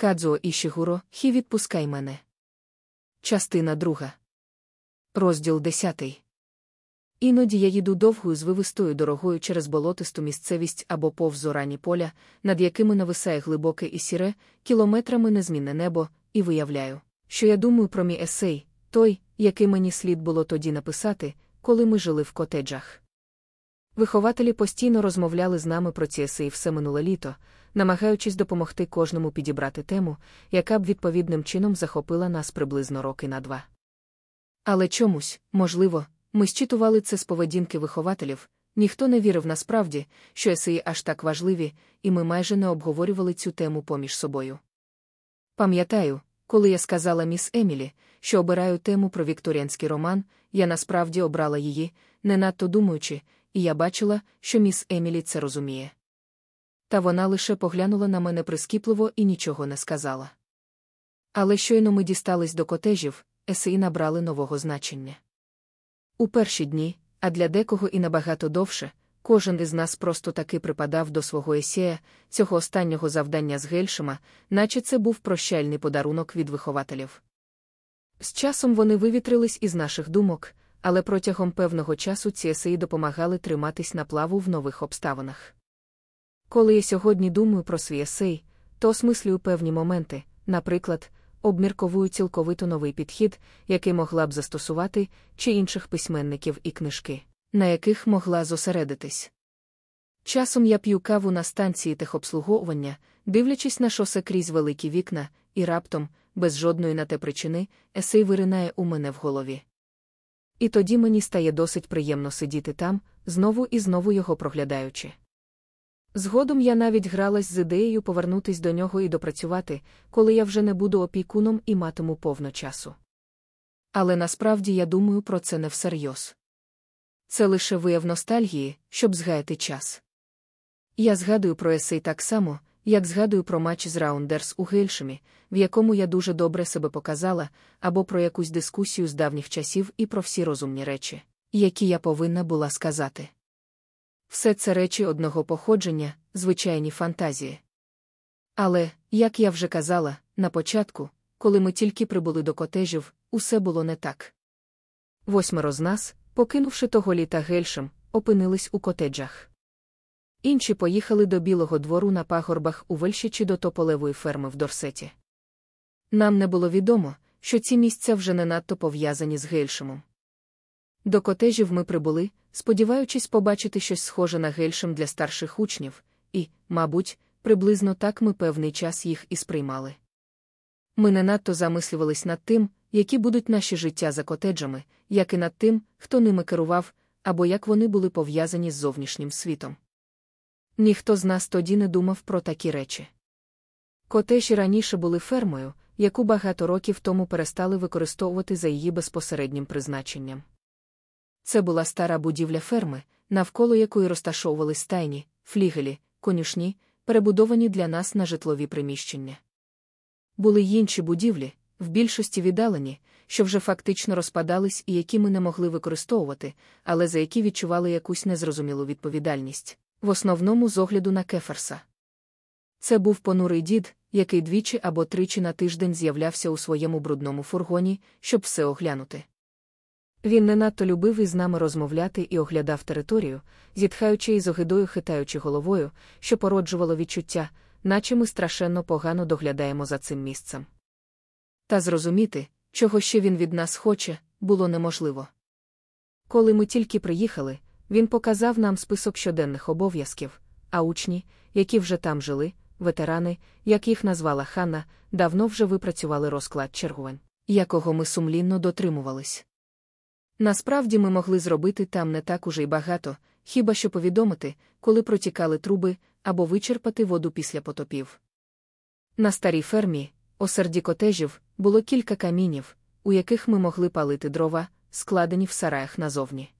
Кадзуо Ішігуро, хі відпускай мене. Частина друга. Розділ десятий. Іноді я їду довгою звивистою дорогою через болотисту місцевість або повз зорані поля, над якими нависає глибоке і сіре, кілометрами незмінне небо, і виявляю, що я думаю про мій есей, той, який мені слід було тоді написати, коли ми жили в котеджах. Вихователі постійно розмовляли з нами про ці есеї все минуле літо, намагаючись допомогти кожному підібрати тему, яка б відповідним чином захопила нас приблизно роки на два. Але чомусь, можливо, ми щитували це з поведінки вихователів, ніхто не вірив насправді, що есеї аж так важливі, і ми майже не обговорювали цю тему поміж собою. Пам'ятаю, коли я сказала міс Емілі, що обираю тему про вікторіанський роман, я насправді обрала її, не надто думаючи, і я бачила, що міс Емілі це розуміє. Та вона лише поглянула на мене прискіпливо і нічого не сказала. Але щойно ми дістались до котежів, есеї набрали нового значення. У перші дні, а для декого і набагато довше, кожен із нас просто таки припадав до свого есея, цього останнього завдання з гельшима, наче це був прощальний подарунок від вихователів. З часом вони вивітрились із наших думок, але протягом певного часу ці есеї допомагали триматись на плаву в нових обставинах. Коли я сьогодні думаю про свій есей, то осмислюю певні моменти, наприклад, обмірковую цілковито новий підхід, який могла б застосувати, чи інших письменників і книжки, на яких могла зосередитись. Часом я п'ю каву на станції техобслуговування, дивлячись на шосе крізь великі вікна, і раптом, без жодної на те причини, есей виринає у мене в голові. І тоді мені стає досить приємно сидіти там, знову і знову його проглядаючи. Згодом я навіть гралась з ідеєю повернутись до нього і допрацювати, коли я вже не буду опікуном і матиму повно часу. Але насправді я думаю про це не всерйоз. Це лише вияв ностальгії, щоб згаяти час. Я згадую про есей так само, як згадую про матч з Раундерс у Гельшемі, в якому я дуже добре себе показала, або про якусь дискусію з давніх часів і про всі розумні речі, які я повинна була сказати. Все це речі одного походження, звичайні фантазії. Але, як я вже казала, на початку, коли ми тільки прибули до котежів, усе було не так. Восьмеро з нас, покинувши того літа гельшем, опинились у котеджах. Інші поїхали до Білого двору на пагорбах у Вельші чи до тополевої ферми в Дорсеті. Нам не було відомо, що ці місця вже не надто пов'язані з гельшемом. До котежів ми прибули, сподіваючись побачити щось схоже на гельшем для старших учнів, і, мабуть, приблизно так ми певний час їх і сприймали. Ми не надто замислювались над тим, які будуть наші життя за котеджами, як і над тим, хто ними керував, або як вони були пов'язані з зовнішнім світом. Ніхто з нас тоді не думав про такі речі. Котежі раніше були фермою, яку багато років тому перестали використовувати за її безпосереднім призначенням. Це була стара будівля ферми, навколо якої розташовували стайні, флігелі, конюшні, перебудовані для нас на житлові приміщення. Були й інші будівлі, в більшості віддалені, що вже фактично розпадались і які ми не могли використовувати, але за які відчували якусь незрозумілу відповідальність, в основному з огляду на Кеферса. Це був понурий дід, який двічі або тричі на тиждень з'являвся у своєму брудному фургоні, щоб все оглянути. Він не надто любив із нами розмовляти і оглядав територію, зітхаючи і з огидою хитаючи головою, що породжувало відчуття, наче ми страшенно погано доглядаємо за цим місцем. Та зрозуміти, чого ще він від нас хоче, було неможливо. Коли ми тільки приїхали, він показав нам список щоденних обов'язків, а учні, які вже там жили, ветерани, як їх назвала Ханна, давно вже випрацювали розклад чергувань, якого ми сумлінно дотримувались. Насправді ми могли зробити там не так уже й багато, хіба що повідомити, коли протікали труби, або вичерпати воду після потопів. На старій фермі, осерді котежів, було кілька камінів, у яких ми могли палити дрова, складені в сараях назовні.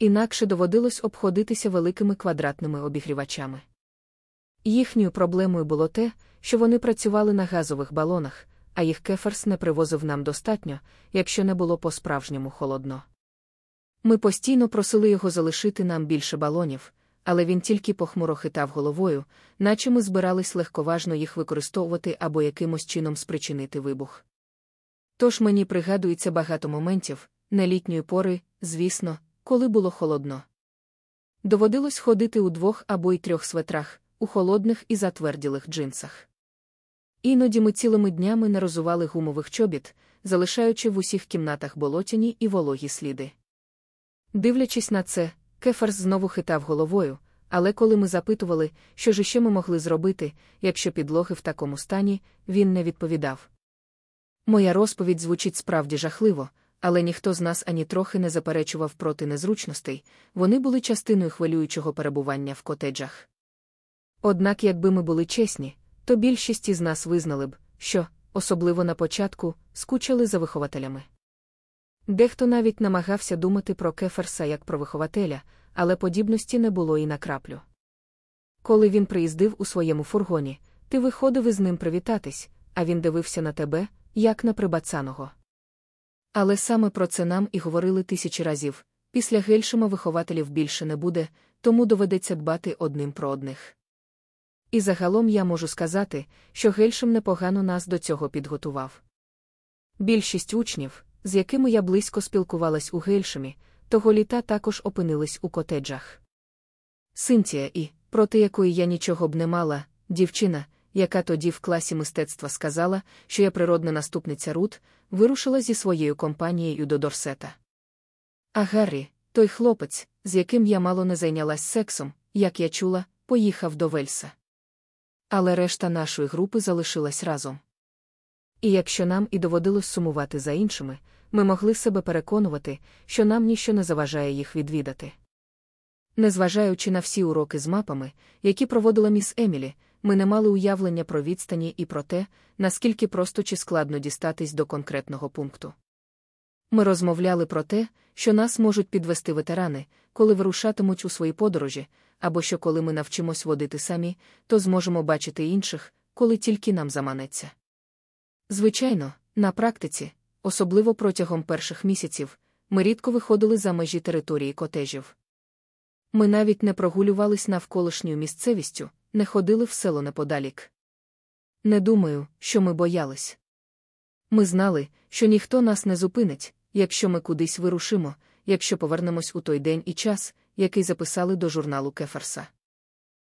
Інакше доводилось обходитися великими квадратними обігрівачами. Їхньою проблемою було те, що вони працювали на газових балонах, а їх кеферс не привозив нам достатньо, якщо не було по-справжньому холодно. Ми постійно просили його залишити нам більше балонів, але він тільки похмуро хитав головою, наче ми збирались легковажно їх використовувати або якимось чином спричинити вибух. Тож мені пригадується багато моментів, не літньої пори, звісно, коли було холодно. Доводилось ходити у двох або й трьох светрах, у холодних і затверділих джинсах. Іноді ми цілими днями не розували гумових чобіт, залишаючи в усіх кімнатах болотяні і вологі сліди. Дивлячись на це, Кеферс знову хитав головою, але коли ми запитували, що ж іще ми могли зробити, якщо підлоги в такому стані, він не відповідав. Моя розповідь звучить справді жахливо, але ніхто з нас ані трохи не заперечував проти незручностей, вони були частиною хвилюючого перебування в котеджах. Однак, якби ми були чесні, то більшість із нас визнали б, що, особливо на початку, скучали за вихователями. Дехто навіть намагався думати про Кеферса як про вихователя, але подібності не було і на краплю. Коли він приїздив у своєму фургоні, ти виходив із ним привітатись, а він дивився на тебе, як на прибацаного. Але саме про це нам і говорили тисячі разів після Гельшима вихователів більше не буде, тому доведеться дбати одним про одних. І загалом я можу сказати, що Гельшим непогано нас до цього підготував. Більшість учнів, з якими я близько спілкувалась у Гельшимі, того літа також опинились у котеджах. Синтія і, проти якої я нічого б не мала, дівчина, яка тоді в класі мистецтва сказала, що я природна наступниця Рут, вирушила зі своєю компанією до Дорсета. А Гаррі, той хлопець, з яким я мало не зайнялась сексом, як я чула, поїхав до Вельса. Але решта нашої групи залишилась разом. І якщо нам і доводилось сумувати за іншими, ми могли себе переконувати, що нам ніщо не заважає їх відвідати. Незважаючи на всі уроки з мапами, які проводила міс Емілі, ми не мали уявлення про відстані і про те, наскільки просто чи складно дістатись до конкретного пункту. Ми розмовляли про те, що нас можуть підвести ветерани, коли вирушатимуть у свої подорожі, або що коли ми навчимось водити самі, то зможемо бачити інших, коли тільки нам заманеться. Звичайно, на практиці, особливо протягом перших місяців, ми рідко виходили за межі території котежів. Ми навіть не прогулювались навколишньою місцевістю, не ходили в село неподалік. Не думаю, що ми боялись. Ми знали, що ніхто нас не зупинить, якщо ми кудись вирушимо, якщо повернемось у той день і час, який записали до журналу Кеферса.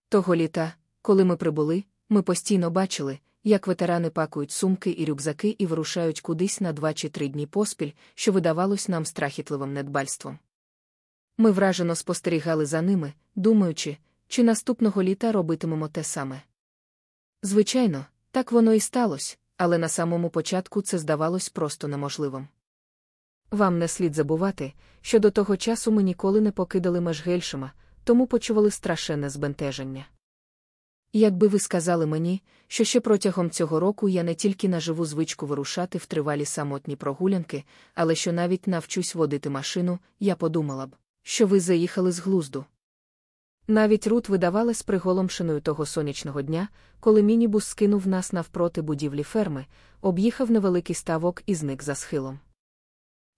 Того літа, коли ми прибули, ми постійно бачили, як ветерани пакують сумки і рюкзаки і вирушають кудись на два чи три дні поспіль, що видавалось нам страхітливим недбальством. Ми вражено спостерігали за ними, думаючи, чи наступного літа робитимемо те саме. Звичайно, так воно і сталося, але на самому початку це здавалось просто неможливим. Вам не слід забувати, що до того часу ми ніколи не покидали меж Гельшима, тому почували страшенне збентеження. Якби ви сказали мені, що ще протягом цього року я не тільки наживу звичку вирушати в тривалі самотні прогулянки, але що навіть навчусь водити машину, я подумала б, що ви заїхали з глузду. Навіть Рут видавалась приголомшеною того сонячного дня, коли мінібус скинув нас навпроти будівлі ферми, об'їхав невеликий ставок і зник за схилом.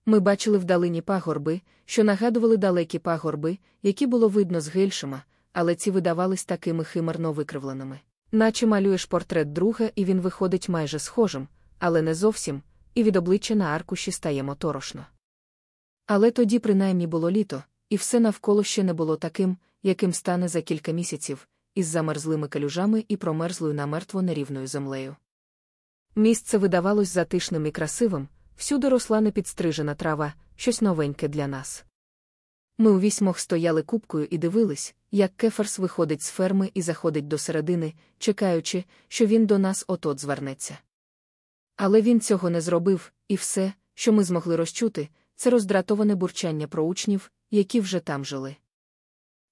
Ми бачили вдалині пагорби, що нагадували далекі пагорби, які було видно з гельшима, але ці видавались такими химерно викривленими. Наче малюєш портрет друга, і він виходить майже схожим, але не зовсім, і від обличчя на аркуші стає моторошно. Але тоді принаймні було літо, і все навколо ще не було таким, яким стане за кілька місяців, із замерзлими калюжами і промерзлою намертво нерівною землею. Місце видавалось затишним і красивим, всюди росла непідстрижена трава, щось новеньке для нас. Ми у вісьмох стояли купкою і дивились, як кеферс виходить з ферми і заходить до середини, чекаючи, що він до нас от-от звернеться. Але він цього не зробив, і все, що ми змогли розчути, це роздратоване бурчання про учнів, які вже там жили.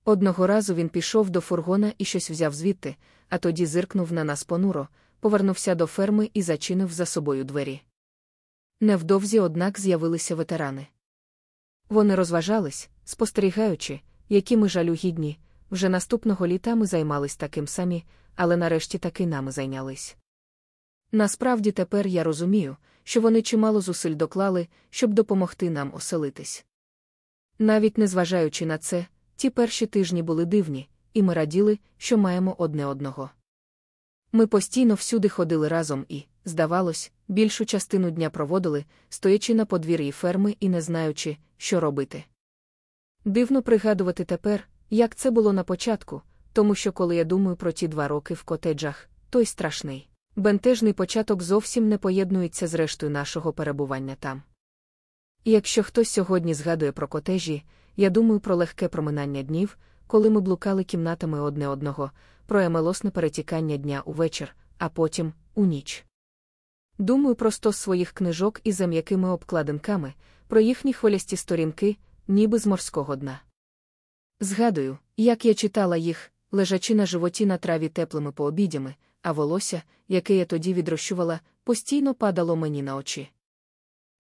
Одного разу він пішов до фургона і щось взяв звідти, а тоді зиркнув на нас понуро, повернувся до ферми і зачинив за собою двері. Невдовзі, однак, з'явилися ветерани. Вони розважались, спостерігаючи, які ми жалюгідні, вже наступного літа ми займались таким самі, але нарешті таки нами зайнялись. Насправді тепер я розумію, що вони чимало зусиль доклали, щоб допомогти нам оселитись. Навіть незважаючи на це, ті перші тижні були дивні, і ми раділи, що маємо одне одного. Ми постійно всюди ходили разом і, здавалось, більшу частину дня проводили, стоячи на подвір'ї ферми і не знаючи, що робити. Дивно пригадувати тепер, як це було на початку, тому що коли я думаю про ті два роки в котеджах, той страшний. Бентежний початок зовсім не поєднується з рештою нашого перебування там. І якщо хтось сьогодні згадує про котежі, я думаю про легке проминання днів, коли ми блукали кімнатами одне одного, про емелосне перетікання дня у вечір, а потім у ніч. Думаю про сто своїх книжок із за м'якими обкладинками, про їхні хвилясті сторінки, ніби з морського дна. Згадую, як я читала їх, лежачи на животі на траві теплими пообідями, а волосся, яке я тоді відрощувала, постійно падало мені на очі.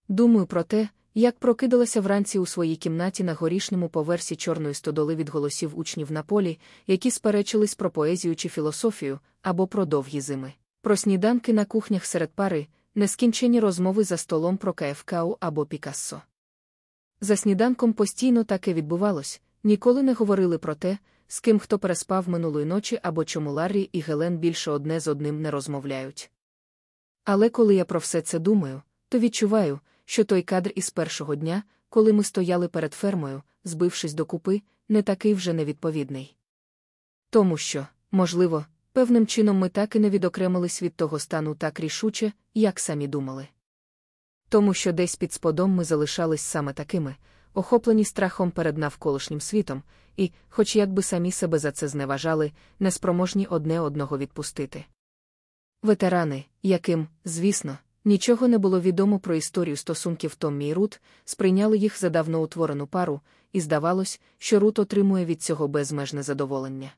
Думаю про те, як прокидалася вранці у своїй кімнаті на горішньому поверсі чорної стодоли від голосів учнів на полі, які сперечились про поезію чи філософію, або про довгі зими, про сніданки на кухнях серед пари, нескінчені розмови за столом про КФКУ або Пікассо. За сніданком постійно таке відбувалось, ніколи не говорили про те, з ким хто переспав минулої ночі або чому Ларрі і Гелен більше одне з одним не розмовляють. Але коли я про все це думаю, то відчуваю, що той кадр із першого дня, коли ми стояли перед фермою, збившись до купи, не такий вже невідповідний. Тому що, можливо, певним чином ми так і не відокремились від того стану так рішуче, як самі думали. Тому що десь під сподом ми залишались саме такими, охоплені страхом перед навколишнім світом, і, хоч якби самі себе за це зневажали, неспроможні одне одного відпустити. Ветерани, яким, звісно, нічого не було відомо про історію стосунків Томмі і Рут, сприйняли їх за давно утворену пару, і здавалось, що Рут отримує від цього безмежне задоволення.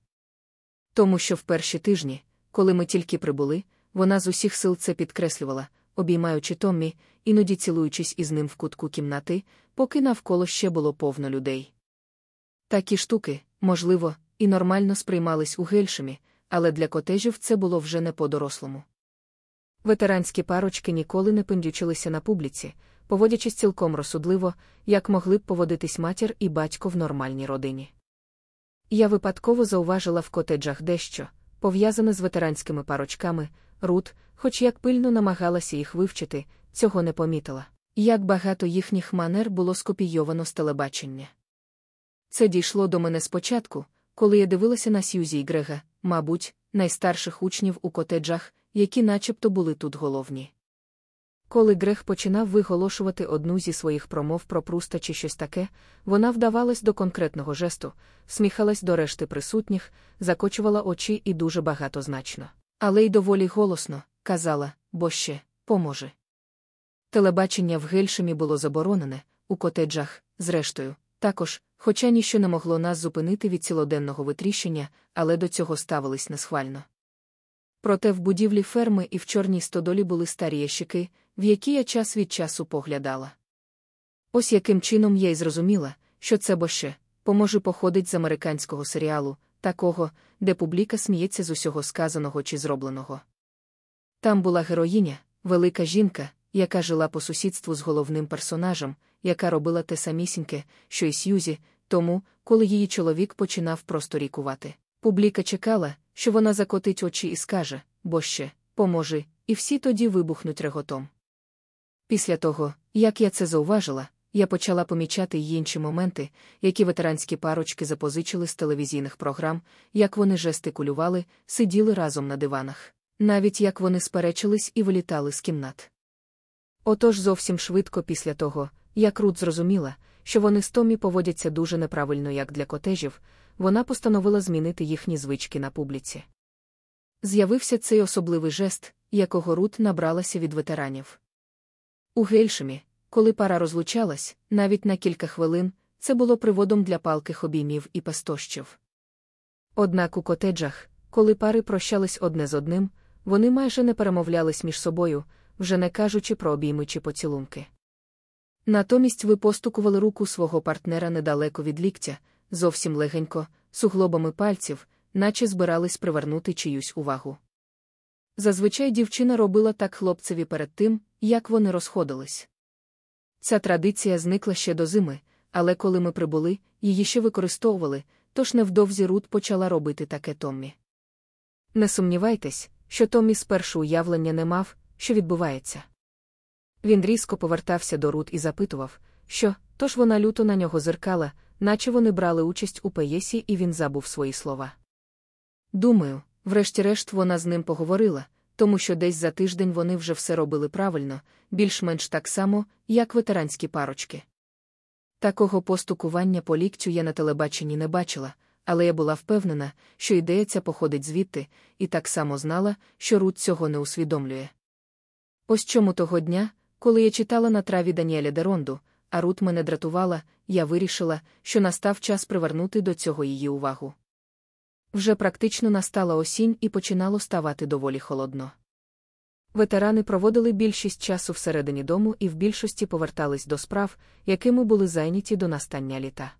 Тому що в перші тижні, коли ми тільки прибули, вона з усіх сил це підкреслювала, обіймаючи Томмі, іноді цілуючись із ним в кутку кімнати, поки навколо ще було повно людей. Такі штуки, можливо, і нормально сприймались у гельшемі, але для котежів це було вже не по-дорослому. Ветеранські парочки ніколи не пендючилися на публіці, поводячись цілком розсудливо, як могли б поводитись матір і батько в нормальній родині. Я випадково зауважила в котеджах дещо, пов'язане з ветеранськими парочками, Рут, хоч як пильно намагалася їх вивчити, цього не помітила. Як багато їхніх манер було скопійовано з телебачення. Це дійшло до мене спочатку, коли я дивилася на Сьюзі і Грега, мабуть, найстарших учнів у котеджах, які начебто були тут головні. Коли Грег починав виголошувати одну зі своїх промов про пруста чи щось таке, вона вдавалась до конкретного жесту, сміхалась до решти присутніх, закочувала очі і дуже багатозначно. Але й доволі голосно казала, бо ще поможе. Телебачення в Гельшемі було заборонене, у котеджах, зрештою, також, хоча ніщо не могло нас зупинити від цілоденного витріщення, але до цього ставились несхвально. Проте в будівлі ферми і в чорній стодолі були старі ящики, в які я час від часу поглядала. Ось яким чином я й зрозуміла, що це боще, поможе походить з американського серіалу, такого, де публіка сміється з усього сказаного чи зробленого. Там була героїня, велика жінка, яка жила по сусідству з головним персонажем, яка робила те самісіньке, що й Сьюзі, тому, коли її чоловік починав просто рікувати. Публіка чекала, що вона закотить очі і скаже бо ще, поможи, і всі тоді вибухнуть реготом. Після того, як я це зауважила, я почала помічати й інші моменти, які ветеранські парочки запозичили з телевізійних програм, як вони жестикулювали, сиділи разом на диванах, навіть як вони сперечились і вилітали з кімнат. Отож зовсім швидко після того, як Рут зрозуміла, що вони з Томі поводяться дуже неправильно як для котежів, вона постановила змінити їхні звички на публіці. З'явився цей особливий жест, якого Рут набралася від ветеранів. У Гельшемі, коли пара розлучалась, навіть на кілька хвилин, це було приводом для палких обіймів і пестощів. Однак у котеджах, коли пари прощались одне з одним, вони майже не перемовлялись між собою, вже не кажучи про обійми чи поцілунки. Натомість ви постукували руку свого партнера недалеко від ліктя, зовсім легенько, суглобами пальців, наче збирались привернути чиюсь увагу. Зазвичай дівчина робила так хлопцеві перед тим, як вони розходились. Ця традиція зникла ще до зими, але коли ми прибули, її ще використовували, тож невдовзі Рут почала робити таке Томмі. Не сумнівайтесь, що Томмі спершу уявлення не мав, що відбувається. Він різко повертався до Рут і запитував, що, тож вона люто на нього зеркала, наче вони брали участь у пеєсі, і він забув свої слова. Думаю, врешті-решт вона з ним поговорила, тому що десь за тиждень вони вже все робили правильно, більш-менш так само, як ветеранські парочки. Такого постукування по ліктю я на телебаченні не бачила, але я була впевнена, що ідея ця походить звідти, і так само знала, що Рут цього не усвідомлює. Ось чому того дня, коли я читала на траві Даніеля Деронду, а Рут мене дратувала, я вирішила, що настав час привернути до цього її увагу. Вже практично настала осінь і починало ставати доволі холодно. Ветерани проводили більшість часу всередині дому і в більшості повертались до справ, якими були зайняті до настання літа.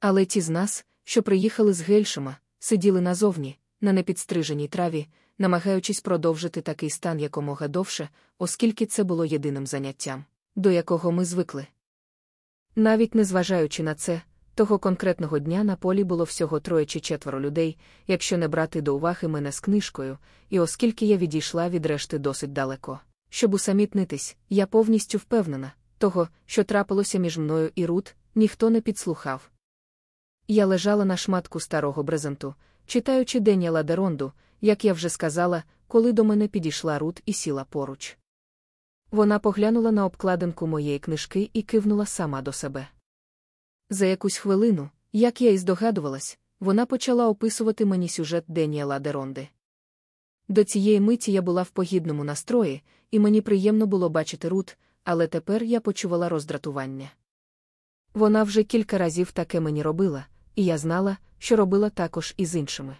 Але ті з нас, що приїхали з гельшима, сиділи назовні, на непідстриженій траві, намагаючись продовжити такий стан якомога довше, оскільки це було єдиним заняттям, до якого ми звикли. Навіть незважаючи на це, того конкретного дня на полі було всього троє чи четверо людей, якщо не брати до уваги мене з книжкою, і оскільки я відійшла від решти досить далеко. Щоб усамітнитись, я повністю впевнена, того, що трапилося між мною і Рут, ніхто не підслухав. Я лежала на шматку старого брезенту, читаючи Деніела Деронду, як я вже сказала, коли до мене підійшла Рут і сіла поруч. Вона поглянула на обкладинку моєї книжки і кивнула сама до себе. За якусь хвилину, як я і здогадувалась, вона почала описувати мені сюжет Деніела Деронди. До цієї миті я була в погідному настрої, і мені приємно було бачити Рут, але тепер я почувала роздратування. Вона вже кілька разів таке мені робила, і я знала, що робила також і з іншими.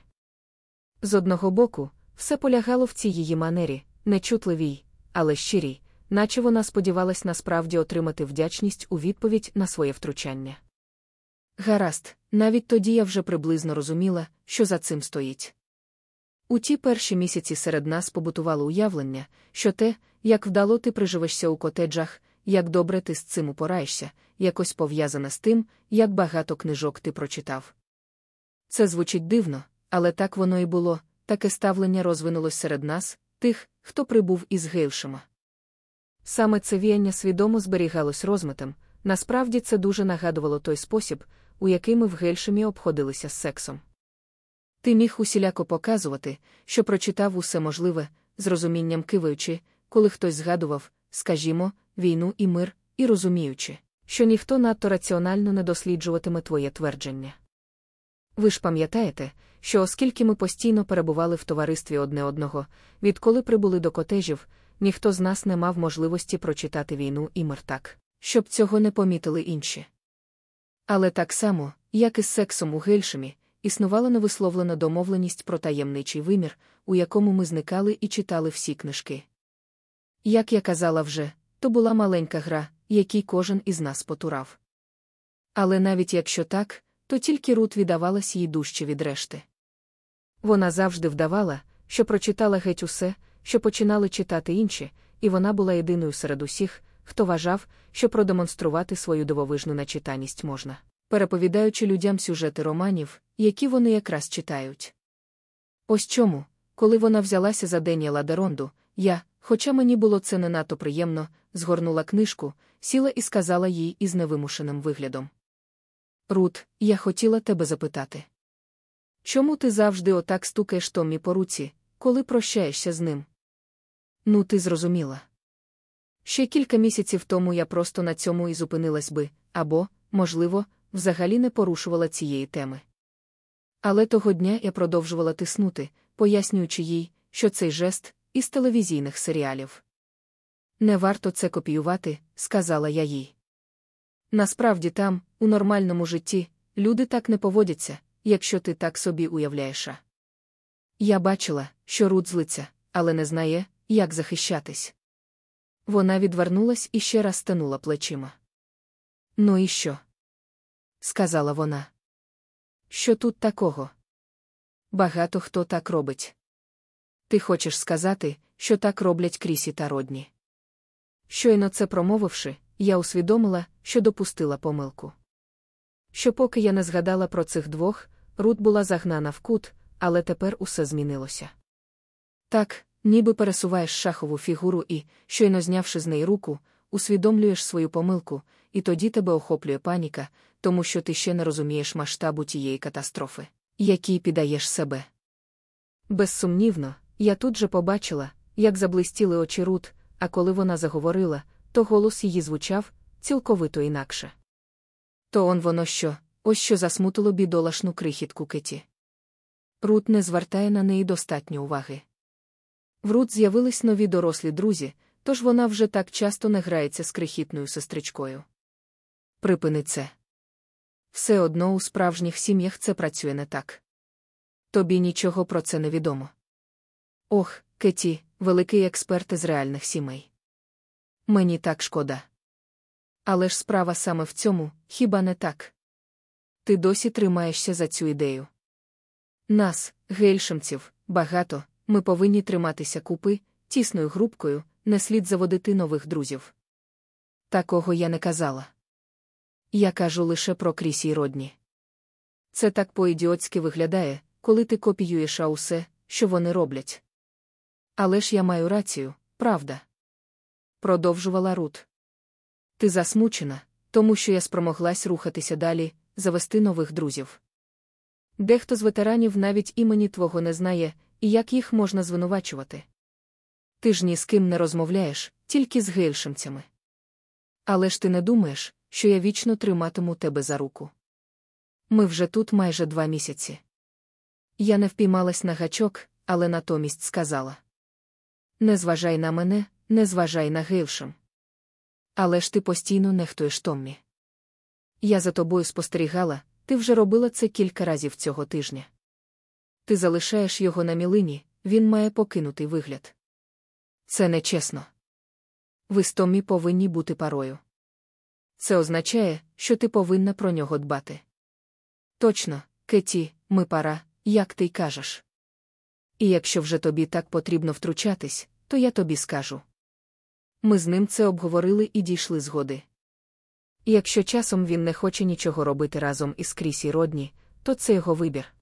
З одного боку, все полягало в цій її манері, нечутливій, але щирій, наче вона сподівалась насправді отримати вдячність у відповідь на своє втручання. Гаразд, навіть тоді я вже приблизно розуміла, що за цим стоїть. У ті перші місяці серед нас побутувало уявлення, що те, як вдало ти приживешся у котеджах, як добре ти з цим упораєшся, якось пов'язане з тим, як багато книжок ти прочитав. Це звучить дивно, але так воно і було, таке ставлення розвинулось серед нас, тих, хто прибув із Гейлшима. Саме це віяння свідомо зберігалось розмитим, насправді це дуже нагадувало той спосіб, у який ми в Гельшемі обходилися з сексом. Ти міг усіляко показувати, що прочитав усе можливе, з розумінням киваючи, коли хтось згадував, скажімо, війну і мир, і розуміючи, що ніхто надто раціонально не досліджуватиме твоє твердження. Ви ж пам'ятаєте, що оскільки ми постійно перебували в товаристві одне одного, відколи прибули до котежів, ніхто з нас не мав можливості прочитати війну і мир так, щоб цього не помітили інші. Але так само, як і з сексом у Гельшемі, існувала невисловлена домовленість про таємничий вимір, у якому ми зникали і читали всі книжки. Як я казала вже, то була маленька гра, якій кожен із нас потурав. Але навіть якщо так, то тільки Рут віддавалась їй дужче від решти. Вона завжди вдавала, що прочитала геть усе, що починали читати інші, і вона була єдиною серед усіх, хто вважав, що продемонструвати свою дивовижну начитаність можна, переповідаючи людям сюжети романів, які вони якраз читають. Ось чому, коли вона взялася за Деніела Деронду, я, хоча мені було це не надто приємно, згорнула книжку, сіла і сказала їй із невимушеним виглядом. Рут, я хотіла тебе запитати. Чому ти завжди отак стукаєш Томмі по руці, коли прощаєшся з ним? Ну, ти зрозуміла. Ще кілька місяців тому я просто на цьому і зупинилась би, або, можливо, взагалі не порушувала цієї теми. Але того дня я продовжувала тиснути, пояснюючи їй, що цей жест із телевізійних серіалів. Не варто це копіювати, сказала я їй. Насправді там, у нормальному житті, люди так не поводяться, якщо ти так собі уявляєш. Я бачила, що Рут злиться, але не знає, як захищатись. Вона відвернулась і ще раз стенула плечима. Ну і що? сказала вона. Що тут такого? Багато хто так робить. Ти хочеш сказати, що так роблять крісі та родні. Щойно це промовивши, я усвідомила, що допустила помилку. Що поки я не згадала про цих двох, Рут була загнана в кут, але тепер усе змінилося. Так, ніби пересуваєш шахову фігуру і, щойно знявши з неї руку, усвідомлюєш свою помилку, і тоді тебе охоплює паніка, тому що ти ще не розумієш масштабу тієї катастрофи, якій піддаєш себе. Безсумнівно, я тут же побачила, як заблистіли очі Рут, а коли вона заговорила, то голос її звучав цілковито інакше. То он воно що, ось що засмутило бідолашну крихітку Кеті. Рут не звертає на неї достатньо уваги. В Рут з'явились нові дорослі друзі, тож вона вже так часто не грається з крихітною сестричкою. Припини це. Все одно у справжніх сім'ях це працює не так. Тобі нічого про це не відомо. Ох, Кеті, великий експерт із реальних сімей. Мені так шкода. Але ж справа саме в цьому, хіба не так? Ти досі тримаєшся за цю ідею. Нас, гельшемців, багато, ми повинні триматися купи, тісною групкою, не слід заводити нових друзів. Такого я не казала. Я кажу лише про Крісі родні. Це так по-ідіотськи виглядає, коли ти копіюєш усе, що вони роблять. Але ж я маю рацію, правда. Продовжувала Рут. Ти засмучена, тому що я спромоглась рухатися далі, завести нових друзів. Дехто з ветеранів навіть імені твого не знає, і як їх можна звинувачувати. Ти ж ні з ким не розмовляєш, тільки з гельшимцями. Але ж ти не думаєш, що я вічно триматиму тебе за руку. Ми вже тут майже два місяці. Я не впіймалась на гачок, але натомість сказала: Не зважай на мене, не зважай на гельшим. Але ж ти постійно нехтуєш Томмі. Я за тобою спостерігала, ти вже робила це кілька разів цього тижня. Ти залишаєш його на мілині, він має покинутий вигляд. Це нечесно. Ви з Томмі повинні бути парою. Це означає, що ти повинна про нього дбати. Точно, Кеті, ми пара, як ти й кажеш. І якщо вже тобі так потрібно втручатись, то я тобі скажу. Ми з ним це обговорили і дійшли згоди. Якщо часом він не хоче нічого робити разом із Крісі Родні, то це його вибір.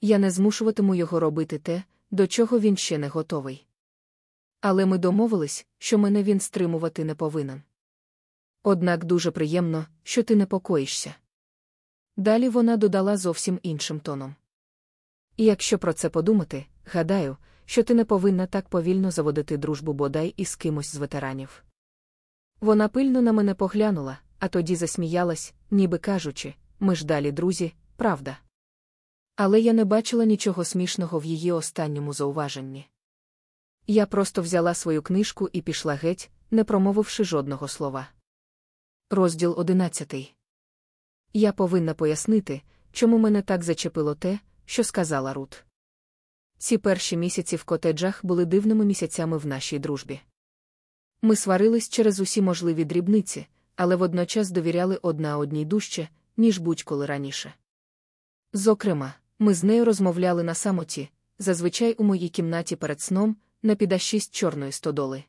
Я не змушуватиму його робити те, до чого він ще не готовий. Але ми домовились, що мене він стримувати не повинен. Однак дуже приємно, що ти непокоїшся. Далі вона додала зовсім іншим тоном. І якщо про це подумати, гадаю, що ти не повинна так повільно заводити дружбу бодай із кимось з ветеранів. Вона пильно на мене поглянула, а тоді засміялась, ніби кажучи, ми ж далі друзі, правда. Але я не бачила нічого смішного в її останньому зауваженні. Я просто взяла свою книжку і пішла геть, не промовивши жодного слова. Розділ одинадцятий. Я повинна пояснити, чому мене так зачепило те, що сказала Рут. Ці перші місяці в котеджах були дивними місяцями в нашій дружбі. Ми сварились через усі можливі дрібниці, але водночас довіряли одна одній дужче, ніж будь-коли раніше. Зокрема, ми з нею розмовляли на самоті, зазвичай у моїй кімнаті перед сном, на підашість чорної стодоли.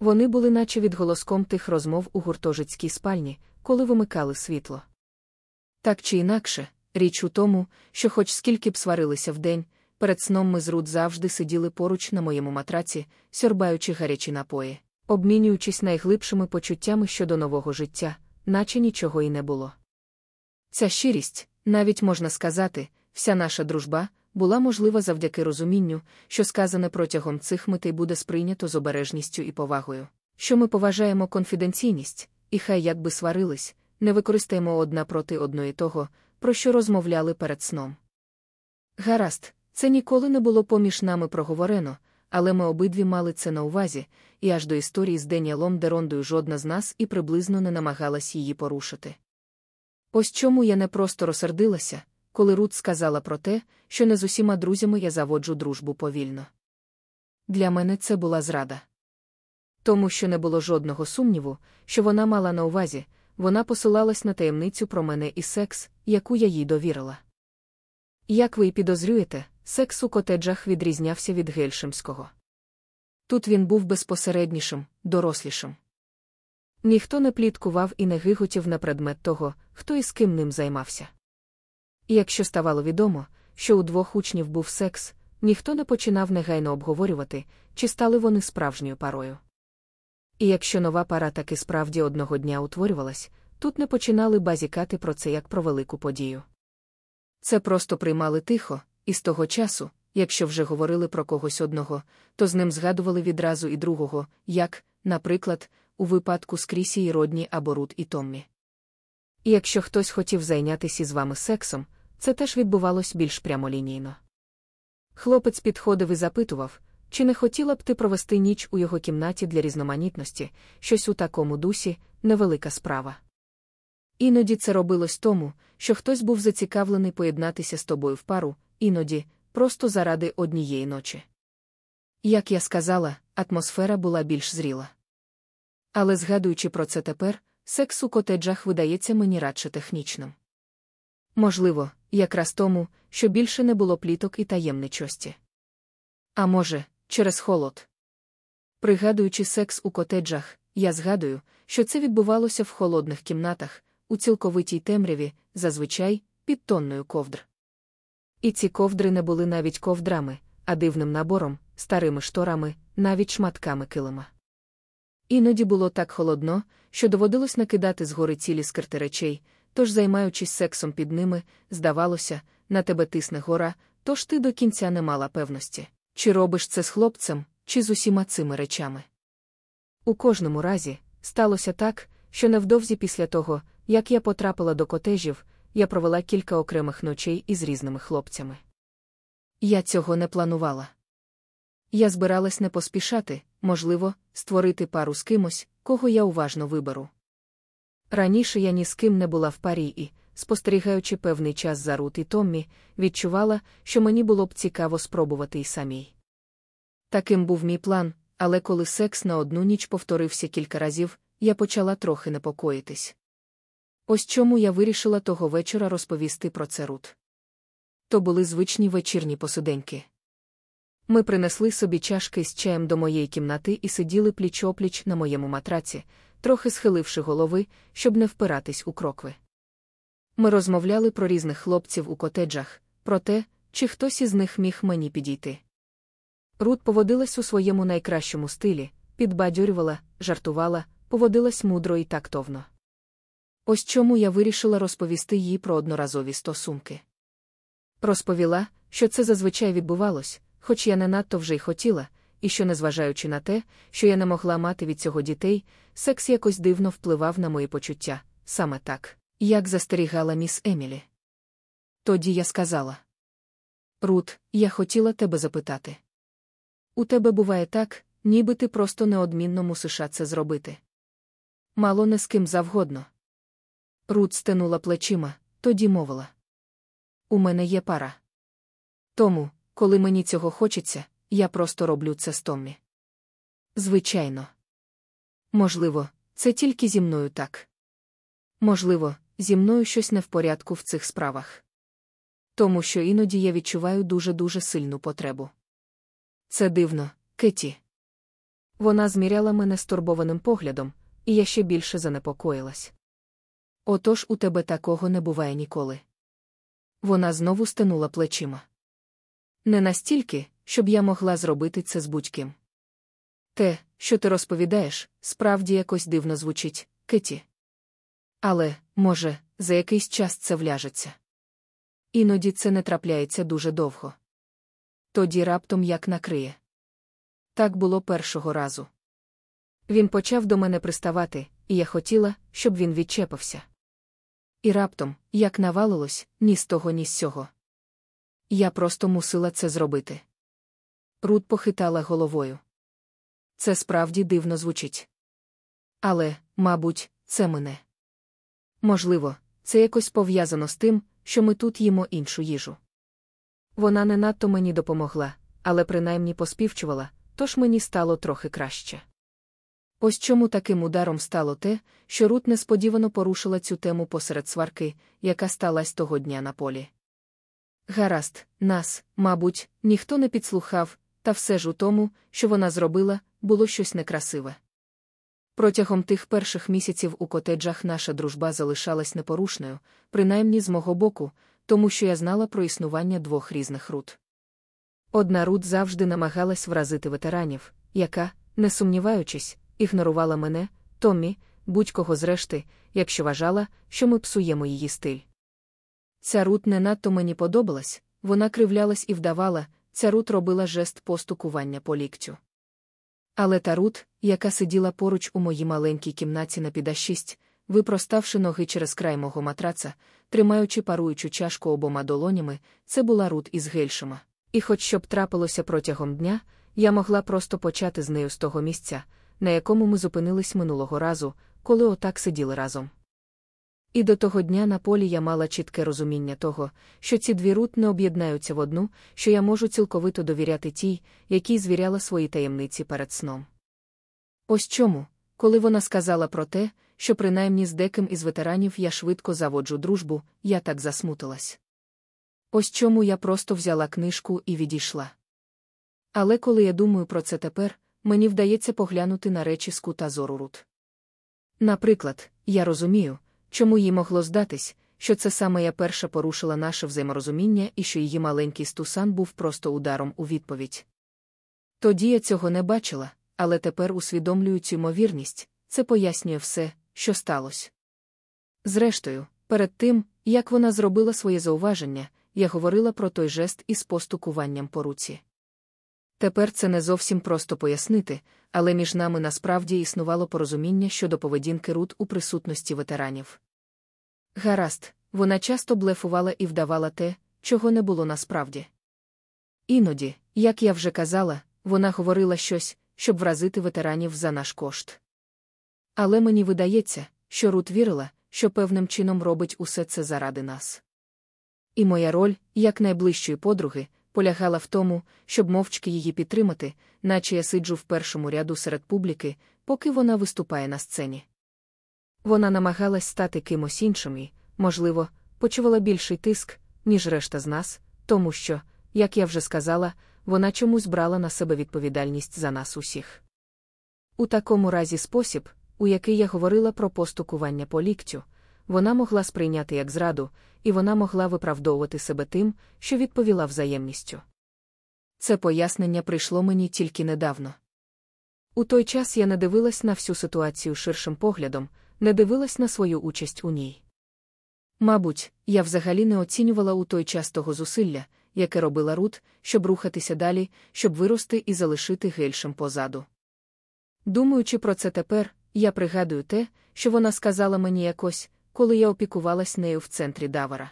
Вони були наче відголоском тих розмов у гуртожицькій спальні, коли вимикали світло. Так чи інакше, річ у тому, що, хоч скільки б сварилися вдень, перед сном ми з Рут завжди сиділи поруч на моєму матраці, сьорбаючи гарячі напої, обмінюючись найглибшими почуттями щодо нового життя, наче нічого й не було. Ця щирість, навіть можна сказати, вся наша дружба була можлива завдяки розумінню, що сказане протягом цих митей буде сприйнято з обережністю і повагою, що ми поважаємо конфіденційність, і хай як би сварились, не використаємо одна проти одної того, про що розмовляли перед сном. Гаразд, це ніколи не було поміж нами проговорено, але ми обидві мали це на увазі, і аж до історії з Деніалом Дерондою жодна з нас і приблизно не намагалась її порушити. Ось чому я не просто розсердилася, коли Рут сказала про те, що не з усіма друзями я заводжу дружбу повільно. Для мене це була зрада. Тому що не було жодного сумніву, що вона мала на увазі, вона посилалась на таємницю про мене і секс, яку я їй довірила. Як ви й підозрюєте, секс у котеджах відрізнявся від гельшемського. Тут він був безпосереднішим, дорослішим. Ніхто не пліткував і не гиготів на предмет того, хто і з ким ним займався. І якщо ставало відомо, що у двох учнів був секс, ніхто не починав негайно обговорювати, чи стали вони справжньою парою. І якщо нова пара таки справді одного дня утворювалась, тут не починали базікати про це як про велику подію. Це просто приймали тихо, і з того часу, якщо вже говорили про когось одного, то з ним згадували відразу і другого, як, наприклад, у випадку з Крісі і Родні або Рут і Томмі. І якщо хтось хотів зайнятися з вами сексом, це теж відбувалось більш прямолінійно. Хлопець підходив і запитував, чи не хотіла б ти провести ніч у його кімнаті для різноманітності, щось у такому дусі, невелика справа. Іноді це робилось тому, що хтось був зацікавлений поєднатися з тобою в пару, іноді, просто заради однієї ночі. Як я сказала, атмосфера була більш зріла. Але згадуючи про це тепер, секс у котеджах видається мені радше технічним. Можливо, якраз тому, що більше не було пліток і таємничості. А може, через холод. Пригадуючи секс у котеджах, я згадую, що це відбувалося в холодних кімнатах, у цілковитій темряві, зазвичай під тонною ковдр. І ці ковдри не були навіть ковдрами, а дивним набором, старими шторами, навіть шматками килима. Іноді було так холодно, що доводилось накидати згори цілі скирти речей, тож, займаючись сексом під ними, здавалося, на тебе тисне гора, тож ти до кінця не мала певності, чи робиш це з хлопцем, чи з усіма цими речами. У кожному разі, сталося так, що невдовзі після того, як я потрапила до котежів, я провела кілька окремих ночей із різними хлопцями. Я цього не планувала. Я збиралась не поспішати, можливо, створити пару з кимось, кого я уважно виберу. Раніше я ні з ким не була в парі і, спостерігаючи певний час за Рут і Томмі, відчувала, що мені було б цікаво спробувати й самій. Таким був мій план, але коли секс на одну ніч повторився кілька разів, я почала трохи непокоїтись. Ось чому я вирішила того вечора розповісти про це Рут. То були звичні вечірні посиденьки. Ми принесли собі чашки з чаєм до моєї кімнати і сиділи пліч опліч на моєму матраці, трохи схиливши голови, щоб не впиратись у крокви. Ми розмовляли про різних хлопців у котеджах, про те, чи хтось із них міг мені підійти. Рут поводилась у своєму найкращому стилі, підбадьорювала, жартувала, поводилась мудро і тактовно. Ось чому я вирішила розповісти їй про одноразові стосунки. Розповіла, що це зазвичай відбувалось, хоч я не надто вже й хотіла, і що, незважаючи на те, що я не могла мати від цього дітей, секс якось дивно впливав на мої почуття, саме так, як застерігала міс Емілі. Тоді я сказала: Рут, я хотіла тебе запитати. У тебе буває так, ніби ти просто неодмінно мусиш це зробити. Мало не з ким завгодно. Рут стенула плечима, тоді мовила. У мене є пара. Тому, коли мені цього хочеться, я просто роблю це з Томмі. Звичайно. Можливо, це тільки зі мною так. Можливо, зі мною щось не в порядку в цих справах. Тому що іноді я відчуваю дуже-дуже сильну потребу. Це дивно, Кеті. Вона зміряла мене стурбованим поглядом, і я ще більше занепокоїлась. Отож у тебе такого не буває ніколи. Вона знову стенула плечима. Не настільки, щоб я могла зробити це з будь-ким. Те, що ти розповідаєш, справді якось дивно звучить, Кеті. Але, може, за якийсь час це вляжеться. Іноді це не трапляється дуже довго. Тоді раптом як накриє. Так було першого разу. Він почав до мене приставати, і я хотіла, щоб він відчепився. І раптом, як навалилось, ні з того, ні з сього. Я просто мусила це зробити. Рут похитала головою. Це справді дивно звучить. Але, мабуть, це мене. Можливо, це якось пов'язано з тим, що ми тут їмо іншу їжу. Вона не надто мені допомогла, але принаймні поспівчувала, тож мені стало трохи краще. Ось чому таким ударом стало те, що Рут несподівано порушила цю тему посеред сварки, яка сталася того дня на полі. Гаразд, нас, мабуть, ніхто не підслухав, та все ж у тому, що вона зробила, було щось некрасиве. Протягом тих перших місяців у котеджах наша дружба залишалась непорушною, принаймні з мого боку, тому що я знала про існування двох різних рут. Одна рут завжди намагалась вразити ветеранів, яка, не сумніваючись, ігнорувала мене, Томмі, будь-кого зрешти, якщо вважала, що ми псуємо її стиль. Ця рут не надто мені подобалась, вона кривлялась і вдавала, ця рут робила жест постукування по ліктю. Але та рут, яка сиділа поруч у моїй маленькій кімнаті на піда шість, випроставши ноги через край мого матраца, тримаючи паруючу чашку обома долонями, це була рут із гельшима. І хоч що б трапилося протягом дня, я могла просто почати з нею з того місця, на якому ми зупинились минулого разу, коли отак сиділи разом. І до того дня на полі я мала чітке розуміння того, що ці дві рут не об'єднаються в одну, що я можу цілковито довіряти тій, якій звіряла свої таємниці перед сном. Ось чому, коли вона сказала про те, що принаймні з деким із ветеранів я швидко заводжу дружбу, я так засмутилась. Ось чому я просто взяла книжку і відійшла. Але коли я думаю про це тепер, мені вдається поглянути на речі з кута зору Рут. Наприклад, я розумію, чому їй могло здатись, що це саме я перша порушила наше взаєморозуміння і що її маленький стусан був просто ударом у відповідь. Тоді я цього не бачила, але тепер усвідомлюю цю ймовірність, це пояснює все, що сталося. Зрештою, перед тим, як вона зробила своє зауваження, я говорила про той жест із постукуванням по руці. Тепер це не зовсім просто пояснити, але між нами насправді існувало порозуміння щодо поведінки Рут у присутності ветеранів. Гаразд, вона часто блефувала і вдавала те, чого не було насправді. Іноді, як я вже казала, вона говорила щось, щоб вразити ветеранів за наш кошт. Але мені видається, що Рут вірила, що певним чином робить усе це заради нас. І моя роль, як найближчої подруги, полягала в тому, щоб мовчки її підтримати, наче я сиджу в першому ряду серед публіки, поки вона виступає на сцені. Вона намагалась стати кимось іншим і, можливо, почувала більший тиск, ніж решта з нас, тому що, як я вже сказала, вона чомусь брала на себе відповідальність за нас усіх. У такому разі спосіб, у який я говорила про постукування по ліктю, вона могла сприйняти як зраду, і вона могла виправдовувати себе тим, що відповіла взаємністю. Це пояснення прийшло мені тільки недавно. У той час я не дивилась на всю ситуацію ширшим поглядом, не дивилась на свою участь у ній. Мабуть, я взагалі не оцінювала у той час того зусилля, яке робила Рут, щоб рухатися далі, щоб вирости і залишити гельшем позаду. Думаючи про це тепер, я пригадую те, що вона сказала мені якось, коли я опікувалась нею в центрі Давара.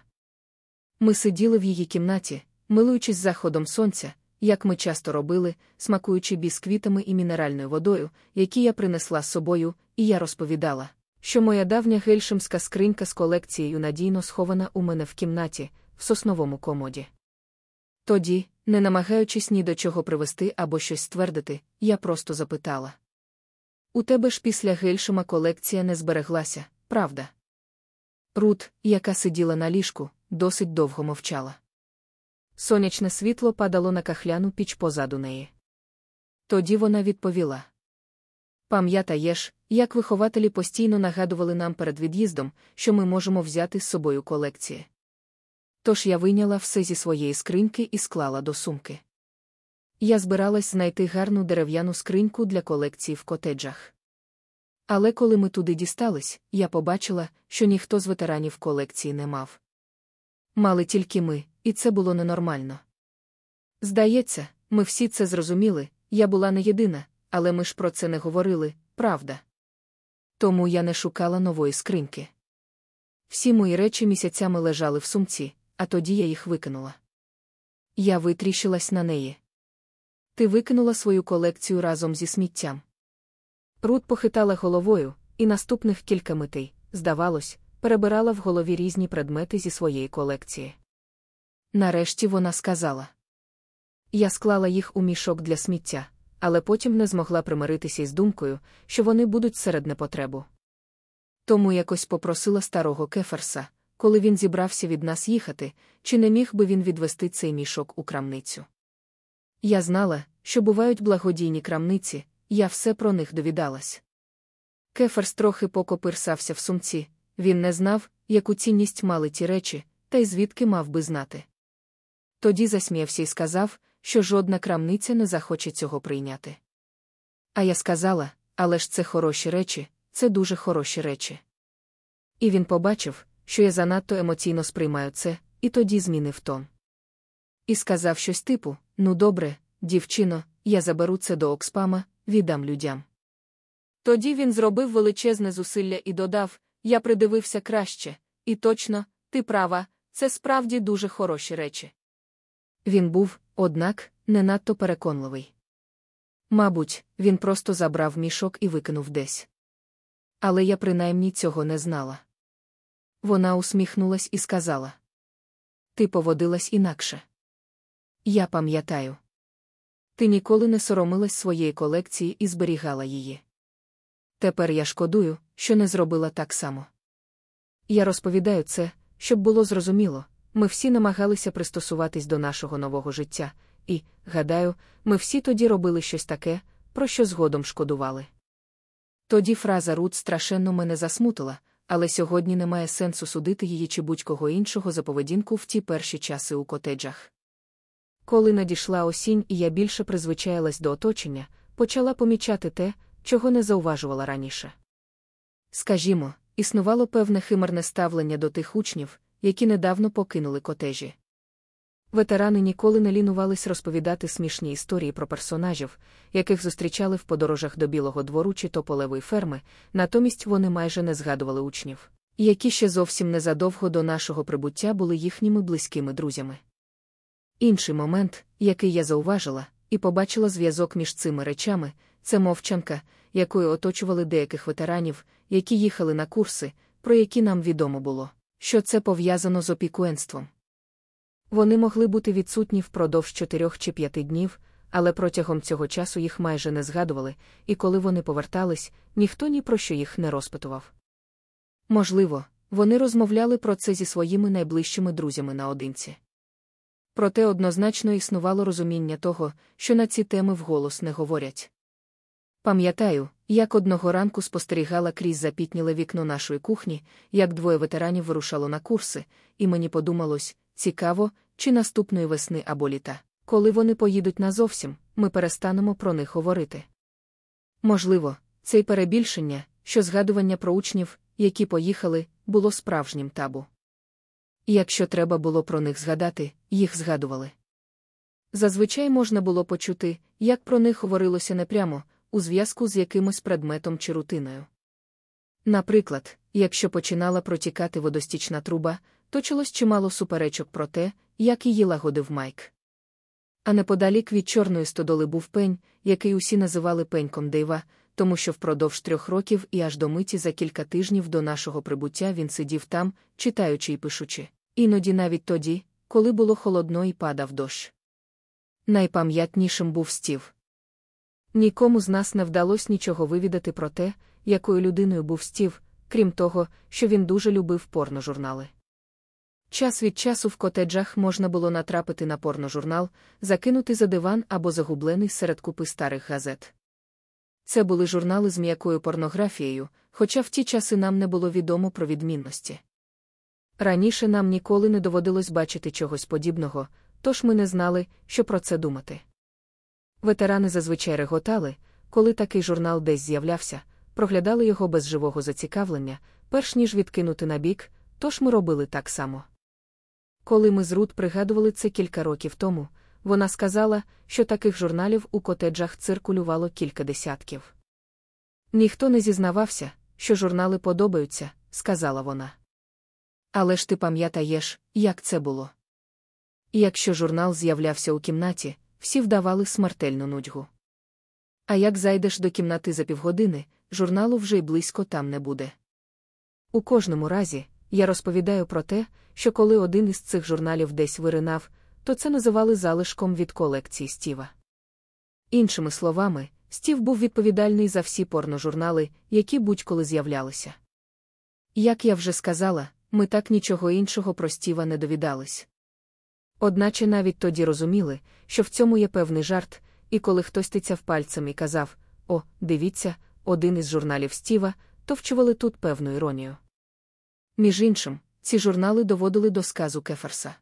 Ми сиділи в її кімнаті, милуючись заходом сонця, як ми часто робили, смакуючи бісквітами і мінеральною водою, які я принесла з собою, і я розповідала, що моя давня гельшемська скринька з колекцією надійно схована у мене в кімнаті, в сосновому комоді. Тоді, не намагаючись ні до чого привести або щось ствердити, я просто запитала. У тебе ж після гельшема колекція не збереглася, правда? Рут, яка сиділа на ліжку, досить довго мовчала. Сонячне світло падало на кахляну піч позаду неї. Тоді вона відповіла: Пам'ятаєш, як вихователі постійно нагадували нам перед від'їздом, що ми можемо взяти з собою колекції. Тож я вийняла все зі своєї скриньки і склала до сумки. Я збиралась знайти гарну дерев'яну скриньку для колекції в котеджах. Але коли ми туди дістались, я побачила, що ніхто з ветеранів колекції не мав. Мали тільки ми, і це було ненормально. Здається, ми всі це зрозуміли, я була не єдина, але ми ж про це не говорили, правда. Тому я не шукала нової скриньки. Всі мої речі місяцями лежали в сумці, а тоді я їх викинула. Я витріщилась на неї. Ти викинула свою колекцію разом зі сміттям. Рут похитала головою, і наступних кілька митей, здавалось, перебирала в голові різні предмети зі своєї колекції. Нарешті вона сказала: Я склала їх у мішок для сміття, але потім не змогла примиритися із думкою, що вони будуть серед непотребу. Тому якось попросила старого кеферса, коли він зібрався від нас їхати, чи не міг би він відвести цей мішок у крамницю. Я знала, що бувають благодійні крамниці, я все про них довідалась. Кеферс трохи покопирсався в сумці, він не знав, яку цінність мали ті речі, та й звідки мав би знати. Тоді засміявся і сказав, що жодна крамниця не захоче цього прийняти. А я сказала, але ж це хороші речі, це дуже хороші речі. І він побачив, що я занадто емоційно сприймаю це, і тоді змінив тон. І сказав щось типу: Ну, добре, дівчино, я заберу це до Окспама, віддам людям. Тоді він зробив величезне зусилля і додав: Я придивився краще, і точно, ти права, це справді дуже хороші речі. Він був, однак, не надто переконливий. Мабуть, він просто забрав мішок і викинув десь. Але я принаймні цього не знала. Вона усміхнулась і сказала: Ти поводилась інакше. Я пам'ятаю. Ти ніколи не соромилась своєї колекції і зберігала її. Тепер я шкодую, що не зробила так само. Я розповідаю це, щоб було зрозуміло, ми всі намагалися пристосуватись до нашого нового життя, і, гадаю, ми всі тоді робили щось таке, про що згодом шкодували. Тоді фраза Рут страшенно мене засмутила, але сьогодні немає сенсу судити її чи будь-кого іншого за поведінку в ті перші часи у котеджах. Коли надійшла осінь і я більше призвичаїлась до оточення, почала помічати те, чого не зауважувала раніше. Скажімо, існувало певне химерне ставлення до тих учнів, які недавно покинули котежі. Ветерани ніколи не лінувались розповідати смішні історії про персонажів, яких зустрічали в подорожах до Білого двору чи тополевої ферми, натомість вони майже не згадували учнів, які ще зовсім незадовго до нашого прибуття були їхніми близькими друзями. Інший момент, який я зауважила, і побачила зв'язок між цими речами, це мовчанка, якою оточували деяких ветеранів, які їхали на курси, про які нам відомо було, що це пов'язано з опікуенством. Вони могли бути відсутні впродовж чотирьох чи п'яти днів, але протягом цього часу їх майже не згадували, і коли вони повертались, ніхто ні про що їх не розпитував. Можливо, вони розмовляли про це зі своїми найближчими друзями наодинці. Проте однозначно існувало розуміння того, що на ці теми вголос не говорять. Пам'ятаю, як одного ранку спостерігала крізь запітніле вікно нашої кухні, як двоє ветеранів вирушало на курси, і мені подумалось цікаво, чи наступної весни або літа, коли вони поїдуть назовсім, ми перестанемо про них говорити. Можливо, це й перебільшення, що згадування про учнів, які поїхали, було справжнім табу. Якщо треба було про них згадати, їх згадували. Зазвичай можна було почути, як про них говорилося непрямо, у зв'язку з якимось предметом чи рутиною. Наприклад, якщо починала протікати водостічна труба, точилось чимало суперечок про те, як її лагодив Майк. А неподалік від чорної стодоли був пень, який усі називали пеньком Дейва, тому що впродовж трьох років і аж до миті за кілька тижнів до нашого прибуття він сидів там, читаючи і пишучи, іноді навіть тоді, коли було холодно і падав дощ. Найпам'ятнішим був стів. Нікому з нас не вдалося нічого вивідати про те, якою людиною був стів, крім того, що він дуже любив порножурнали. Час від часу в котеджах можна було натрапити на порножурнал, закинути за диван або загублений серед купи старих газет. Це були журнали з м'якою порнографією, хоча в ті часи нам не було відомо про відмінності. Раніше нам ніколи не доводилось бачити чогось подібного, тож ми не знали, що про це думати. Ветерани зазвичай реготали, коли такий журнал десь з'являвся, проглядали його без живого зацікавлення, перш ніж відкинути на бік, тож ми робили так само. Коли ми з Рут пригадували це кілька років тому, вона сказала, що таких журналів у котеджах циркулювало кілька десятків. Ніхто не зізнавався, що журнали подобаються, сказала вона. Але ж ти пам'ятаєш, як це було. якщо журнал з'являвся у кімнаті, всі вдавали смертельну нудьгу. А як зайдеш до кімнати за півгодини, журналу вже й близько там не буде. У кожному разі, я розповідаю про те, що коли один із цих журналів десь виринав, то це називали залишком від колекції Стіва. Іншими словами, Стів був відповідальний за всі порножурнали, які будь-коли з'являлися. Як я вже сказала, ми так нічого іншого про Стіва не довідались. Одначе навіть тоді розуміли, що в цьому є певний жарт, і коли хтось тицяв пальцем і казав О, дивіться, один із журналів Стіва, то вчували тут певну іронію. Між іншим, ці журнали доводили до сказу Кеферса.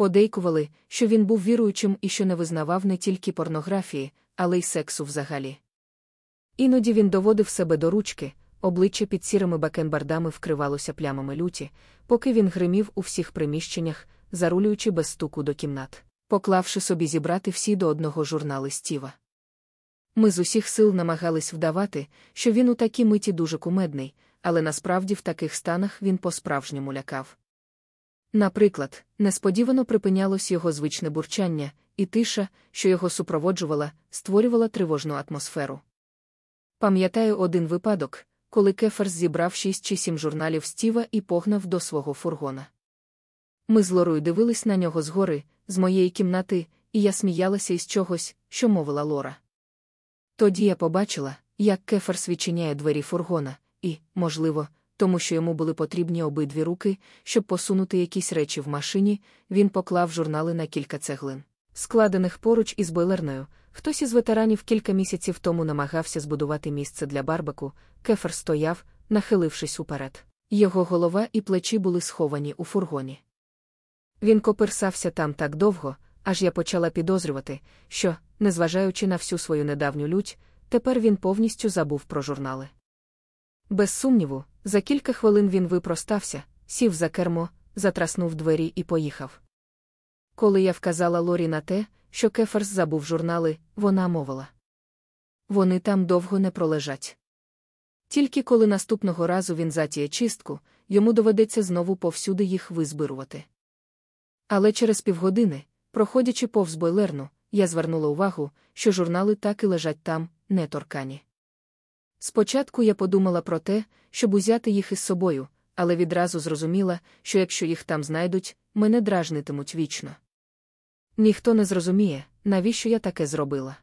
Подейкували, що він був віруючим і що не визнавав не тільки порнографії, але й сексу взагалі. Іноді він доводив себе до ручки, обличчя під сірими бакенбардами вкривалося плямами люті, поки він гримів у всіх приміщеннях, зарулюючи без стуку до кімнат, поклавши собі зібрати всі до одного журнали Стіва. Ми з усіх сил намагались вдавати, що він у такій миті дуже кумедний, але насправді в таких станах він по-справжньому лякав. Наприклад, несподівано припинялось його звичне бурчання, і тиша, що його супроводжувала, створювала тривожну атмосферу. Пам'ятаю один випадок, коли Кеферс зібрав шість чи сім журналів Стіва і погнав до свого фургона. Ми з Лорою дивились на нього згори, з моєї кімнати, і я сміялася із чогось, що мовила Лора. Тоді я побачила, як Кеферс відчиняє двері фургона, і, можливо, тому що йому були потрібні обидві руки, щоб посунути якісь речі в машині, він поклав журнали на кілька цеглин, складених поруч із бойлерною. Хтось із ветеранів кілька місяців тому намагався збудувати місце для барбеку, кефер стояв, нахилившись уперед. Його голова і плечі були сховані у фургоні. Він коперсався там так довго, аж я почала підозрювати, що, незважаючи на всю свою недавню лють, тепер він повністю забув про журнали. Без сумніву, за кілька хвилин він випростався, сів за кермо, затраснув двері і поїхав. Коли я вказала Лорі на те, що Кеферс забув журнали, вона мовила. Вони там довго не пролежать. Тільки коли наступного разу він затіє чистку, йому доведеться знову повсюди їх визбирувати. Але через півгодини, проходячи повз бойлерну, я звернула увагу, що журнали так і лежать там, не торкані. Спочатку я подумала про те, щоб узяти їх із собою, але відразу зрозуміла, що якщо їх там знайдуть, мене дражнитимуть вічно. Ніхто не зрозуміє, навіщо я таке зробила.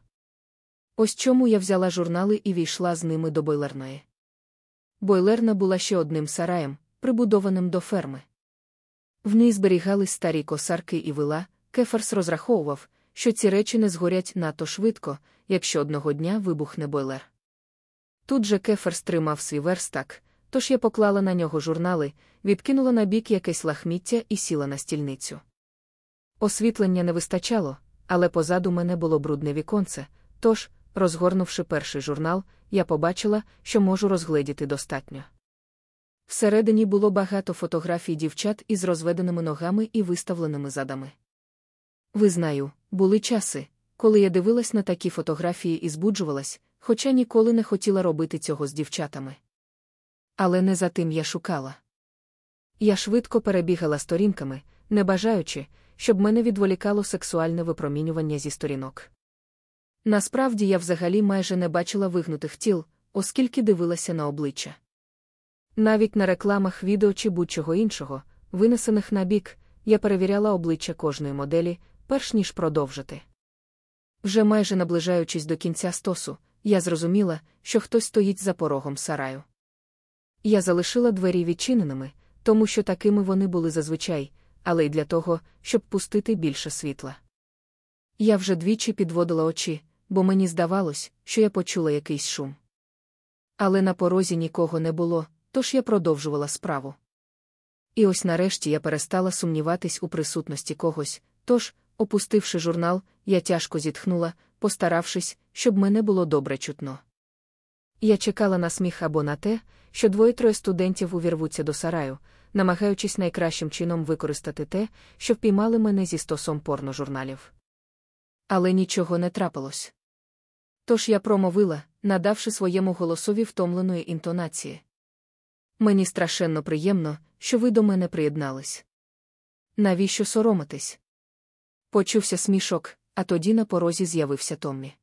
Ось чому я взяла журнали і війшла з ними до бойлерної. Бойлерна була ще одним сараєм, прибудованим до ферми. В ній зберігались старі косарки і вила, Кеферс розраховував, що ці речі не згорять надто швидко, якщо одного дня вибухне бойлер. Тут же Кеферс тримав свій верстак, тож я поклала на нього журнали, відкинула на бік якесь лахміття і сіла на стільницю. Освітлення не вистачало, але позаду мене було брудне віконце, тож, розгорнувши перший журнал, я побачила, що можу розгледіти достатньо. Всередині було багато фотографій дівчат із розведеними ногами і виставленими задами. Визнаю, були часи, коли я дивилась на такі фотографії і збуджувалась, хоча ніколи не хотіла робити цього з дівчатами. Але не за тим я шукала. Я швидко перебігала сторінками, не бажаючи, щоб мене відволікало сексуальне випромінювання зі сторінок. Насправді я взагалі майже не бачила вигнутих тіл, оскільки дивилася на обличчя. Навіть на рекламах відео чи будь-чого іншого, винесених на бік, я перевіряла обличчя кожної моделі, перш ніж продовжити. Вже майже наближаючись до кінця стосу, я зрозуміла, що хтось стоїть за порогом сараю. Я залишила двері відчиненими, тому що такими вони були зазвичай, але й для того, щоб пустити більше світла. Я вже двічі підводила очі, бо мені здавалось, що я почула якийсь шум. Але на порозі нікого не було, тож я продовжувала справу. І ось нарешті я перестала сумніватись у присутності когось, тож, опустивши журнал, я тяжко зітхнула, постаравшись, щоб мене було добре чутно. Я чекала на сміх або на те, що двоє-троє студентів увірвуться до сараю, намагаючись найкращим чином використати те, що впіймали мене зі стосом порножурналів. Але нічого не трапилось. Тож я промовила, надавши своєму голосові втомленої інтонації. Мені страшенно приємно, що ви до мене приєднались. Навіщо соромитись? Почувся смішок, а тоді на порозі з'явився Томмі.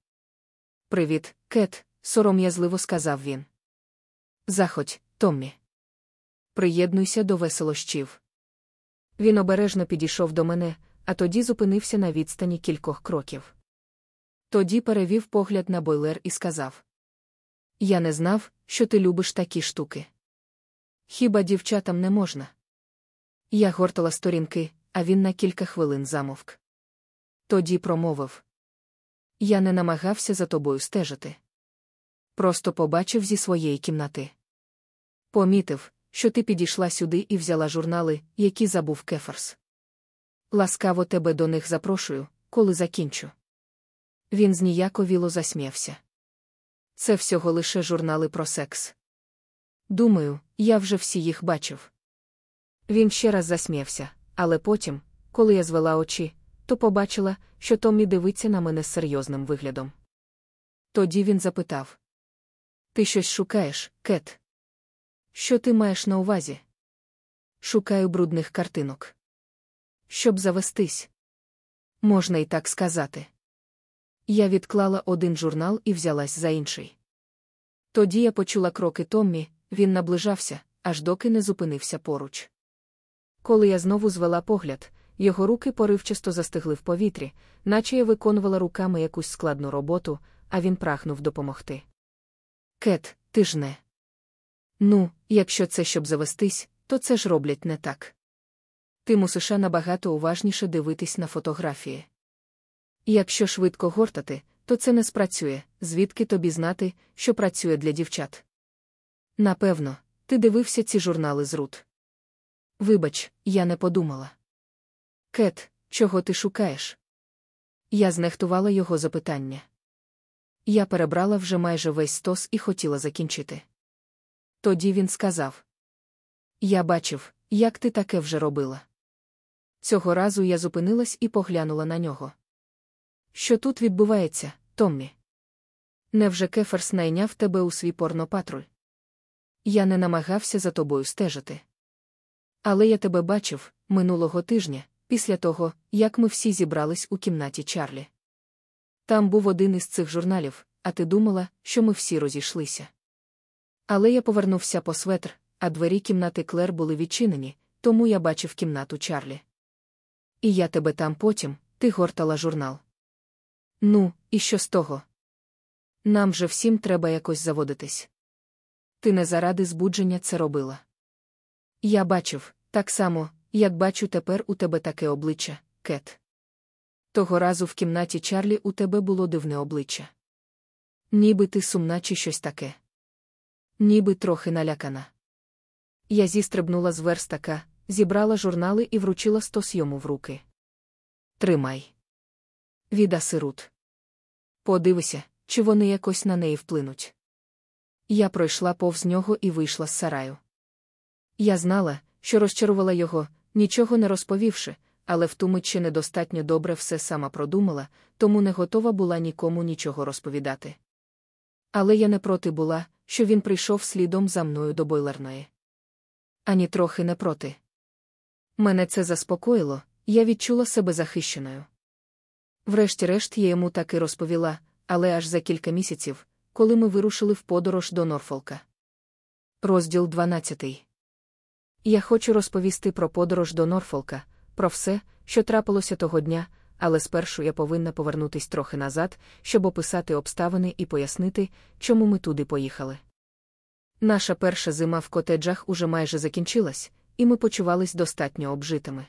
Привіт, Кет, сором'язливо сказав він. Заходь, Томмі. Приєднуйся до веселощів. Він обережно підійшов до мене, а тоді зупинився на відстані кількох кроків. Тоді перевів погляд на бойлер і сказав: Я не знав, що ти любиш такі штуки. Хіба дівчатам не можна? Я гортала сторінки, а він на кілька хвилин замовк. Тоді промовив: Я не намагався за тобою стежити. Просто побачив зі своєї кімнати. Помітив, що ти підійшла сюди і взяла журнали, які забув Кеферс. Ласкаво тебе до них запрошую, коли закінчу. Він зніяковіло засміявся. Це всього лише журнали про секс. Думаю, я вже всі їх бачив. Він ще раз засміявся, але потім, коли я звела очі, то побачила, що Томмі дивиться на мене з серйозним виглядом. Тоді він запитав: Ти щось шукаєш, Кет? Що ти маєш на увазі? Шукаю брудних картинок. Щоб завестись. Можна і так сказати. Я відклала один журнал і взялась за інший. Тоді я почула кроки Томмі, він наближався, аж доки не зупинився поруч. Коли я знову звела погляд, його руки поривчасто застигли в повітрі, наче я виконувала руками якусь складну роботу, а він прагнув допомогти. Кет, ти ж не. Ну, якщо це щоб завестись, то це ж роблять не так. Ти мусиш набагато уважніше дивитись на фотографії. Якщо швидко гортати, то це не спрацює, звідки тобі знати, що працює для дівчат. Напевно, ти дивився ці журнали з Рут. Вибач, я не подумала. Кет, чого ти шукаєш? Я знехтувала його запитання. Я перебрала вже майже весь стос і хотіла закінчити. Тоді він сказав: Я бачив, як ти таке вже робила. Цього разу я зупинилась і поглянула на нього. Що тут відбувається, Томмі? Невже Кеферс найняв тебе у свій порнопатруль? Я не намагався за тобою стежити. Але я тебе бачив минулого тижня, після того, як ми всі зібрались у кімнаті Чарлі. Там був один із цих журналів, а ти думала, що ми всі розійшлися. Але я повернувся по светр, а двері кімнати Клер були відчинені, тому я бачив кімнату Чарлі. І я тебе там потім, ти гортала журнал. Ну, і що з того? Нам же всім треба якось заводитись. Ти не заради збудження це робила. Я бачив, так само, як бачу тепер у тебе таке обличчя, Кет. Того разу в кімнаті Чарлі у тебе було дивне обличчя. Ніби ти сумна чи щось таке. Ніби трохи налякана. Я зістрибнула з верстака, зібрала журнали і вручила стос йому в руки. Тримай. Відаси Рут. Подивися, чи вони якось на неї вплинуть. Я пройшла повз нього і вийшла з сараю. Я знала, що розчарувала його, нічого не розповівши, але в ту мить ще недостатньо добре все сама продумала, тому не готова була нікому нічого розповідати. Але я не проти була, що він прийшов слідом за мною до бойлерної. Ані трохи не проти. Мене це заспокоїло, я відчула себе захищеною. Врешті-решт я йому таки розповіла, але аж за кілька місяців, коли ми вирушили в подорож до Норфолка. Розділ 12. Я хочу розповісти про подорож до Норфолка, про все, що трапилося того дня, але спершу я повинна повернутись трохи назад, щоб описати обставини і пояснити, чому ми туди поїхали. Наша перша зима в котеджах уже майже закінчилась, і ми почувались достатньо обжитими.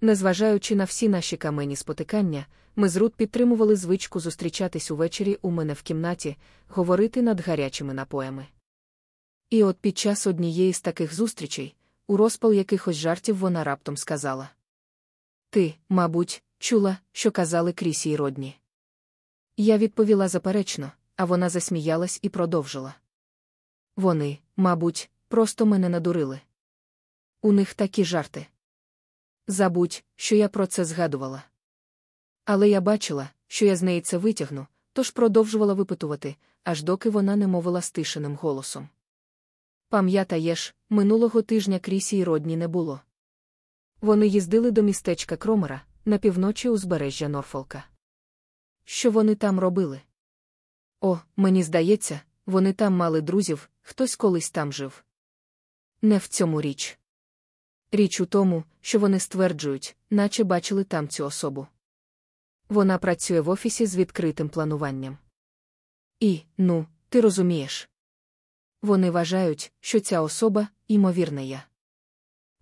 Незважаючи на всі наші камені спотикання, ми з Рут підтримували звичку зустрічатись увечері у мене в кімнаті, говорити над гарячими напоями. І от під час однієї з таких зустрічей, у розпал якихось жартів вона раптом сказала: Ти, мабуть, чула, що казали Крісі й родні. Я відповіла заперечно, а вона засміялась і продовжила. Вони, мабуть, просто мене надурили. У них такі жарти. Забудь, що я про це згадувала. Але я бачила, що я з неї це витягну, тож продовжувала випитувати, аж доки вона не мовила стишеним голосом. Пам'ятаєш, минулого тижня Крісі й родні не було. Вони їздили до містечка Кромера на півночі узбережжя Норфолка. Що вони там робили? О, мені здається, вони там мали друзів, хтось колись там жив. Не в цьому річ. Річ у тому, що вони стверджують, наче бачили там цю особу. Вона працює в офісі з відкритим плануванням. І, ну, ти розумієш. Вони вважають, що ця особа ймовірна я.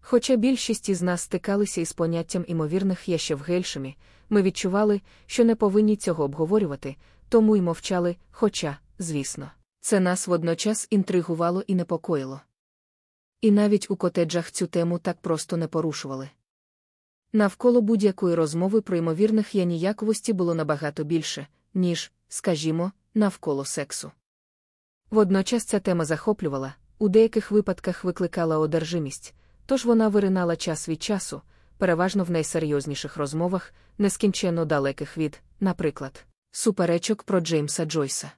Хоча більшість із нас стикалися із поняттям імовірних я ще в Гельшемі, ми відчували, що не повинні цього обговорювати, тому й мовчали, хоча, звісно. Це нас водночас інтригувало і непокоїло. І навіть у котеджах цю тему так просто не порушували. Навколо будь-якої розмови про ймовірних я ніяковості було набагато більше, ніж, скажімо, навколо сексу. Водночас ця тема захоплювала, у деяких випадках викликала одержимість, тож вона виринала час від часу, переважно в найсерйозніших розмовах, нескінченно далеких від, наприклад, суперечок про Джеймса Джойса.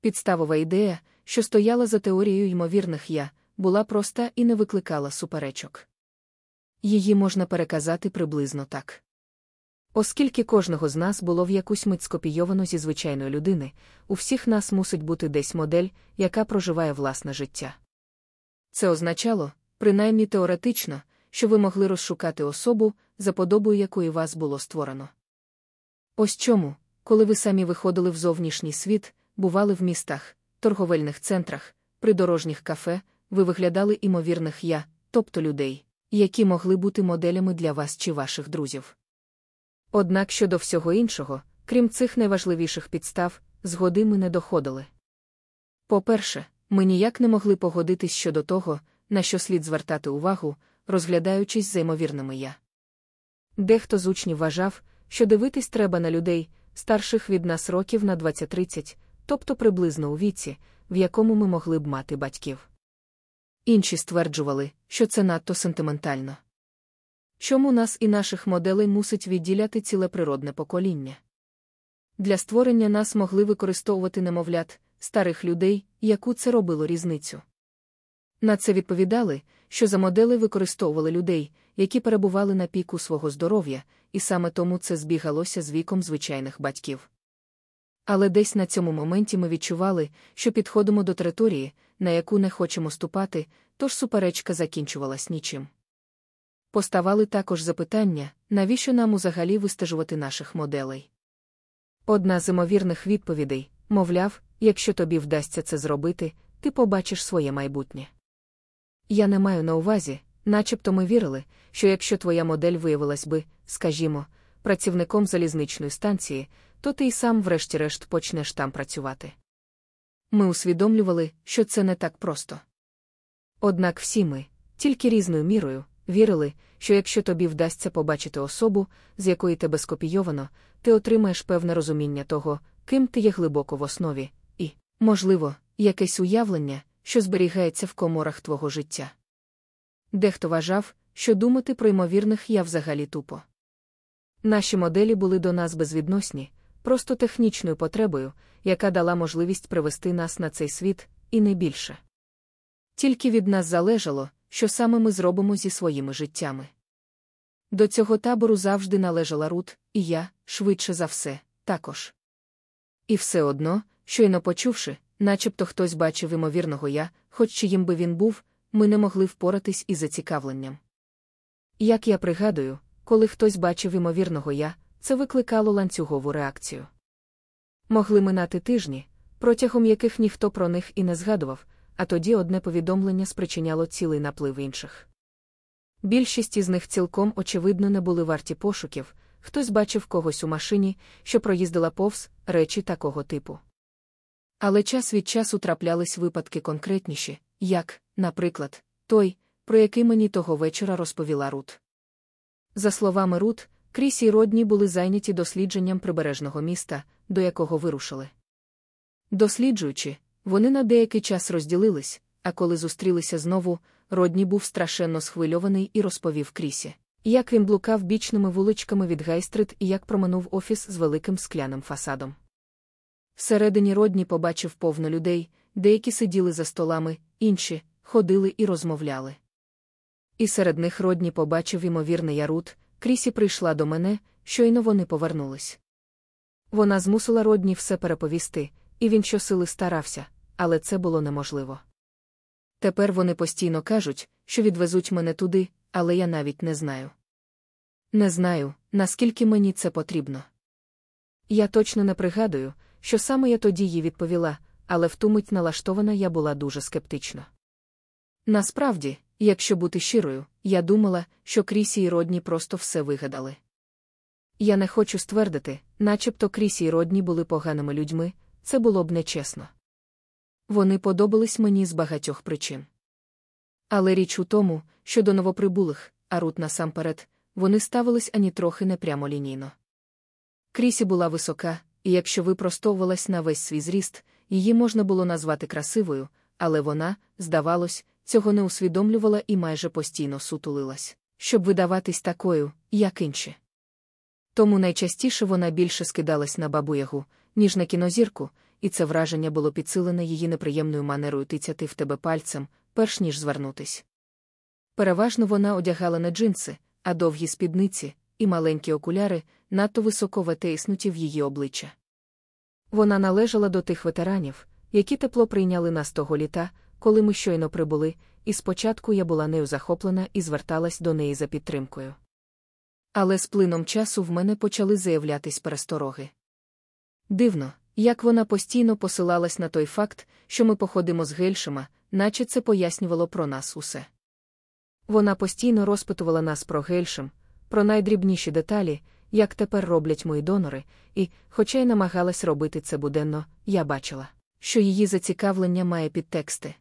Підставова ідея, що стояла за теорією ймовірних я, була проста і не викликала суперечок. Її можна переказати приблизно так. Оскільки кожного з нас було в якусь мить скопійовано зі звичайної людини, у всіх нас мусить бути десь модель, яка проживає власне життя. Це означало, принаймні теоретично, що ви могли розшукати особу, за подобою якої вас було створено. Ось чому, коли ви самі виходили в зовнішній світ, бували в містах, торговельних центрах, придорожніх кафе, ви виглядали імовірних я, тобто людей, які могли бути моделями для вас чи ваших друзів. Однак щодо всього іншого, крім цих найважливіших підстав, згоди ми не доходили. По-перше, ми ніяк не могли погодитись щодо того, на що слід звертати увагу, розглядаючись за ймовірними я. Дехто з учнів вважав, що дивитись треба на людей, старших від нас років на 20-30, тобто приблизно у віці, в якому ми могли б мати батьків. Інші стверджували, що це надто сентиментально. Чому нас і наших моделей мусить відділяти ціле природне покоління? Для створення нас могли використовувати немовлят, старих людей, яку це робило різницю. На це відповідали, що за модели використовували людей, які перебували на піку свого здоров'я, і саме тому це збігалося з віком звичайних батьків. Але десь на цьому моменті ми відчували, що підходимо до території, на яку не хочемо ступати, тож суперечка закінчувалась нічим. Поставали також запитання, навіщо нам узагалі вистежувати наших моделей. Одна з імовірних відповідей мовляв, якщо тобі вдасться це зробити, ти побачиш своє майбутнє. Я не маю на увазі, начебто ми вірили, що якщо твоя модель виявилась би, скажімо, працівником залізничної станції, то ти й сам, врешті-решт, почнеш там працювати. Ми усвідомлювали, що це не так просто. Однак всі ми, тільки різною мірою, вірили, що якщо тобі вдасться побачити особу, з якої тебе скопійовано, ти отримаєш певне розуміння того, ким ти є глибоко в основі, і, можливо, якесь уявлення, що зберігається в коморах твого життя. Дехто вважав, що думати про ймовірних я взагалі тупо. Наші моделі були до нас безвідносні, просто технічною потребою, яка дала можливість привести нас на цей світ, і не більше. Тільки від нас залежало, що саме ми зробимо зі своїми життями. До цього табору завжди належала Рут, і я, швидше за все, також. І все одно, щойно почувши, начебто хтось бачив імовірного я, хоч чиїм би він був, ми не могли впоратись із зацікавленням. Як я пригадую, коли хтось бачив імовірного я, це викликало ланцюгову реакцію. Могли минати тижні, протягом яких ніхто про них і не згадував, а тоді одне повідомлення спричиняло цілий наплив інших. Більшість із них цілком, очевидно, не були варті пошуків, хтось бачив когось у машині, що проїздила повз речі такого типу. Але час від часу траплялись випадки конкретніші, як, наприклад, той, про який мені того вечора розповіла Рут. За словами Рут, Крісі й Родні були зайняті дослідженням прибережного міста, до якого вирушили. Досліджуючи, вони на деякий час розділились, а коли зустрілися знову, Родні був страшенно схвильований і розповів Крісі, як він блукав бічними вуличками від Гайстрит і як проминув офіс з великим скляним фасадом. Всередині Родні побачив повно людей, деякі сиділи за столами, інші ходили і розмовляли. І серед них Родні побачив імовірний ярут, Крісі прийшла до мене, щойно вони повернулись. Вона змусила Родні все переповісти, і він щосили старався, але це було неможливо. Тепер вони постійно кажуть, що відвезуть мене туди, але я навіть не знаю. Не знаю, наскільки мені це потрібно. Я точно не пригадую, що саме я тоді їй відповіла, але в ту мить налаштована я була дуже скептично. Насправді, якщо бути щирою, я думала, що Крісі і Родні просто все вигадали. Я не хочу ствердити, начебто Крісі і Родні були поганими людьми, це було б нечесно. Вони подобались мені з багатьох причин. Але річ у тому, що до новоприбулих, а Рут насамперед, вони ставились ані трохи не прямолінійно. Крісі була висока, і якщо випростовувалась на весь свій зріст, її можна було назвати красивою, але вона, здавалось, цього не усвідомлювала і майже постійно сутулилась, щоб видаватись такою, як інші. Тому найчастіше вона більше скидалась на бабу ягу, ніж на кінозірку, і це враження було підсилене її неприємною манерою тицяти в тебе пальцем, перш ніж звернутись. Переважно вона одягала не джинси, а довгі спідниці, і маленькі окуляри, надто високо витиснуті в її обличчя. Вона належала до тих ветеранів, які тепло прийняли нас того літа, коли ми щойно прибули, і спочатку я була нею захоплена і зверталась до неї за підтримкою. Але з плином часу в мене почали заявлятись перестороги. Дивно, як вона постійно посилалась на той факт, що ми походимо з гельшима, наче це пояснювало про нас усе. Вона постійно розпитувала нас про гельшим, про найдрібніші деталі, як тепер роблять мої донори, і, хоча й намагалась робити це буденно, я бачила, що її зацікавлення має підтексти.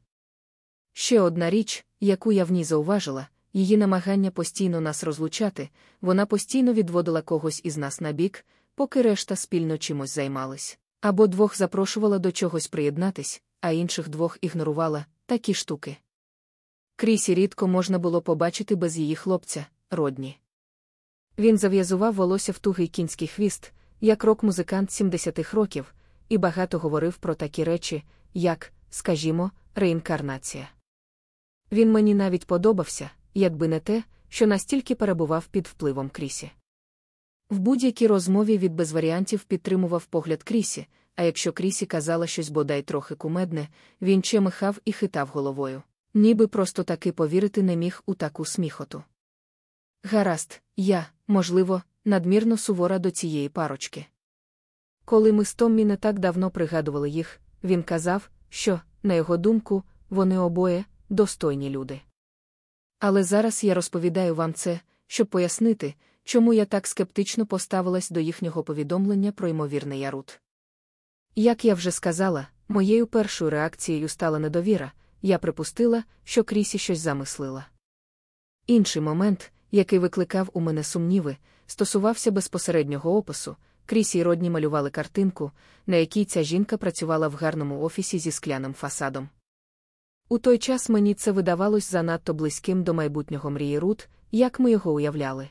Ще одна річ, яку я в ній зауважила, її намагання постійно нас розлучати, вона постійно відводила когось із нас на бік, поки решта спільно чимось займались. Або двох запрошувала до чогось приєднатись, а інших двох ігнорувала такі штуки. Крісі рідко можна було побачити без її хлопця, родні. Він зав'язував волосся в тугий кінський хвіст, як рок-музикант 70-х років, і багато говорив про такі речі, як, скажімо, реінкарнація. Він мені навіть подобався, якби не те, що настільки перебував під впливом Крісі. В будь-якій розмові від без варіантів підтримував погляд Крісі, а якщо Крісі казала щось бодай трохи кумедне, він чемихав і хитав головою. Ніби просто таки повірити не міг у таку сміхоту. Гаразд, я, можливо, надмірно сувора до цієї парочки. Коли ми з Томмі не так давно пригадували їх, він казав, що, на його думку, вони обоє достойні люди. Але зараз я розповідаю вам це, щоб пояснити, чому я так скептично поставилась до їхнього повідомлення про ймовірний ярут. Як я вже сказала, моєю першою реакцією стала недовіра, я припустила, що Крісі щось замислила. Інший момент, який викликав у мене сумніви, стосувався безпосереднього опису. Крісі й родні малювали картинку, на якій ця жінка працювала в гарному офісі зі скляним фасадом. У той час мені це видавалось занадто близьким до майбутнього мрії Рут, як ми його уявляли.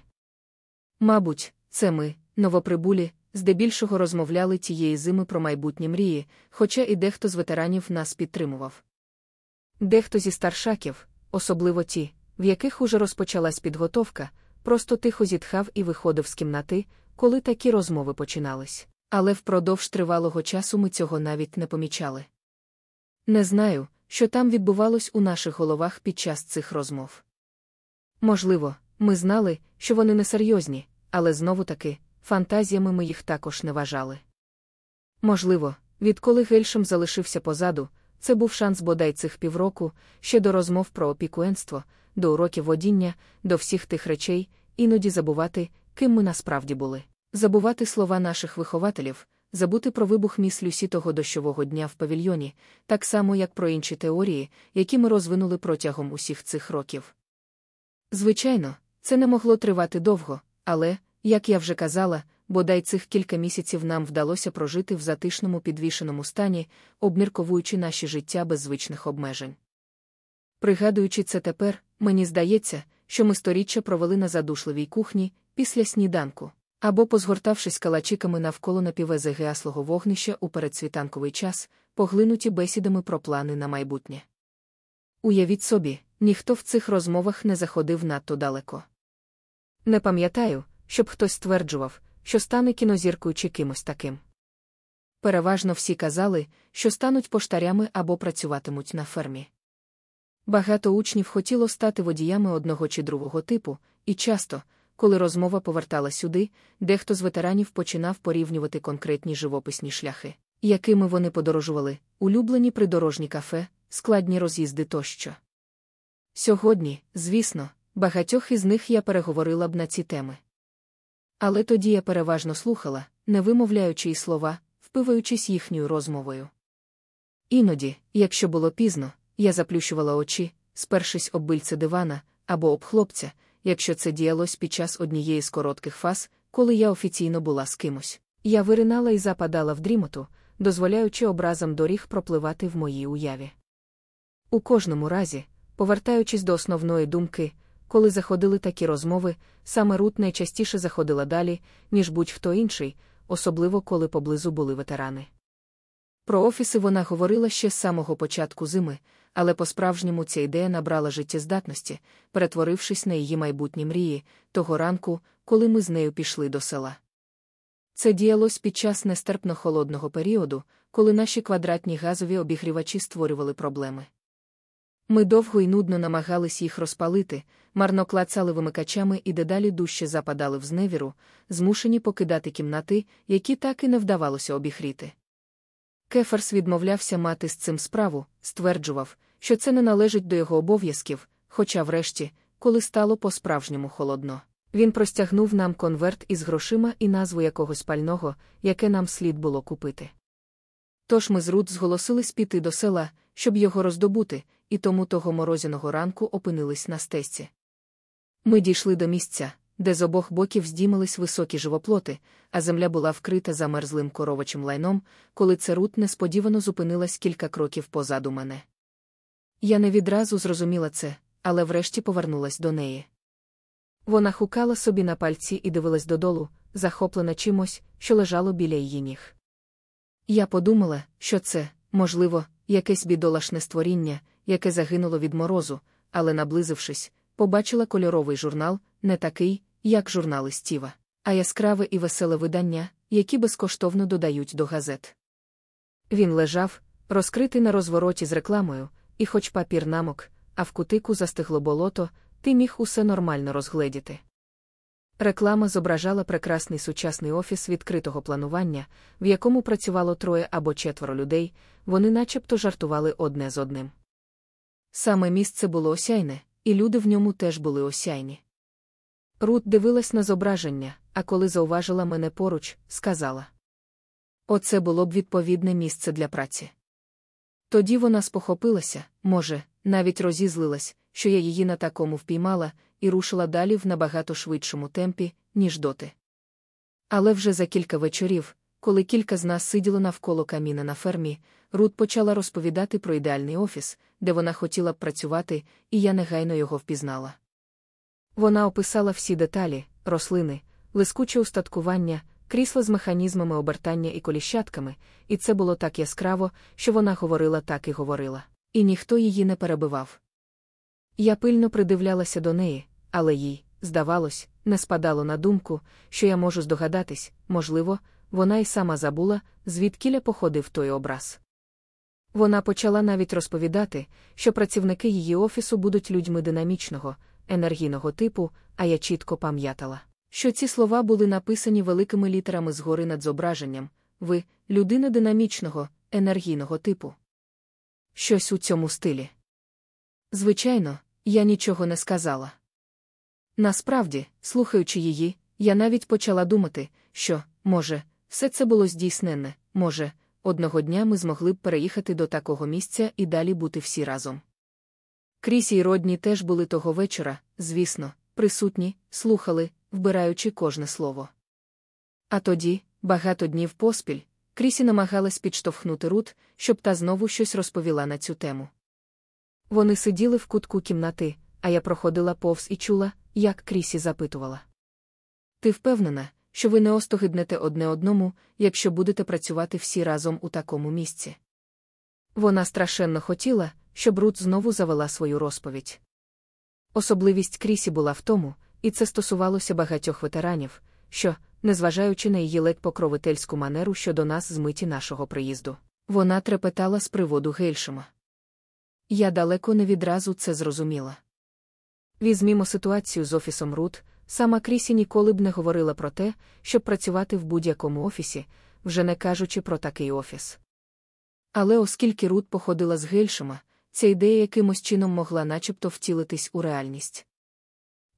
Мабуть, це ми, новоприбулі, здебільшого розмовляли тієї зими про майбутні мрії, хоча і дехто з ветеранів нас підтримував. Дехто зі старшаків, особливо ті, в яких уже розпочалась підготовка, просто тихо зітхав і виходив з кімнати, коли такі розмови починались. Але впродовж тривалого часу ми цього навіть не помічали. Не знаю, що там відбувалось у наших головах під час цих розмов. Можливо, ми знали, що вони несерйозні, але знову таки, фантазіями ми їх також не вважали. Можливо, відколи Гельшем залишився позаду, це був шанс бодай цих півроку, ще до розмов про опікуенство, до уроків водіння, до всіх тих речей, іноді забувати, ким ми насправді були, забувати слова наших вихователів, забути про вибух міс Люсі того дощового дня в павільйоні, так само як про інші теорії, які ми розвинули протягом усіх цих років. Звичайно, це не могло тривати довго, але, як я вже казала, бодай цих кілька місяців нам вдалося прожити в затишному підвішеному стані, обмірковуючи наші життя без звичних обмежень. Пригадуючи це тепер, мені здається, що ми сторіччя провели на задушливій кухні після сніданку, або, позгортавшись калачиками навколо напівезегеаслого вогнища у передсвітанковий час, поглинуті бесідами про плани на майбутнє. Уявіть собі, ніхто в цих розмовах не заходив надто далеко. Не пам'ятаю, щоб хтось стверджував, що стане кінозіркою чи кимось таким. Переважно всі казали, що стануть поштарями або працюватимуть на фермі. Багато учнів хотіло стати водіями одного чи другого типу, і часто, коли розмова повертала сюди, дехто з ветеранів починав порівнювати конкретні живописні шляхи, якими вони подорожували, улюблені придорожні кафе, складні роз'їзди тощо. Сьогодні, звісно, багатьох із них я переговорила б на ці теми. Але тоді я переважно слухала, не вимовляючи й слова, впиваючись їхньою розмовою. Іноді, якщо було пізно, я заплющувала очі, спершись об бильце дивана або об хлопця, якщо це діялось під час однієї з коротких фаз, коли я офіційно була з кимось. Я виринала і западала в дрімоту, дозволяючи образам доріг пропливати в моїй уяві. У кожному разі, повертаючись до основної думки, коли заходили такі розмови, саме Рут найчастіше заходила далі, ніж будь-хто інший, особливо коли поблизу були ветерани. Про офіси вона говорила ще з самого початку зими, але по-справжньому ця ідея набрала життєздатності, перетворившись на її майбутні мрії, того ранку, коли ми з нею пішли до села. Це діялось під час нестерпно холодного періоду, коли наші квадратні газові обігрівачі створювали проблеми. Ми довго і нудно намагались їх розпалити, марно клацали вимикачами і дедалі дужче западали в зневіру, змушені покидати кімнати, які так і не вдавалося обігріти. Кеферс відмовлявся мати з цим справу, стверджував, що це не належить до його обов'язків, хоча, врешті, коли стало по-справжньому холодно. Він простягнув нам конверт із грошима і назву якогось пального, яке нам слід було купити. Тож ми з Рут зголосились піти до села, щоб його роздобути, і тому того морозяного ранку опинились на стесці. Ми дійшли до місця, де з обох боків здіймались високі живоплоти, а земля була вкрита замерзлим коровачим лайном, коли це Рут несподівано зупинилась кілька кроків позаду мене. Я не відразу зрозуміла це, але врешті повернулась до неї. Вона хукала собі на пальці і дивилась додолу, захоплена чимось, що лежало біля її ніг. Я подумала, що це, можливо, якесь бідолашне створіння, яке загинуло від морозу, але, наблизившись, побачила кольоровий журнал, не такий, як журнали Стіва, а яскраве і веселе видання, які безкоштовно додають до газет. Він лежав, розкритий на розвороті з рекламою, і хоч папір намок, а в кутику застигло болото, ти міг усе нормально розгледіти. Реклама зображала прекрасний сучасний офіс відкритого планування, в якому працювало троє або четверо людей, вони начебто жартували одне з одним. Саме місце було осяйне, і люди в ньому теж були осяйні. Рут дивилась на зображення, а коли зауважила мене поруч, сказала: Оце було б відповідне місце для праці. Тоді вона спохопилася, може, навіть розізлилась, що я її на такому впіймала, і рушила далі в набагато швидшому темпі, ніж доти. Але вже за кілька вечорів, коли кілька з нас сиділо навколо каміна на фермі, Рут почала розповідати про ідеальний офіс, де вона хотіла б працювати, і я негайно його впізнала. Вона описала всі деталі, рослини, лискуче устаткування, крісла з механізмами обертання і коліщатками, і це було так яскраво, що вона говорила так і говорила, і ніхто її не перебивав. Я пильно придивлялася до неї, але їй, здавалось, не спадало на думку, що я можу здогадатись, можливо, вона й сама забула, звідкіля походив той образ. Вона почала навіть розповідати, що працівники її офісу будуть людьми динамічного, енергійного типу, а я чітко пам'ятала, що ці слова були написані великими літерами згори над зображенням ви, людина динамічного, енергійного типу. Щось у цьому стилі. Звичайно, я нічого не сказала. Насправді, слухаючи її, я навіть почала думати, що, може, все це було здійсненне, може, одного дня ми змогли б переїхати до такого місця і далі бути всі разом. Крісі й родні теж були того вечора, звісно, присутні, слухали, вбираючи кожне слово. А тоді, багато днів поспіль, Крісі намагалась підштовхнути Рут, щоб та знову щось розповіла на цю тему. Вони сиділи в кутку кімнати, а я проходила повз і чула, як Крісі запитувала. Ти впевнена, що ви не остогиднете одне одному, якщо будете працювати всі разом у такому місці? Вона страшенно хотіла, щоб Рут знову завела свою розповідь. Особливість Крісі була в тому, і це стосувалося багатьох ветеранів, що, незважаючи на її ледь покровительську манеру щодо нас з миті нашого приїзду, вона трепетала з приводу Гельшима. Я далеко не відразу це зрозуміла. Візьмімо ситуацію з офісом Рут, сама Крісі ніколи б не говорила про те, щоб працювати в будь-якому офісі, вже не кажучи про такий офіс. Але оскільки Рут походила з Гельшима, ця ідея якимось чином могла начебто втілитись у реальність.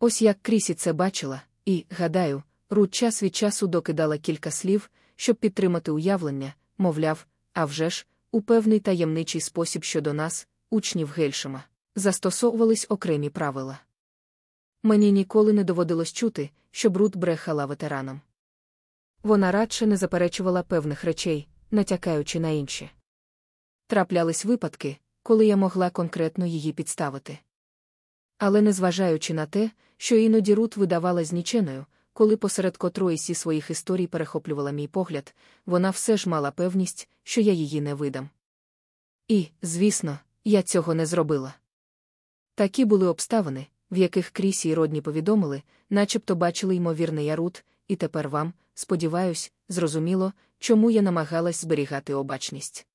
Ось як Крісі це бачила, і, гадаю, Рут час від часу докидала кілька слів, щоб підтримати уявлення, мовляв, а вже ж, у певний таємничий спосіб щодо нас, учнів Гельшема, застосовувались окремі правила. Мені ніколи не доводилось чути, щоб Рут брехала ветеранам. Вона радше не заперечувала певних речей, натякаючи на інші. Траплялись випадки, коли я могла конкретно її підставити. Але незважаючи на те, що іноді Рут видавала зніченою, коли посеред котрої сі своїх історій перехоплювала мій погляд, вона все ж мала певність, що я її не видам. І, звісно, я цього не зробила. Такі були обставини, в яких Крісі й родні повідомили, начебто бачили ймовірний ярут, і тепер вам, сподіваюсь, зрозуміло, чому я намагалась зберігати обачність.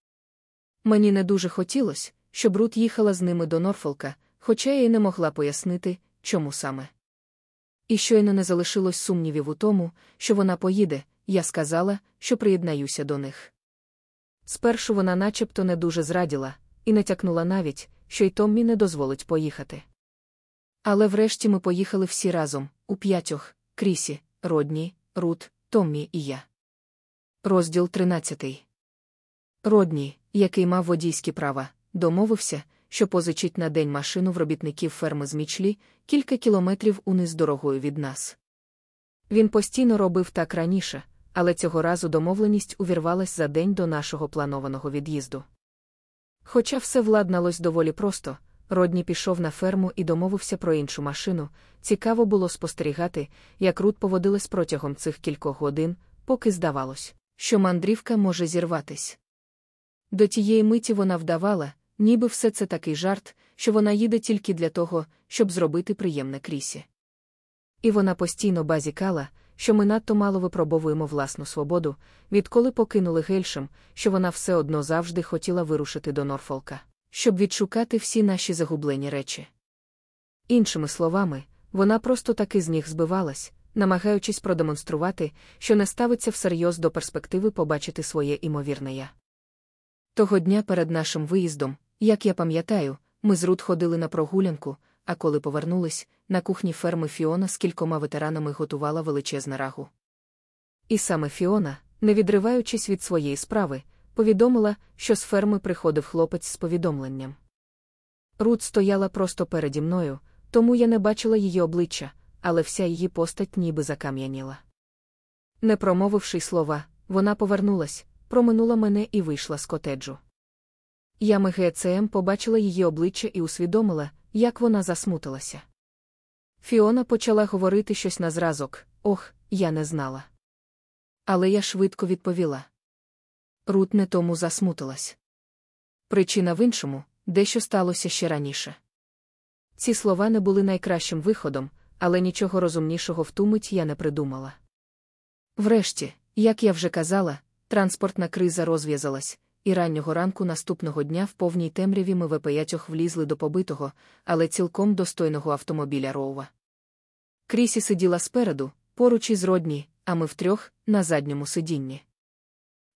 Мені не дуже хотілося, щоб Рут їхала з ними до Норфолка, хоча я й не могла пояснити, чому саме. І щойно не залишилось сумнівів у тому, що вона поїде, я сказала, що приєднаюся до них. Спершу вона начебто не дуже зраділа, і натякнула навіть, що й Томмі не дозволить поїхати. Але врешті ми поїхали всі разом, у п'ятьох Крісі, Родні, Рут, Томмі і я. Розділ 13. Родні, який мав водійські права, домовився, що позичить на день машину в робітників ферми з Мічлі кілька кілометрів униз дорогою від нас. Він постійно робив так раніше, але цього разу домовленість увірвалась за день до нашого планованого від'їзду. Хоча все владналось доволі просто, Родні пішов на ферму і домовився про іншу машину. Цікаво було спостерігати, як Рут поводилась протягом цих кількох годин, поки здавалось, що мандрівка може зірватись. До тієї миті вона вдавала, ніби все це такий жарт, що вона їде тільки для того, щоб зробити приємне крісі. І вона постійно базікала, що ми надто мало випробовуємо власну свободу, відколи покинули гельшем, що вона все одно завжди хотіла вирушити до Норфолка, щоб відшукати всі наші загублені речі. Іншими словами, вона просто таки з них збивалась, намагаючись продемонструвати, що не ставиться всерйоз до перспективи побачити своє імовірне я. Того дня перед нашим виїздом, як я пам'ятаю, ми з Рут ходили на прогулянку, а коли повернулись, на кухні ферми Фіона з кількома ветеранами готувала величезне рагу. І саме Фіона, не відриваючись від своєї справи, повідомила, що з ферми приходив хлопець з повідомленням. Рут стояла просто переді мною, тому я не бачила її обличчя, але вся її постать ніби закам'яніла. Не промовивши слова, вона повернулась, проминула мене і вийшла з котеджу. Я МГЦМ побачила її обличчя і усвідомила, як вона засмутилася. Фіона почала говорити щось на зразок ох, я не знала. Але я швидко відповіла. Рут не тому засмутилась. Причина в іншому, дещо сталося ще раніше. Ці слова не були найкращим виходом, але нічого розумнішого в ту мить я не придумала. Врешті, як я вже казала, транспортна криза розв'язалась, і раннього ранку наступного дня в повній темряві ми в п'ятьох влізли до побитого, але цілком достойного автомобіля Роува. Крісі сиділа спереду, поруч із родні, а ми втрьох на задньому сидінні.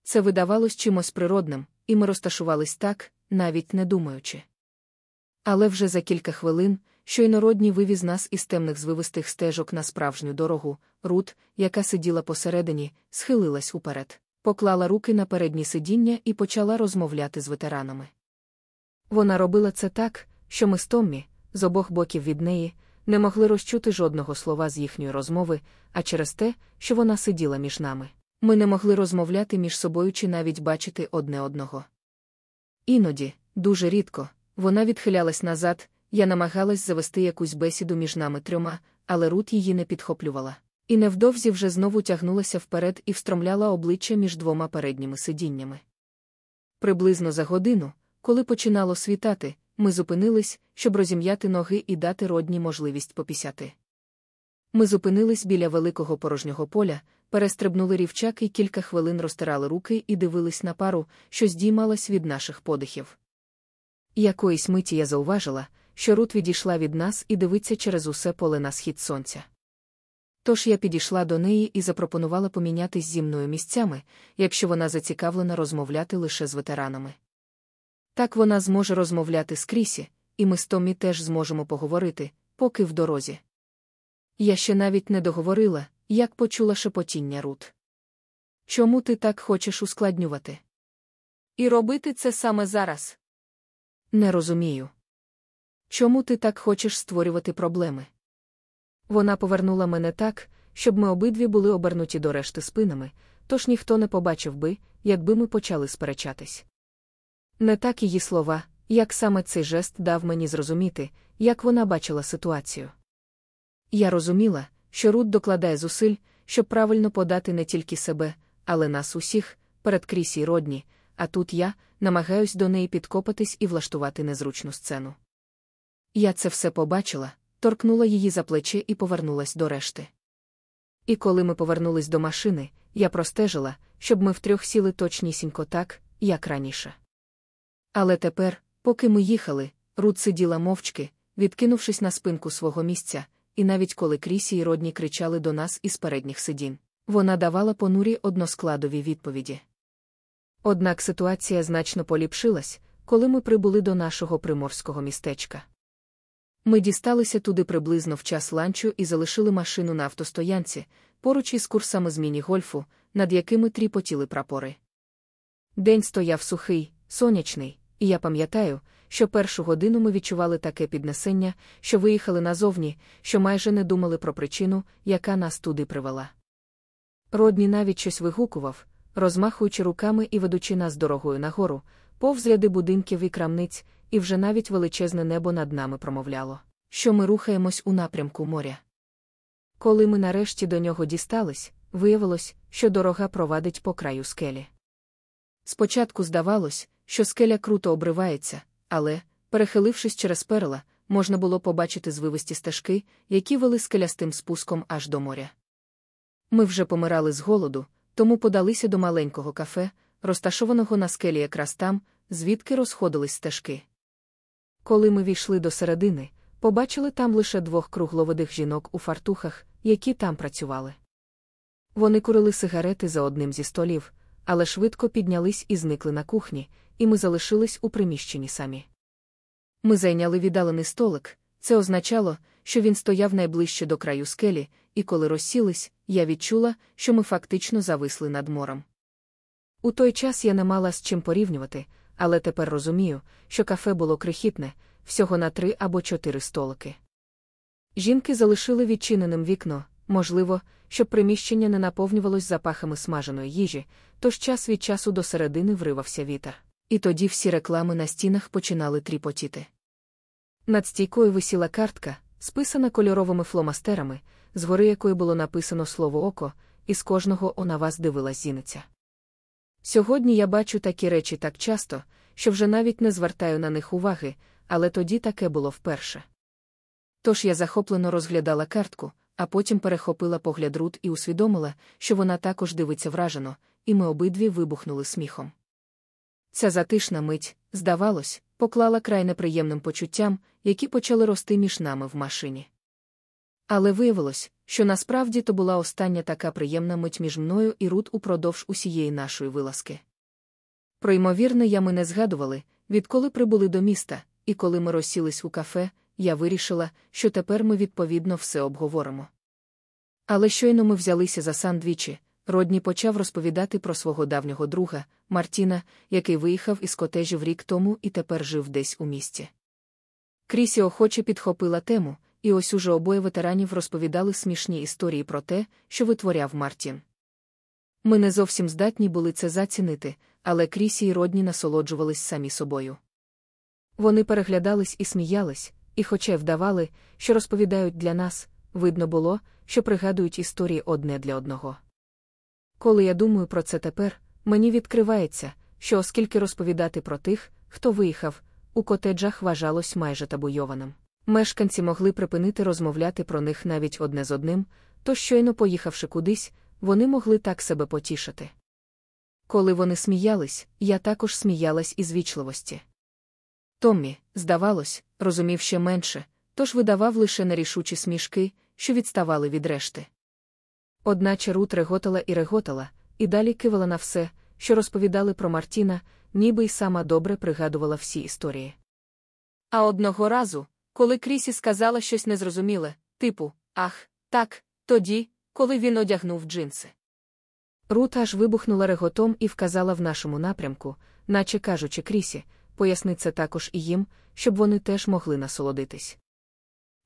Це видавалось чимось природним, і ми розташувались так, навіть не думаючи. Але вже за кілька хвилин, щойно родні вивіз нас із темних звивистих стежок на справжню дорогу, Рут, яка сиділа посередині, схилилась уперед поклала руки на переднє сидіння і почала розмовляти з ветеранами. Вона робила це так, що ми з Томмі, з обох боків від неї, не могли розчути жодного слова з їхньої розмови, а через те, що вона сиділа між нами. Ми не могли розмовляти між собою чи навіть бачити одне одного. Іноді, дуже рідко, вона відхилялась назад, я намагалась завести якусь бесіду між нами трьома, але Рут її не підхоплювала і невдовзі вже знову тягнулася вперед і встромляла обличчя між двома передніми сидіннями. Приблизно за годину, коли починало світати, ми зупинились, щоб розім'яти ноги і дати родні можливість попісяти. Ми зупинились біля великого порожнього поля, перестрибнули рівчак і кілька хвилин розтирали руки і дивились на пару, що здіймалась від наших подихів. Якоїсь миті я зауважила, що Рут відійшла від нас і дивиться через усе поле на схід сонця. Тож я підійшла до неї і запропонувала помінятись зі мною місцями, якщо вона зацікавлена розмовляти лише з ветеранами. Так вона зможе розмовляти з Крісі, і ми з Томі теж зможемо поговорити, поки в дорозі. Я ще навіть не договорила, як почула шепотіння Рут. Чому ти так хочеш ускладнювати? І робити це саме зараз. Не розумію. Чому ти так хочеш створювати проблеми? Вона повернула мене так, щоб ми обидві були обернуті до решти спинами, тож ніхто не побачив би, якби ми почали сперечатись. Не так її слова, як саме цей жест дав мені зрозуміти, як вона бачила ситуацію. Я розуміла, що Рут докладає зусиль, щоб правильно подати не тільки себе, але нас усіх, перед Крісі родні, а тут я намагаюсь до неї підкопатись і влаштувати незручну сцену. Я це все побачила, торкнула її за плече і повернулась до решти. І коли ми повернулись до машини, я простежила, щоб ми втрьох сіли точнісінько так, як раніше. Але тепер, поки ми їхали, Рут сиділа мовчки, відкинувшись на спинку свого місця, і навіть коли Крісі й родні кричали до нас із передніх сидінь, вона давала понурі односкладові відповіді. Однак ситуація значно поліпшилась, коли ми прибули до нашого приморського містечка. Ми дісталися туди приблизно в час ланчу і залишили машину на автостоянці, поруч із курсами з міні-гольфу, над якими тріпотіли прапори. День стояв сухий, сонячний, і я пам'ятаю, що першу годину ми відчували таке піднесення, що виїхали назовні, що майже не думали про причину, яка нас туди привела. Родні навіть щось вигукував, розмахуючи руками і ведучи нас дорогою нагору, повз ряди будинків і крамниць, і вже навіть величезне небо над нами промовляло, що ми рухаємось у напрямку моря. Коли ми нарешті до нього дістались, виявилось, що дорога провадить по краю скелі. Спочатку здавалось, що скеля круто обривається, але, перехилившись через перла, можна було побачити звивисті стежки, які вели скелястим спуском аж до моря. Ми вже помирали з голоду, тому подалися до маленького кафе, розташованого на скелі якраз там, звідки розходились стежки. Коли ми війшли до середини, побачили там лише двох кругловидих жінок у фартухах, які там працювали. Вони курили сигарети за одним зі столів, але швидко піднялись і зникли на кухні, і ми залишились у приміщенні самі. Ми зайняли віддалений столик, це означало, що він стояв найближче до краю скелі, і коли розсілись, я відчула, що ми фактично зависли над морем. У той час я не мала з чим порівнювати, але тепер розумію, що кафе було крихітне, всього на три або чотири столики. Жінки залишили відчиненим вікно, можливо, щоб приміщення не наповнювалось запахами смаженої їжі, тож час від часу до середини вривався вітер. І тоді всі реклами на стінах починали тріпотіти. Над стійкою висіла картка, списана кольоровими фломастерами, згори якої було написано слово око, і з кожного о вас дивилась зіниця. Сьогодні я бачу такі речі так часто, що вже навіть не звертаю на них уваги, але тоді таке було вперше. Тож я захоплено розглядала картку, а потім перехопила погляд Рут і усвідомила, що вона також дивиться вражено, і ми обидві вибухнули сміхом. Ця затишна мить, здавалось, поклала край неприємним почуттям, які почали рости між нами в машині. Але виявилось, що насправді то була остання така приємна мить між мною і Рут упродовж усієї нашої вилазки. Про ймовірне я ми не згадували, відколи прибули до міста, і коли ми розсілись у кафе, я вирішила, що тепер ми відповідно все обговоримо. Але щойно ми взялися за сандвічі, Родні почав розповідати про свого давнього друга, Мартіна, який виїхав із котежів рік тому і тепер жив десь у місті. Крісі охоче підхопила тему, і ось уже обоє ветеранів розповідали смішні історії про те, що витворяв Мартін. Ми не зовсім здатні були це зацінити, але Крісі й родні насолоджувались самі собою. Вони переглядались і сміялись, і, хоча вдавали, що розповідають для нас, видно було, що пригадують історії одне для одного. Коли я думаю про це тепер, мені відкривається, що оскільки розповідати про тих, хто виїхав, у котеджах вважалось майже табуйованим. Мешканці могли припинити розмовляти про них навіть одне з одним, то щойно поїхавши кудись, вони могли так себе потішити. Коли вони сміялись, я також сміялась із вічливості. Томмі, здавалось, розумів ще менше, тож видавав лише нерішучі смішки, що відставали від решти. Одначе Рут реготала і реготала, і далі кивала на все, що розповідали про Мартіна, ніби й сама добре пригадувала всі історії. А одного разу, коли Крісі сказала щось незрозуміле, типу Ах, так, тоді, коли він одягнув джинси. Рут аж вибухнула реготом і вказала в нашому напрямку, наче кажучи Крісі, поясни це також і їм, щоб вони теж могли насолодитись.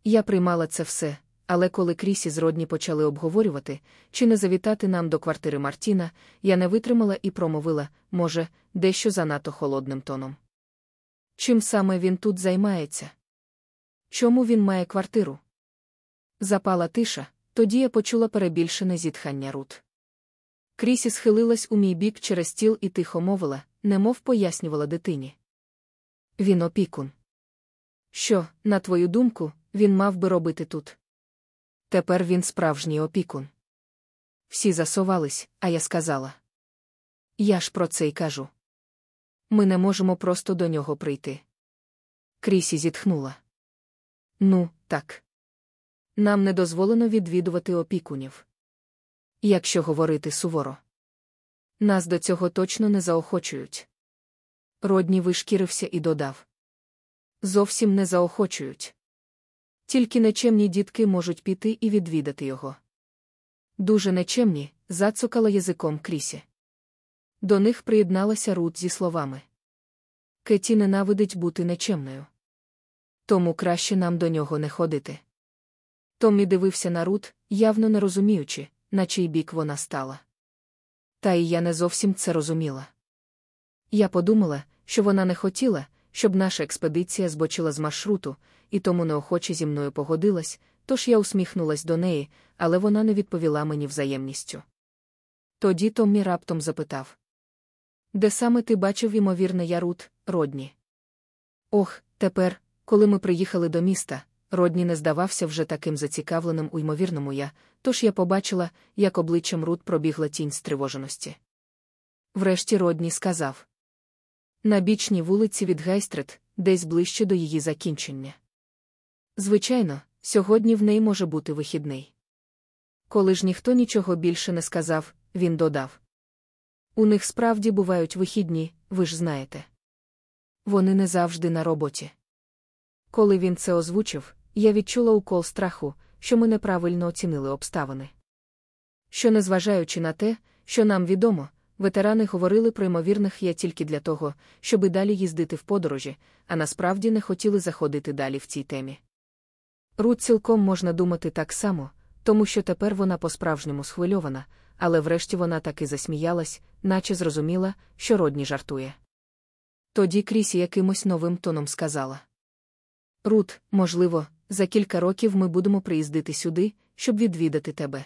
Я приймала це все, але коли Крісі з Родні почали обговорювати, чи не завітати нам до квартири Мартіна, я не витримала і промовила, може, дещо занадто холодним тоном. Чим саме він тут займається? Чому він має квартиру? Запала тиша, тоді я почула перебільшене зітхання Рут. Крісі схилилась у мій бік через стіл і тихо мовила, немов пояснювала дитині. Він опікун. Що, на твою думку, він мав би робити тут? Тепер він справжній опікун. Всі засовались, а я сказала. Я ж про це й кажу. Ми не можемо просто до нього прийти. Крісі зітхнула. Ну, так. Нам не дозволено відвідувати опікунів. Якщо говорити суворо, нас до цього точно не заохочують. Родні вишкірився і додав. Зовсім не заохочують. Тільки нечемні дітки можуть піти і відвідати його. Дуже нечемні, зацукала язиком крісі. До них приєдналася Рут зі словами. Кеті ненавидить бути нечемною. Тому краще нам до нього не ходити. Томмі дивився на Рут, явно не розуміючи, на чий бік вона стала. Та і я не зовсім це розуміла. Я подумала, що вона не хотіла, щоб наша експедиція збочила з маршруту, і тому неохоче зі мною погодилась, тож я усміхнулась до неї, але вона не відповіла мені взаємністю. Тоді Томмі раптом запитав: Де саме ти бачив, ймовірне, я Рут, Родні? Ох, тепер, коли ми приїхали до міста, Родні не здавався вже таким зацікавленим у ймовірному я, тож я побачила, як обличчям Рут пробігла тінь стривоженості. Врешті Родні сказав на бічній вулиці від Гайстрет, десь ближче до її закінчення. Звичайно, сьогодні в неї може бути вихідний. Коли ж ніхто нічого більше не сказав, він додав. У них справді бувають вихідні, ви ж знаєте. Вони не завжди на роботі. Коли він це озвучив, я відчула укол страху, що ми неправильно оцінили обставини. Що, незважаючи на те, що нам відомо, ветерани говорили про ймовірних я тільки для того, щоби далі їздити в подорожі, а насправді не хотіли заходити далі в цій темі. Рут цілком можна думати так само, тому що тепер вона по-справжньому схвильована, але врешті вона таки засміялась, наче зрозуміла, що родні жартує. Тоді Крісі якимось новим тоном сказала. Рут, можливо, за кілька років ми будемо приїздити сюди, щоб відвідати тебе.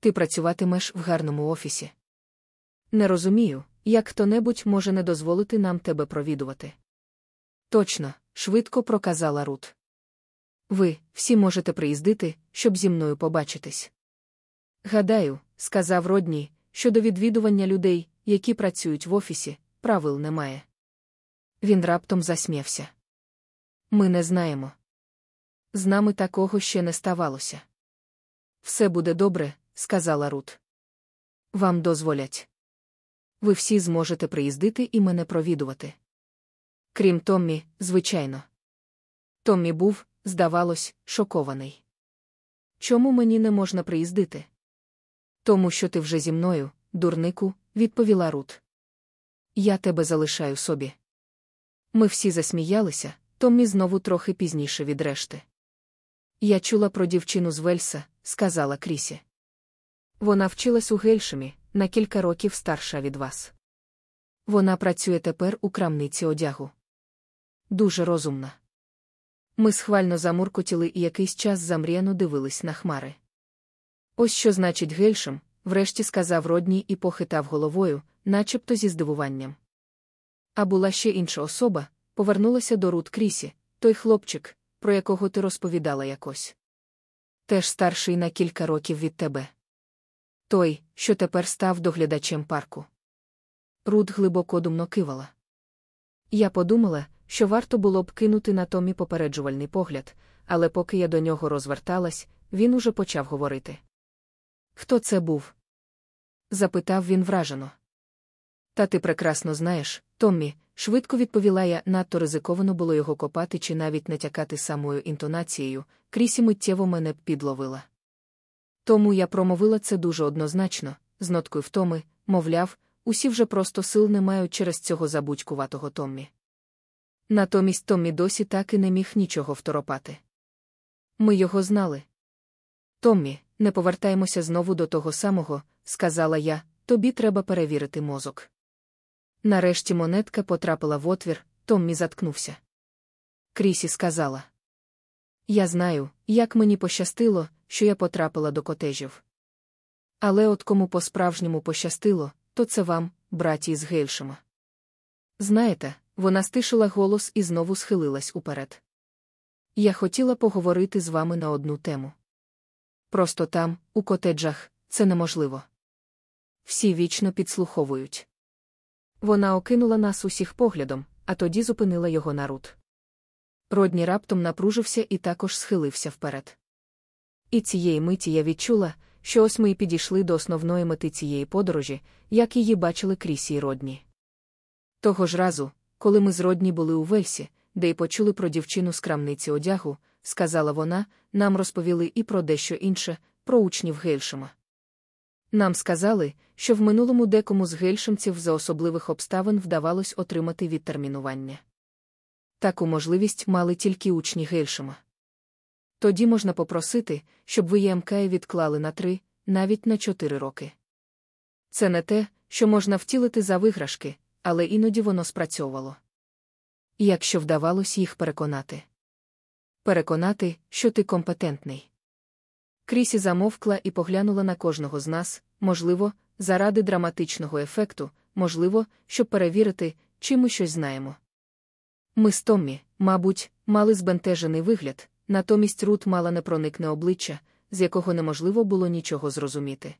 Ти працюватимеш в гарному офісі. Не розумію, як хто небудь може не дозволити нам тебе провідувати. Точно, швидко проказала Рут. Ви всі можете приїздити, щоб зі мною побачитись. Гадаю, сказав Родні, що до відвідування людей, які працюють в офісі, правил немає. Він раптом засміявся. Ми не знаємо. З нами такого ще не ставалося. Все буде добре, сказала Рут. Вам дозволять. Ви всі зможете приїздити і мене провідувати. Крім Томмі, звичайно. Томмі був, здавалось, шокований. Чому мені не можна приїздити? Тому що ти вже зі мною, дурнику, відповіла Рут. Я тебе залишаю собі. Ми всі засміялися, Томмі знову трохи пізніше від решти. Я чула про дівчину з Вельса, сказала Крісі. Вона вчилась у Гельшемі, на кілька років старша від вас. Вона працює тепер у крамниці одягу. Дуже розумна. Ми схвально замуркотіли і якийсь час замріяно дивились на хмари. Ось що значить гельшем, врешті сказав Родній і похитав головою, начебто зі здивуванням. А була ще інша особа, повернулася до Рут Крісі, той хлопчик, про якого ти розповідала якось. Теж старший на кілька років від тебе. Той, що тепер став доглядачем парку. Рут глибоко думно кивала. Я подумала, що варто було б кинути на Томі попереджувальний погляд, але поки я до нього розверталась, він уже почав говорити. Хто це був? запитав він вражено. Та ти прекрасно знаєш, Томмі, швидко відповіла я, надто ризиковано було його копати чи навіть натякати самою інтонацією, крісі миттєво мене підловила. Тому я промовила це дуже однозначно, з ноткою втоми, мовляв, усі вже просто сил не мають через цього забудькуватого Томмі. Натомість Томмі досі так і не міг нічого второпати. Ми його знали. Томмі, не повертаймося знову до того самого, сказала я, тобі треба перевірити мозок. Нарешті монетка потрапила в отвір, Томмі заткнувся. Крісі сказала. Я знаю, як мені пощастило, що я потрапила до котежів. Але от кому по-справжньому пощастило, то це вам, браті з Гельшема. Знаєте, вона стишила голос і знову схилилась уперед. Я хотіла поговорити з вами на одну тему. Просто там, у котеджах, це неможливо. Всі вічно підслуховують. Вона окинула нас усіх поглядом, а тоді зупинила його на рут. Родні раптом напружився і також схилився вперед. І цієї миті я відчула, що ось ми й підійшли до основної мети цієї подорожі, як її бачили Крісі й Родні. Того ж разу, коли ми з Родні були у Вельсі, де й почули про дівчину з крамниці одягу, сказала вона, нам розповіли і про дещо інше, про учнів Гельшема. Нам сказали, що в минулому декому з гельшемців за особливих обставин вдавалось отримати відтермінування. Таку можливість мали тільки учні Гельшема. Тоді можна попросити, щоб ви ЄМК відклали на три, навіть на чотири роки. Це не те, що можна втілити за виграшки, але іноді воно спрацьовувало. Якщо вдавалось їх переконати. Переконати, що ти компетентний. Крісі замовкла і поглянула на кожного з нас, можливо, заради драматичного ефекту, можливо, щоб перевірити, чи ми щось знаємо. Ми з Томмі, мабуть, мали збентежений вигляд, натомість Рут мала непроникне обличчя, з якого неможливо було нічого зрозуміти.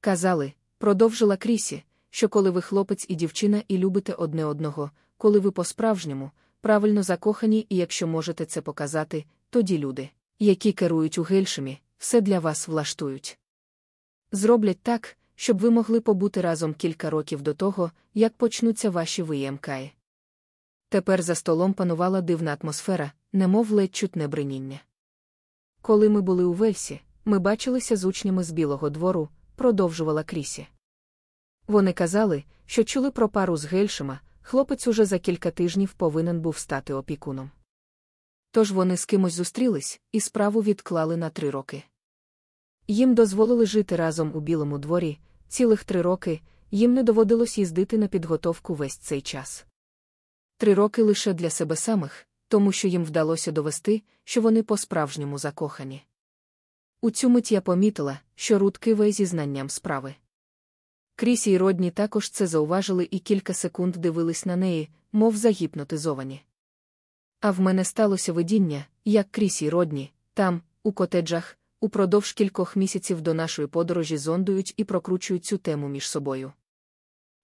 Казали, продовжила Крісі, що коли ви хлопець і дівчина і любите одне одного, коли ви по-справжньому, правильно закохані, і якщо можете це показати, тоді люди, які керують у гельшемі, все для вас влаштують. Зроблять так, щоб ви могли побути разом кілька років до того, як почнуться ваші виємкаї. Тепер за столом панувала дивна атмосфера, немов ледь чутне бриніння. Коли ми були у Вельсі, ми бачилися з учнями з Білого двору, продовжувала Крісі. Вони казали, що чули про пару з Гельшема, хлопець уже за кілька тижнів повинен був стати опікуном. Тож вони з кимось зустрілись і справу відклали на три роки. Їм дозволили жити разом у Білому дворі, цілих три роки, їм не доводилось їздити на підготовку весь цей час. Три роки лише для себе самих, тому що їм вдалося довести, що вони по-справжньому закохані. У цю мить я помітила, що Рут киває зі знанням справи. Крісі й Родні також це зауважили і кілька секунд дивились на неї, мов загіпнотизовані. А в мене сталося видіння, як Крісі й Родні, там, у котеджах, упродовж кількох місяців до нашої подорожі зондують і прокручують цю тему між собою.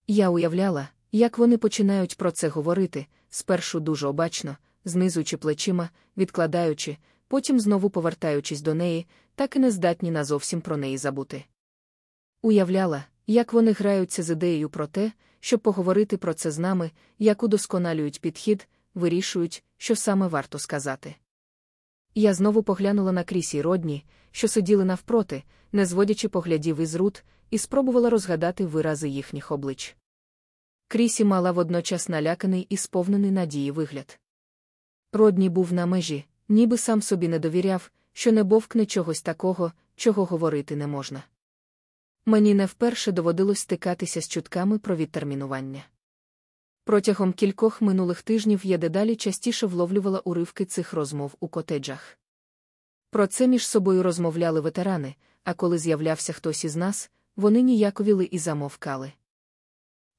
Я уявляла, як вони починають про це говорити, спершу дуже обачно, знизуючи плечима, відкладаючи, потім знову повертаючись до неї, так і не здатні назовсім про неї забути. Уявляла, як вони граються з ідеєю про те, щоб поговорити про це з нами, як удосконалюють підхід, вирішують, що саме варто сказати. Я знову поглянула на Крісі Родні, що сиділи навпроти, не зводячи поглядів із рут, і спробувала розгадати вирази їхніх облич. Крісі мала водночас наляканий і сповнений надії вигляд. Родні був на межі, ніби сам собі не довіряв, що не бовкне чогось такого, чого говорити не можна. Мені не вперше доводилось стикатися з чутками про відтермінування. Протягом кількох минулих тижнів я дедалі частіше вловлювала уривки цих розмов у котеджах. Про це між собою розмовляли ветерани, а коли з'являвся хтось із нас, вони ніяковіли і замовкали.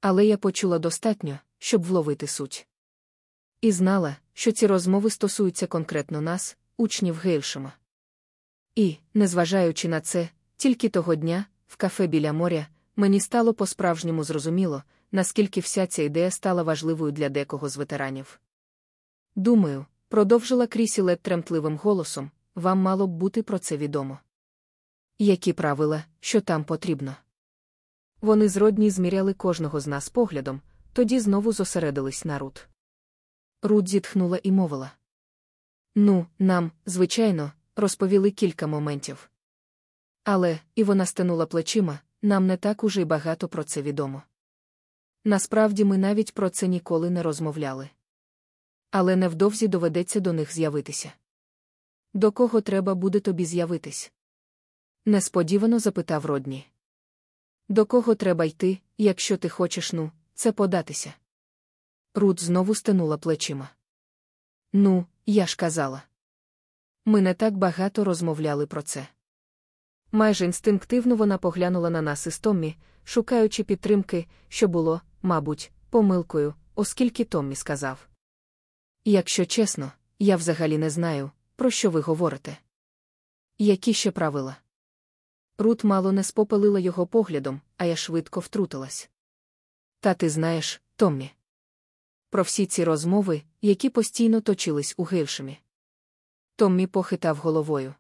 Але я почула достатньо, щоб вловити суть. І знала, що ці розмови стосуються конкретно нас, учнів Гейлшема. І, незважаючи на це, тільки того дня, в кафе біля моря, мені стало по-справжньому зрозуміло, наскільки вся ця ідея стала важливою для декого з ветеранів. Думаю, продовжила Крісі лед тремтливим голосом, вам мало б бути про це відомо. Які правила, що там потрібно? Вони зродні зміряли кожного з нас поглядом, тоді знову зосередились на Рут. Рут зітхнула і мовила. Ну, нам, звичайно, розповіли кілька моментів. Але, і вона стенула плечима, нам не так уже й багато про це відомо. Насправді ми навіть про це ніколи не розмовляли. Але невдовзі доведеться до них з'явитися. До кого треба буде тобі з'явитись? Несподівано запитав Родні. До кого треба йти, якщо ти хочеш, ну, це податися? Рут знову стенула плечима. Ну, я ж казала. Ми не так багато розмовляли про це. Майже інстинктивно вона поглянула на нас із Томмі, шукаючи підтримки, що було, мабуть, помилкою, оскільки Томмі сказав. Якщо чесно, я взагалі не знаю, про що ви говорите. Які ще правила? Рут мало не спопелила його поглядом, а я швидко втрутилась. Та ти знаєш, Томмі. Про всі ці розмови, які постійно точились у Гейшемі. Томмі похитав головою.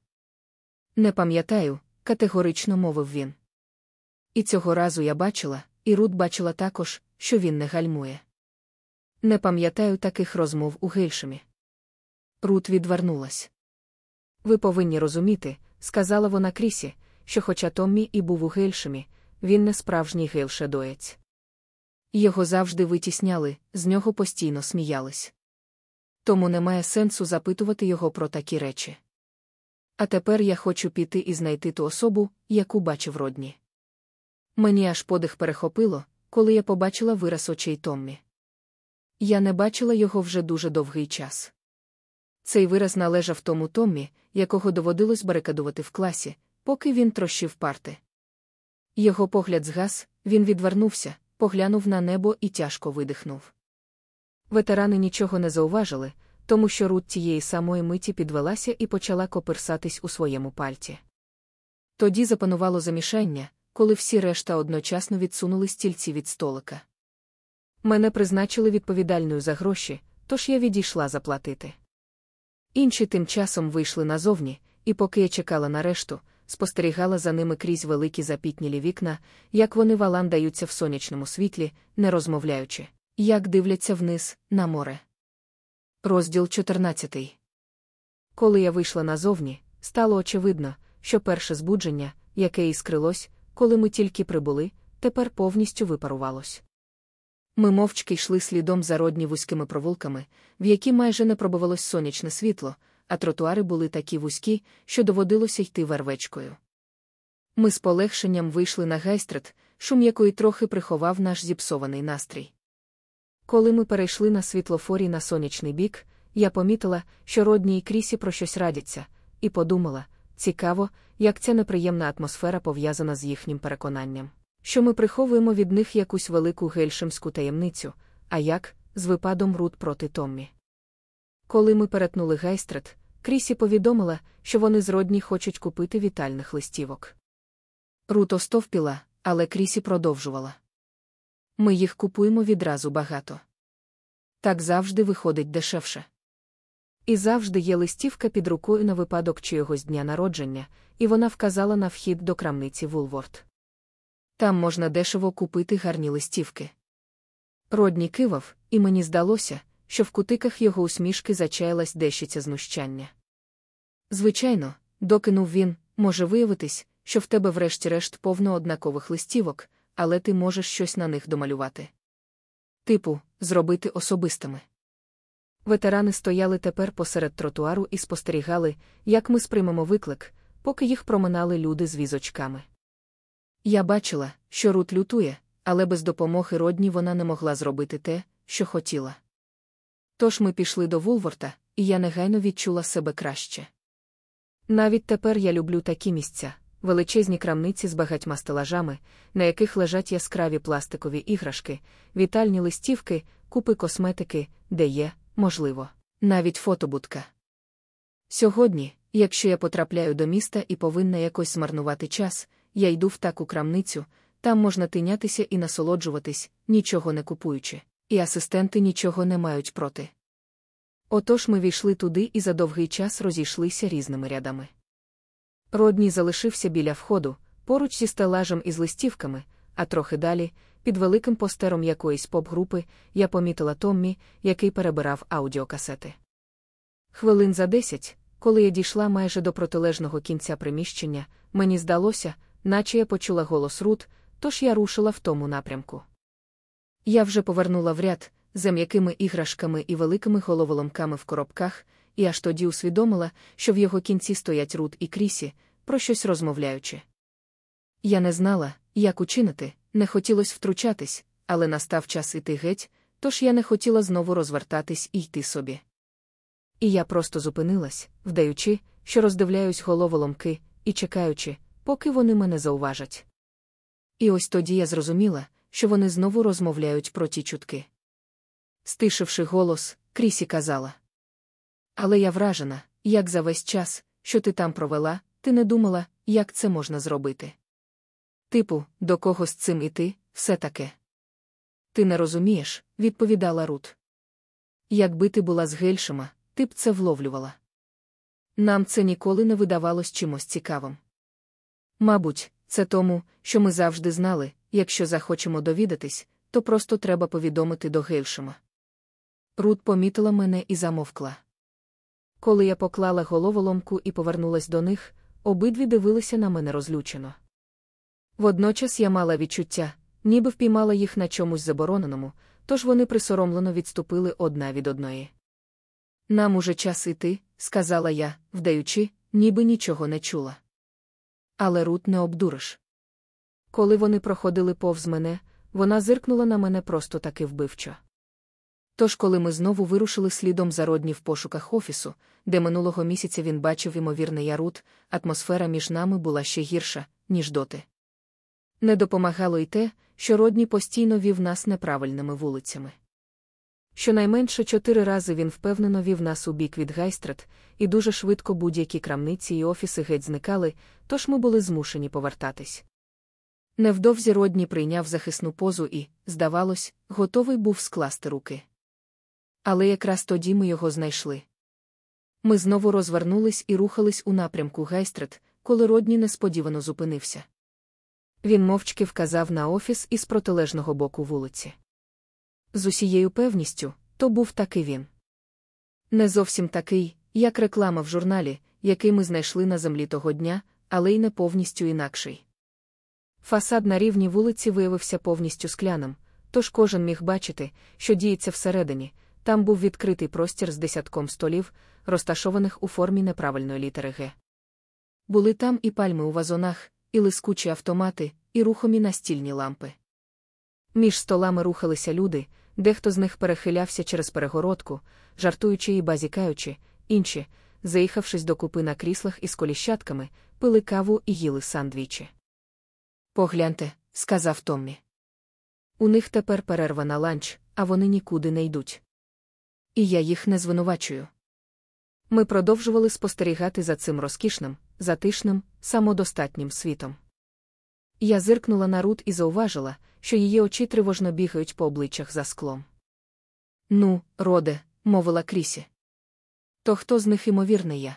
Не пам'ятаю, категорично мовив він. І цього разу я бачила, і Рут бачила також, що він не гальмує. Не пам'ятаю таких розмов у Гейшемі. Рут відвернулась. Ви повинні розуміти, сказала вона Крісі, що, хоча Томмі і був у Гельшемі, він не справжній гельшедоєць. Його завжди витісняли, з нього постійно сміялись. Тому немає сенсу запитувати його про такі речі. А тепер я хочу піти і знайти ту особу, яку бачив родні. Мені аж подих перехопило, коли я побачила вираз очей Томмі. Я не бачила його вже дуже довгий час. Цей вираз належав тому Томмі, якого доводилось барикадувати в класі, поки він трощив парти. Його погляд згас, він відвернувся, поглянув на небо і тяжко видихнув. Ветерани нічого не зауважили, тому що Рут тієї самої миті підвелася і почала коперсатись у своєму пальті. Тоді запанувало замішання, коли всі решта одночасно відсунули стільці від столика. Мене призначили відповідальною за гроші, тож я відійшла заплатити. Інші тим часом вийшли назовні, і поки я чекала на решту, спостерігала за ними крізь великі запітнілі вікна, як вони валандаються в сонячному світлі, не розмовляючи, як дивляться вниз, на море. Розділ 14 Коли я вийшла назовні, стало очевидно, що перше збудження, яке іскрилось, коли ми тільки прибули, тепер повністю випарувалось. Ми мовчки йшли слідом за родні вузькими провулками, в які майже не пробувалось сонячне світло, а тротуари були такі вузькі, що доводилося йти вервечкою. Ми з полегшенням вийшли на гайстрет, шум якої трохи приховав наш зіпсований настрій. Коли ми перейшли на світлофорі на сонячний бік, я помітила, що родні і крісі про щось радяться, і подумала цікаво, як ця неприємна атмосфера пов'язана з їхнім переконанням, що ми приховуємо від них якусь велику гельшемську таємницю, а як з випадом Рут проти Томмі. Коли ми перетнули гайстрет, Крісі повідомила, що вони з родні хочуть купити вітальних листівок. Рут остовпіла, але Крісі продовжувала. Ми їх купуємо відразу багато. Так завжди виходить дешевше. І завжди є листівка під рукою на випадок чиогось дня народження, і вона вказала на вхід до крамниці Вулворд. Там можна дешево купити гарні листівки. Родні кивав, і мені здалося, що в кутиках його усмішки зачаялась дещиця знущання. Звичайно, докинув він, може виявитись, що в тебе врешті-решт повно однакових листівок, але ти можеш щось на них домалювати. Типу, зробити особистими. Ветерани стояли тепер посеред тротуару і спостерігали, як ми сприймемо виклик, поки їх проминали люди з візочками. Я бачила, що Рут лютує, але без допомоги родні вона не могла зробити те, що хотіла. Тож ми пішли до Вулворта, і я негайно відчула себе краще. Навіть тепер я люблю такі місця, величезні крамниці з багатьма стелажами, на яких лежать яскраві пластикові іграшки, вітальні листівки, купи косметики, де є, можливо, навіть фотобудка. Сьогодні, якщо я потрапляю до міста і повинна якось змарнувати час, я йду в таку крамницю, там можна тинятися і насолоджуватись, нічого не купуючи і асистенти нічого не мають проти. Отож ми війшли туди і за довгий час розійшлися різними рядами. Родній залишився біля входу, поруч зі стелажем із листівками, а трохи далі, під великим постером якоїсь поп-групи, я помітила Томмі, який перебирав аудіокасети. Хвилин за десять, коли я дійшла майже до протилежного кінця приміщення, мені здалося, наче я почула голос Рут, тож я рушила в тому напрямку. Я вже повернула в ряд, за м'якими іграшками і великими головоломками в коробках, і аж тоді усвідомила, що в його кінці стоять Рут і Крісі, про щось розмовляючи. Я не знала, як учинити, не хотілося втручатись, але настав час іти геть, тож я не хотіла знову розвертатись і йти собі. І я просто зупинилась, вдаючи, що роздивляюсь головоломки, і чекаючи, поки вони мене зауважать. І ось тоді я зрозуміла, що вони знову розмовляють про ті чутки. Стишивши голос, Крісі казала. Але я вражена, як за весь час, що ти там провела, ти не думала, як це можна зробити. Типу, до кого з цим іти, все таке. Ти не розумієш, відповідала Рут. Якби ти була з гельшима, ти б це вловлювала. Нам це ніколи не видавалось чимось цікавим. Мабуть, це тому, що ми завжди знали, якщо захочемо довідатись, то просто треба повідомити до Гельшима. Рут помітила мене і замовкла. Коли я поклала головоломку і повернулась до них, обидві дивилися на мене розлючено. Водночас я мала відчуття, ніби впіймала їх на чомусь забороненому, тож вони присоромлено відступили одна від одної. Нам уже час іти, сказала я, вдаючи, ніби нічого не чула. Але Рут не обдуриш. Коли вони проходили повз мене, вона зиркнула на мене просто таки вбивчо. Тож, коли ми знову вирушили слідом за Родні в пошуках офісу, де минулого місяця він бачив імовірний ярут, атмосфера між нами була ще гірша, ніж доти. Не допомагало й те, що Родні постійно вів нас неправильними вулицями. Щонайменше чотири рази він впевнено вів нас у бік від Гайстрат, і дуже швидко будь-які крамниці і офіси геть зникали, тож ми були змушені повертатись. Невдовзі Родні прийняв захисну позу і, здавалось, готовий був скласти руки. Але якраз тоді ми його знайшли. Ми знову розвернулись і рухались у напрямку Гайстрет, коли Родні несподівано зупинився. Він мовчки вказав на офіс із протилежного боку вулиці. З усією певністю, то був таки він. Не зовсім такий, як реклама в журналі, який ми знайшли на землі того дня, але й не повністю інакший. Фасад на рівні вулиці виявився повністю скляним, тож кожен міг бачити, що діється всередині. Там був відкритий простір з десятком столів, розташованих у формі неправильної літери Г. Були там і пальми у вазонах, і лискучі автомати, і рухомі настільні лампи. Між столами рухалися люди, дехто з них перехилявся через перегородку, жартуючи і базікаючи, інші, заїхавшись докупи на кріслах із коліщатками, пили каву і їли сандвічі. Погляньте, сказав Томмі. У них тепер перерва на ланч, а вони нікуди не йдуть. І я їх не звинувачую. Ми продовжували спостерігати за цим розкішним, затишним, самодостатнім світом. Я зиркнула на Рут і зауважила, що її очі тривожно бігають по обличчях за склом. Ну, роде, мовила Крісі. То хто з них імовірний я?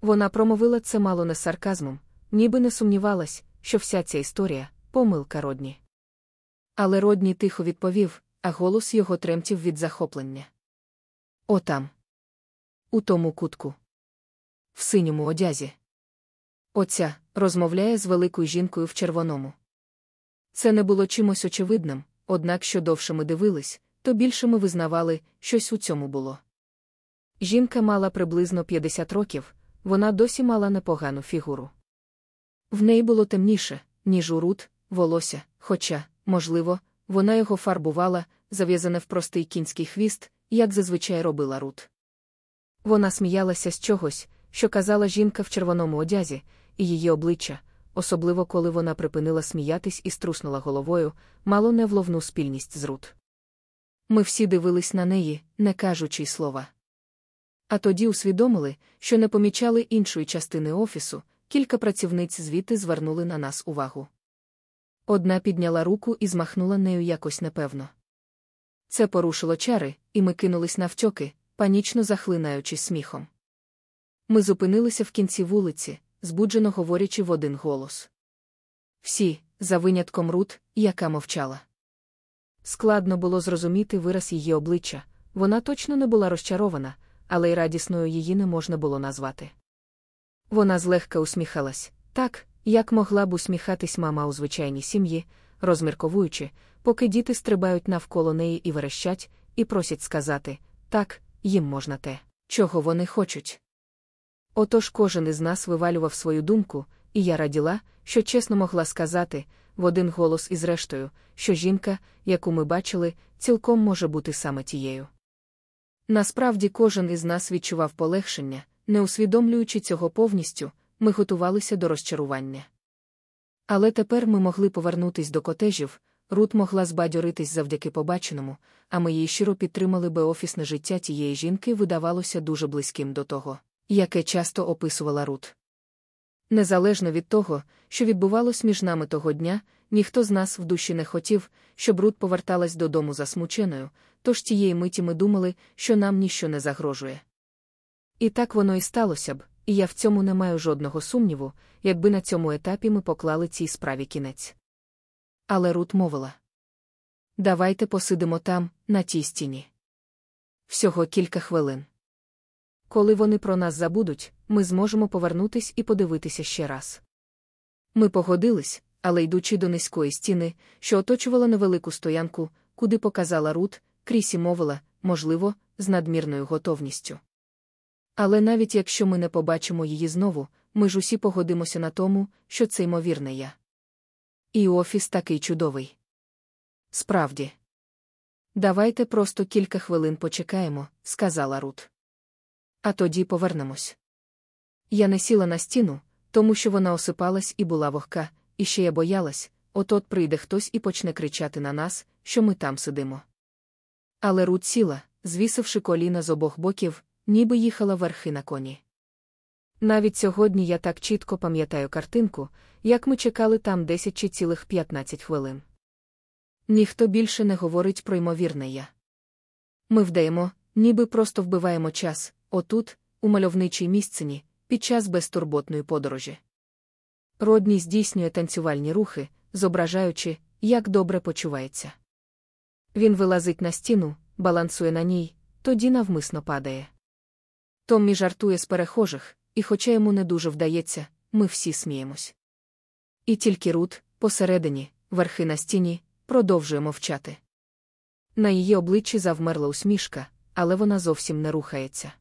Вона промовила це мало не сарказмом, ніби не сумнівалась, що вся ця історія помилка Родні. Але Родні тихо відповів, а голос його тремтів від захоплення. Отам. У тому кутку. В синьому одязі. Оця розмовляє з великою жінкою в червоному. Це не було чимось очевидним, однак що довше ми дивились, то більше ми визнавали, щось у цьому було. Жінка мала приблизно 50 років, вона досі мала непогану фігуру. В неї було темніше, ніж у Рут, волосся, хоча, можливо, вона його фарбувала, зав'язане в простий кінський хвіст, як зазвичай робила Рут. Вона сміялася з чогось, що казала жінка в червоному одязі, і її обличчя, особливо коли вона припинила сміятись і струснула головою, мало не вловну спільність з Рут. Ми всі дивились на неї, не кажучи й слова. А тоді усвідомили, що не помічали іншої частини офісу, кілька працівниць звідти звернули на нас увагу. Одна підняла руку і змахнула нею якось непевно. Це порушило чари, і ми кинулись навтьоки, панічно захлинаючись сміхом. Ми зупинилися в кінці вулиці, збуджено говорячи в один голос. Всі, за винятком Рут, яка мовчала. Складно було зрозуміти вираз її обличчя, вона точно не була розчарована, але й радісною її не можна було назвати. Вона злегка усміхалась, так, як могла б усміхатись мама у звичайній сім'ї, розмірковуючи, поки діти стрибають навколо неї і верещать, і просять сказати так, їм можна те, чого вони хочуть. Отож кожен із нас вивалював свою думку, і я раділа, що чесно могла сказати в один голос із рештою, що жінка, яку ми бачили, цілком може бути саме тією. Насправді кожен із нас відчував полегшення, не усвідомлюючи цього повністю, ми готувалися до розчарування. Але тепер ми могли повернутись до котежів, Рут могла збадьоритись завдяки побаченому, а ми її щиро підтримали, би офісне життя тієї жінки видавалося дуже близьким до того, яке часто описувала Рут. Незалежно від того, що відбувалось між нами того дня, ніхто з нас в душі не хотів, щоб Рут поверталась додому засмученою, тож тієї миті ми думали, що нам ніщо не загрожує. І так воно і сталося б, і я в цьому не маю жодного сумніву, якби на цьому етапі ми поклали цій справі кінець. Але Рут мовила: Давайте посидимо там, на тій стіні. Всього кілька хвилин. Коли вони про нас забудуть, ми зможемо повернутись і подивитися ще раз. Ми погодились, але йдучи до низької стіни, що оточувала невелику стоянку, куди показала Рут, Крісі мовила, можливо, з надмірною готовністю. Але навіть якщо ми не побачимо її знову, ми ж усі погодимося на тому, що це ймовірне я. І офіс такий чудовий. Справді. Давайте просто кілька хвилин почекаємо, сказала Рут. А тоді повернемось. Я не сіла на стіну, тому що вона осипалась і була вогка, і ще я боялась, от-от прийде хтось і почне кричати на нас, що ми там сидимо. Але Рут сіла, звісивши коліна з обох боків, ніби їхала верхи на коні. Навіть сьогодні я так чітко пам'ятаю картинку, як ми чекали там 10 чи цілих 15 хвилин. Ніхто більше не говорить про ймовірне я. Ми вдаємо, ніби просто вбиваємо час, отут, у мальовничій місцині, під час безтурботної подорожі. Родні здійснює танцювальні рухи, зображаючи, як добре почувається. Він вилазить на стіну, балансує на ній, тоді навмисно падає. Томмі жартує з перехожих, і, хоча йому не дуже вдається, ми всі сміємось. І тільки Рут, посередині, верхи на стіні, продовжує мовчати. На її обличчі завмерла усмішка, але вона зовсім не рухається.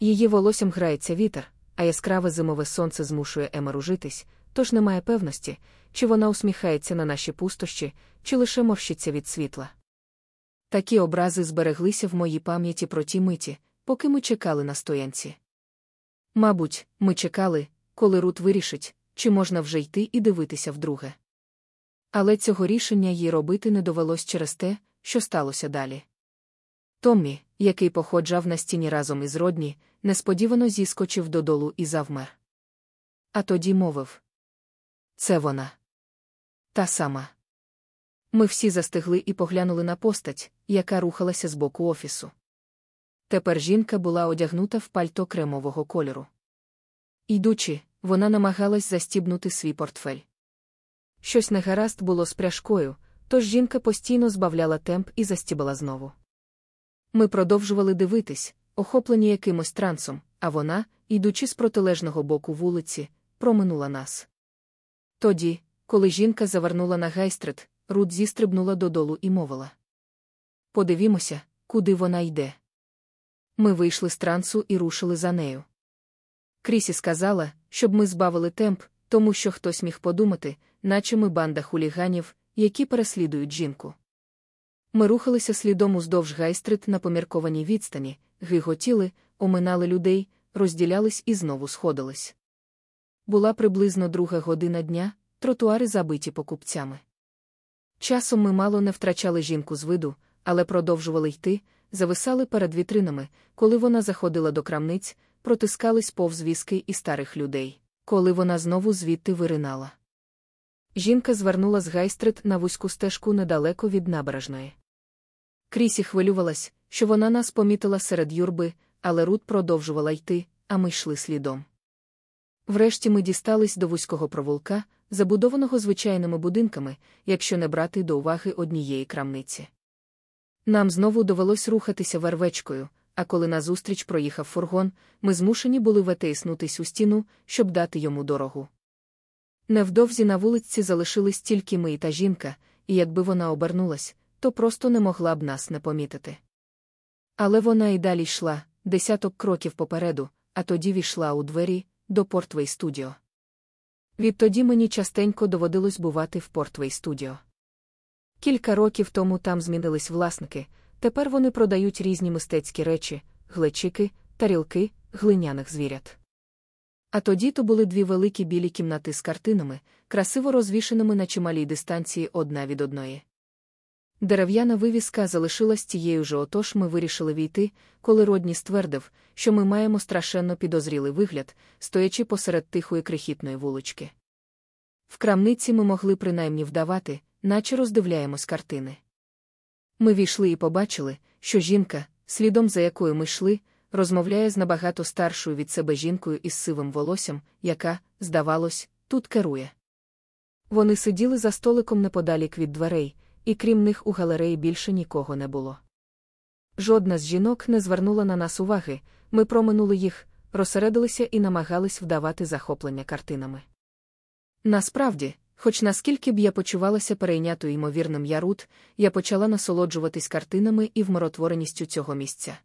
Її волоссям грається вітер, а яскраве зимове сонце змушує Емеру житись, тож немає певності, чи вона усміхається на наші пустощі, чи лише морщиться від світла. Такі образи збереглися в моїй пам'яті про ті миті, поки ми чекали на стоянці. Мабуть, ми чекали, коли Рут вирішить, чи можна вже йти і дивитися вдруге. Але цього рішення їй робити не довелось через те, що сталося далі. Томмі, який походжав на стіні разом із Родні, несподівано зіскочив додолу і завмер. А тоді мовив: Це вона. Та сама. Ми всі застигли і поглянули на постать, яка рухалася з боку офісу. Тепер жінка була одягнута в пальто кремового кольору. Йдучи, вона намагалась застібнути свій портфель. Щось негаразд було з пряжкою, тож жінка постійно збавляла темп і застібала знову. Ми продовжували дивитись, охоплені якимось трансом, а вона, йдучи з протилежного боку вулиці, проминула нас. Тоді, коли жінка завернула на гайстрит, Рут зістрибнула додолу і мовила: Подивімося, куди вона йде. Ми вийшли з трансу і рушили за нею. Крісі сказала, щоб ми збавили темп, тому що хтось міг подумати, наче ми банда хуліганів, які переслідують жінку. Ми рухалися слідом уздовж гайстрит на поміркованій відстані, гиготіли, оминали людей, розділялись і знову сходились. Була приблизно друга година дня, тротуари забиті покупцями. Часом ми мало не втрачали жінку з виду, але продовжували йти, зависали перед вітринами, коли вона заходила до крамниць, протискались повз візки і старих людей, коли вона знову звідти виринала. Жінка звернула з гайстрит на вузьку стежку недалеко від набережної. Крісі хвилювалась, що вона нас помітила серед юрби, але Рут продовжувала йти, а ми йшли слідом. Врешті ми дістались до вузького провулка, забудованого звичайними будинками, якщо не брати до уваги однієї крамниці. Нам знову довелось рухатися вервечкою, а коли назустріч проїхав фургон, ми змушені були ветиснутись у стіну, щоб дати йому дорогу. Невдовзі на вулиці залишились тільки ми та жінка, і якби вона обернулась, то просто не могла б нас не помітити. Але вона і далі йшла, десяток кроків попереду, а тоді війшла у двері до Портвей Студіо. Відтоді мені частенько доводилось бувати в Портвей Студіо. Кілька років тому там змінились власники, тепер вони продають різні мистецькі речі, глечики, тарілки, глиняних звірят. А тоді то були дві великі білі кімнати з картинами, красиво розвішеними на чималій дистанції одна від одної. Дерев'яна вивіска залишилась тією ж, отож ми вирішили війти, коли Родні ствердив, що ми маємо страшенно підозрілий вигляд, стоячи посеред тихої крихітної вулички. В крамниці ми могли принаймні вдавати, наче роздивляємось картини. Ми війшли і побачили, що жінка, слідом за якою ми йшли, розмовляє з набагато старшою від себе жінкою із сивим волоссям, яка, здавалось, тут керує. Вони сиділи за столиком неподалік від дверей, і крім них у галереї більше нікого не було. Жодна з жінок не звернула на нас уваги, ми проминули їх, розсередилися і намагались вдавати захоплення картинами. Насправді, хоч наскільки б я почувалася перейнятою ймовірним ярут, я почала насолоджуватись картинами і вмиротвореністю цього місця.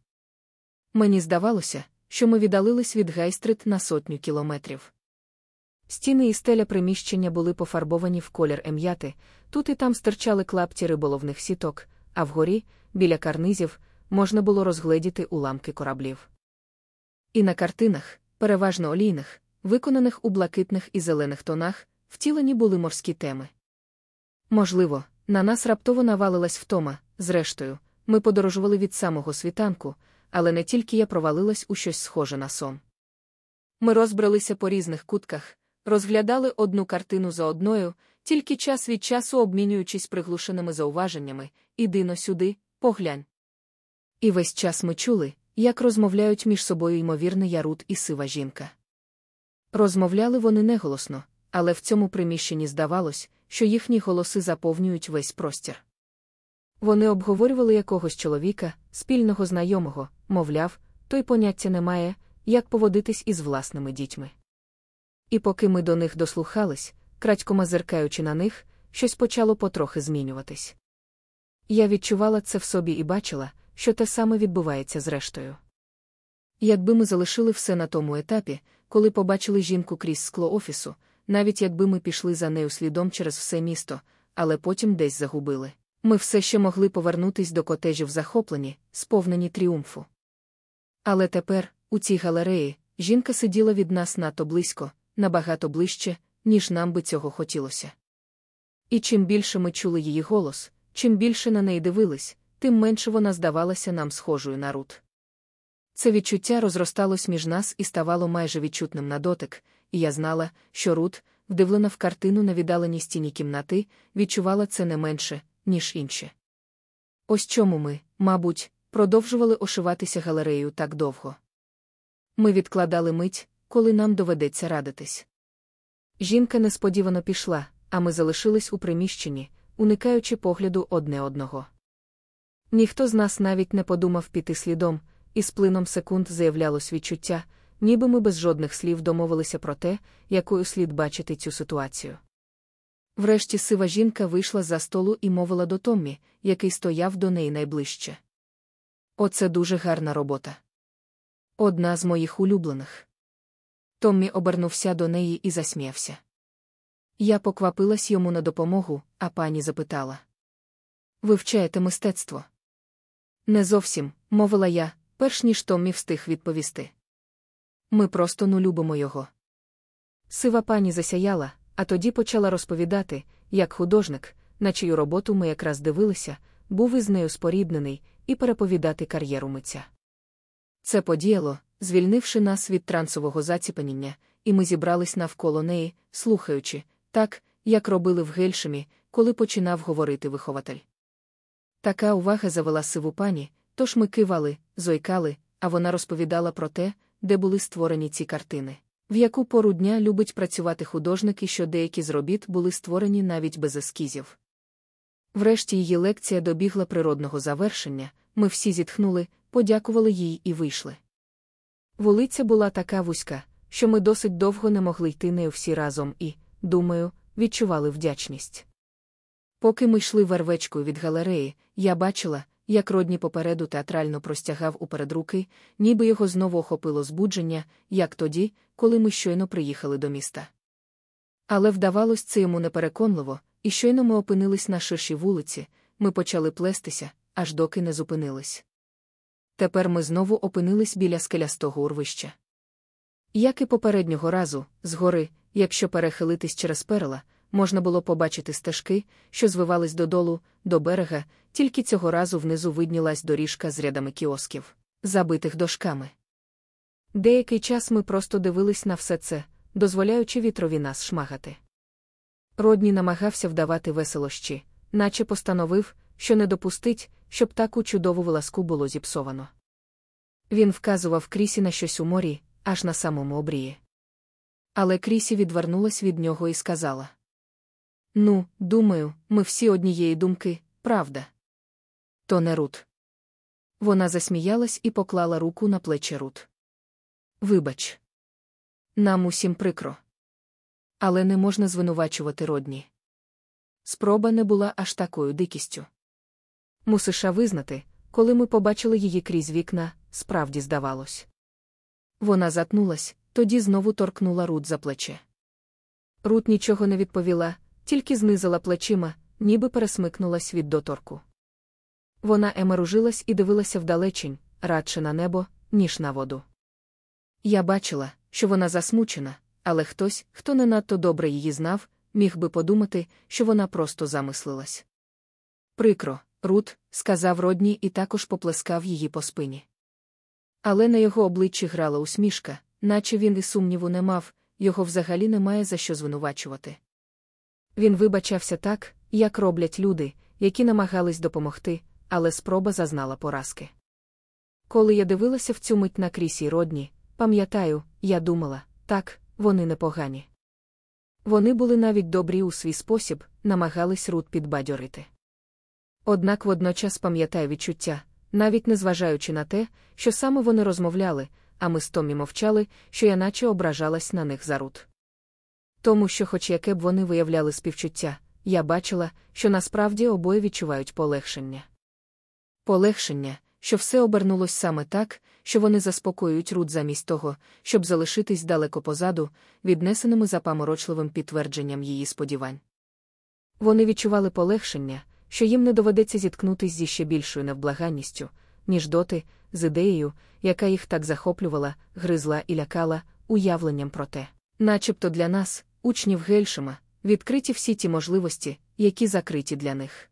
Мені здавалося, що ми віддалились від Гайстрит на сотню кілометрів. Стіни і стеля приміщення були пофарбовані в колір ем'яти, тут і там стирчали клапті риболовних сіток, а вгорі, біля карнизів, можна було розгледіти уламки кораблів. І на картинах, переважно олійних, виконаних у блакитних і зелених тонах, втілені були морські теми. Можливо, на нас раптово навалилась втома, зрештою, ми подорожували від самого світанку, але не тільки я провалилась у щось схоже на сон. Ми розбралися по різних кутках, розглядали одну картину за одною, тільки час від часу обмінюючись приглушеними зауваженнями іди но сюди, поглянь. І весь час ми чули, як розмовляють між собою ймовірний ярут і сива жінка. Розмовляли вони неголосно, але в цьому приміщенні здавалось, що їхні голоси заповнюють весь простір. Вони обговорювали якогось чоловіка, спільного знайомого, мовляв, той поняття не має, як поводитись із власними дітьми. І поки ми до них дослухались, крадькома зеркаючи на них, щось почало потрохи змінюватись. Я відчувала це в собі і бачила, що те саме відбувається зрештою. Якби ми залишили все на тому етапі, коли побачили жінку крізь скло офісу, навіть якби ми пішли за нею слідом через все місто, але потім десь загубили, ми все ще могли повернутись до котежів захоплені, сповнені тріумфу. Але тепер, у цій галереї, жінка сиділа від нас надто близько, набагато ближче, ніж нам би цього хотілося. І чим більше ми чули її голос, чим більше на неї дивились, тим менше вона здавалася нам схожою на Рут. Це відчуття розросталось між нас і ставало майже відчутним на дотик, і я знала, що Рут, вдивлена в картину на віддаленій стіні кімнати, відчувала це не менше, ніж інші. Ось чому ми, мабуть, продовжували ошиватися галереєю так довго. Ми відкладали мить, коли нам доведеться радитись. Жінка несподівано пішла, а ми залишились у приміщенні, уникаючи погляду одне одного. Ніхто з нас навіть не подумав піти слідом, і з плином секунд заявлялось відчуття, ніби ми без жодних слів домовилися про те, якою слід бачити цю ситуацію. Врешті сива жінка вийшла за столу і мовила до Томмі, який стояв до неї найближче. Оце дуже гарна робота. Одна з моїх улюблених. Томмі обернувся до неї і засміявся. Я поквапилась йому на допомогу, а пані запитала: Вивчаєте мистецтво? Не зовсім, мовила я, перш ніж Томмі встиг відповісти. Ми просто ну любимо його. Сива пані засяяла, а тоді почала розповідати, як художник, на чию роботу ми якраз дивилися, був із нею споріднений, і переповідати кар'єру митця. Це подіяло, звільнивши нас від трансового заціпаніння, і ми зібрались навколо неї, слухаючи, так, як робили в Гельшемі, коли починав говорити вихователь. Така увага завела сиву пані, тож ми кивали, зойкали, а вона розповідала про те, де були створені ці картини, в яку пору дня любить працювати художник і що деякі з робіт були створені навіть без ескізів. Врешті її лекція добігла природного завершення, ми всі зітхнули, подякували їй і вийшли. Вулиця була така вузька, що ми досить довго не могли йти нею всі разом і, думаю, відчували вдячність. Поки ми йшли вервечкою від галереї, я бачила, як Родні попереду театрально простягав уперед руки, ніби його знову охопило збудження, як тоді, коли ми щойно приїхали до міста. Але вдавалось це йому непереконливо, і щойно ми опинились на ширшій вулиці, ми почали плестися, аж доки не зупинились. Тепер ми знову опинились біля скелястого урвища. Як і попереднього разу, згори, якщо перехилитись через перла, можна було побачити стежки, що звивались додолу, до берега, тільки цього разу внизу виднілась доріжка з рядами кіосків, забитих дошками. Деякий час ми просто дивились на все це, дозволяючи вітрові нас шмагати. Родні намагався вдавати веселощі, наче постановив, що не допустить, щоб таку чудову вилазку було зіпсовано. Він вказував Крісі на щось у морі, аж на самому обрії. Але Крісі відвернулась від нього і сказала: Ну, думаю, ми всі однієї думки, правда. То не Рут. Вона засміялась і поклала руку на плечі Рут. Вибач, нам усім прикро. Але не можна звинувачувати родні. Спроба не була аж такою дикістю. Мусиша визнати, коли ми побачили її крізь вікна, справді здавалось. Вона затнулась, тоді знову торкнула Рут за плече. Рут нічого не відповіла, тільки знизила плечима, ніби пересмикнулась від доторку. Вона емеружилась і дивилася вдалечінь, радше на небо, ніж на воду. Я бачила, що вона засмучена, але хтось, хто не надто добре її знав, міг би подумати, що вона просто замислилась. Прикро, Рут, сказав Родні і також поплескав її по спині. Але на його обличчі грала усмішка, наче він і сумніву не мав, його взагалі немає за що звинувачувати. Він вибачався так, як роблять люди, які намагались допомогти, але спроба зазнала поразки. Коли я дивилася в цю мить на крісі родні, пам'ятаю, я думала, так, вони непогані. Вони були навіть добрі у свій спосіб, намагались Рут підбадьорити. Однак водночас пам'ятаю відчуття, навіть незважаючи на те, що саме вони розмовляли, а ми з Томі мовчали, що я наче ображалась на них за Рут. Тому що, хоч яке б вони виявляли співчуття, я бачила, що насправді обоє відчувають полегшення. Полегшення, що все обернулось саме так, що вони заспокоюють Рут замість того, щоб залишитись далеко позаду, віднесеними запаморочливим підтвердженням її сподівань. Вони відчували полегшення, що їм не доведеться зіткнутись зі ще більшою невблаганністю, ніж доти, з ідеєю, яка їх так захоплювала, гризла і лякала, уявленням про те, начебто для нас, учнів Гельшема, відкриті всі ті можливості, які закриті для них.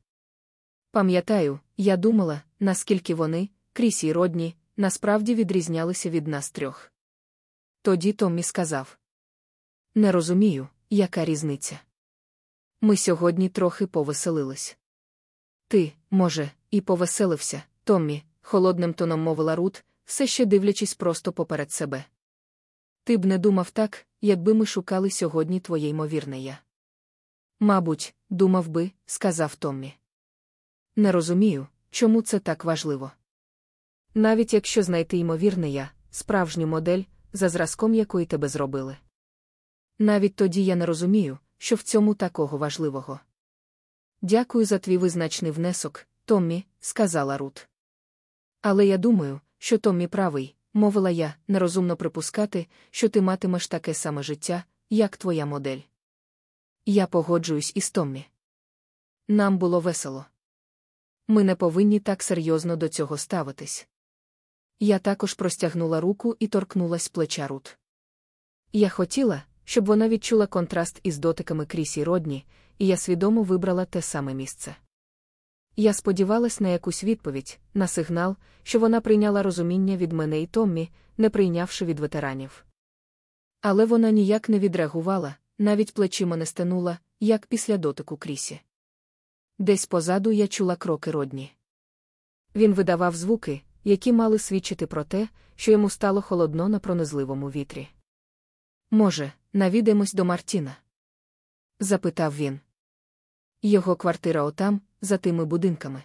Пам'ятаю, я думала, наскільки вони, Крісі й родні, насправді відрізнялися від нас трьох. Тоді Томмі сказав: Не розумію, яка різниця. Ми сьогодні трохи повеселились. Ти, може, і повеселився, Томмі, холодним тоном мовила Рут, все ще дивлячись просто поперед себе. Ти б не думав так, якби ми шукали сьогодні твоє ймовірне я. Мабуть, думав би, сказав Томмі. Не розумію, чому це так важливо. Навіть якщо знайти ймовірне я, справжню модель, за зразком якої тебе зробили. Навіть тоді я не розумію, що в цьому такого важливого. Дякую за твій визначний внесок, Томмі, сказала Рут. Але я думаю, що Томмі правий, мовила я, нерозумно припускати, що ти матимеш таке саме життя, як твоя модель. Я погоджуюсь із Томмі. Нам було весело. Ми не повинні так серйозно до цього ставитись. Я також простягнула руку і торкнулась плеча Рут. Я хотіла, щоб вона відчула контраст із дотиками Крісі Родні, і я свідомо вибрала те саме місце. Я сподівалась на якусь відповідь, на сигнал, що вона прийняла розуміння від мене і Томмі, не прийнявши від ветеранів. Але вона ніяк не відреагувала, навіть плечима не стенула, як після дотику Крісі. Десь позаду я чула кроки родні. Він видавав звуки, які мали свідчити про те, що йому стало холодно на пронизливому вітрі. Може, навідемось до Мартіна? запитав він. Його квартира отам, за тими будинками.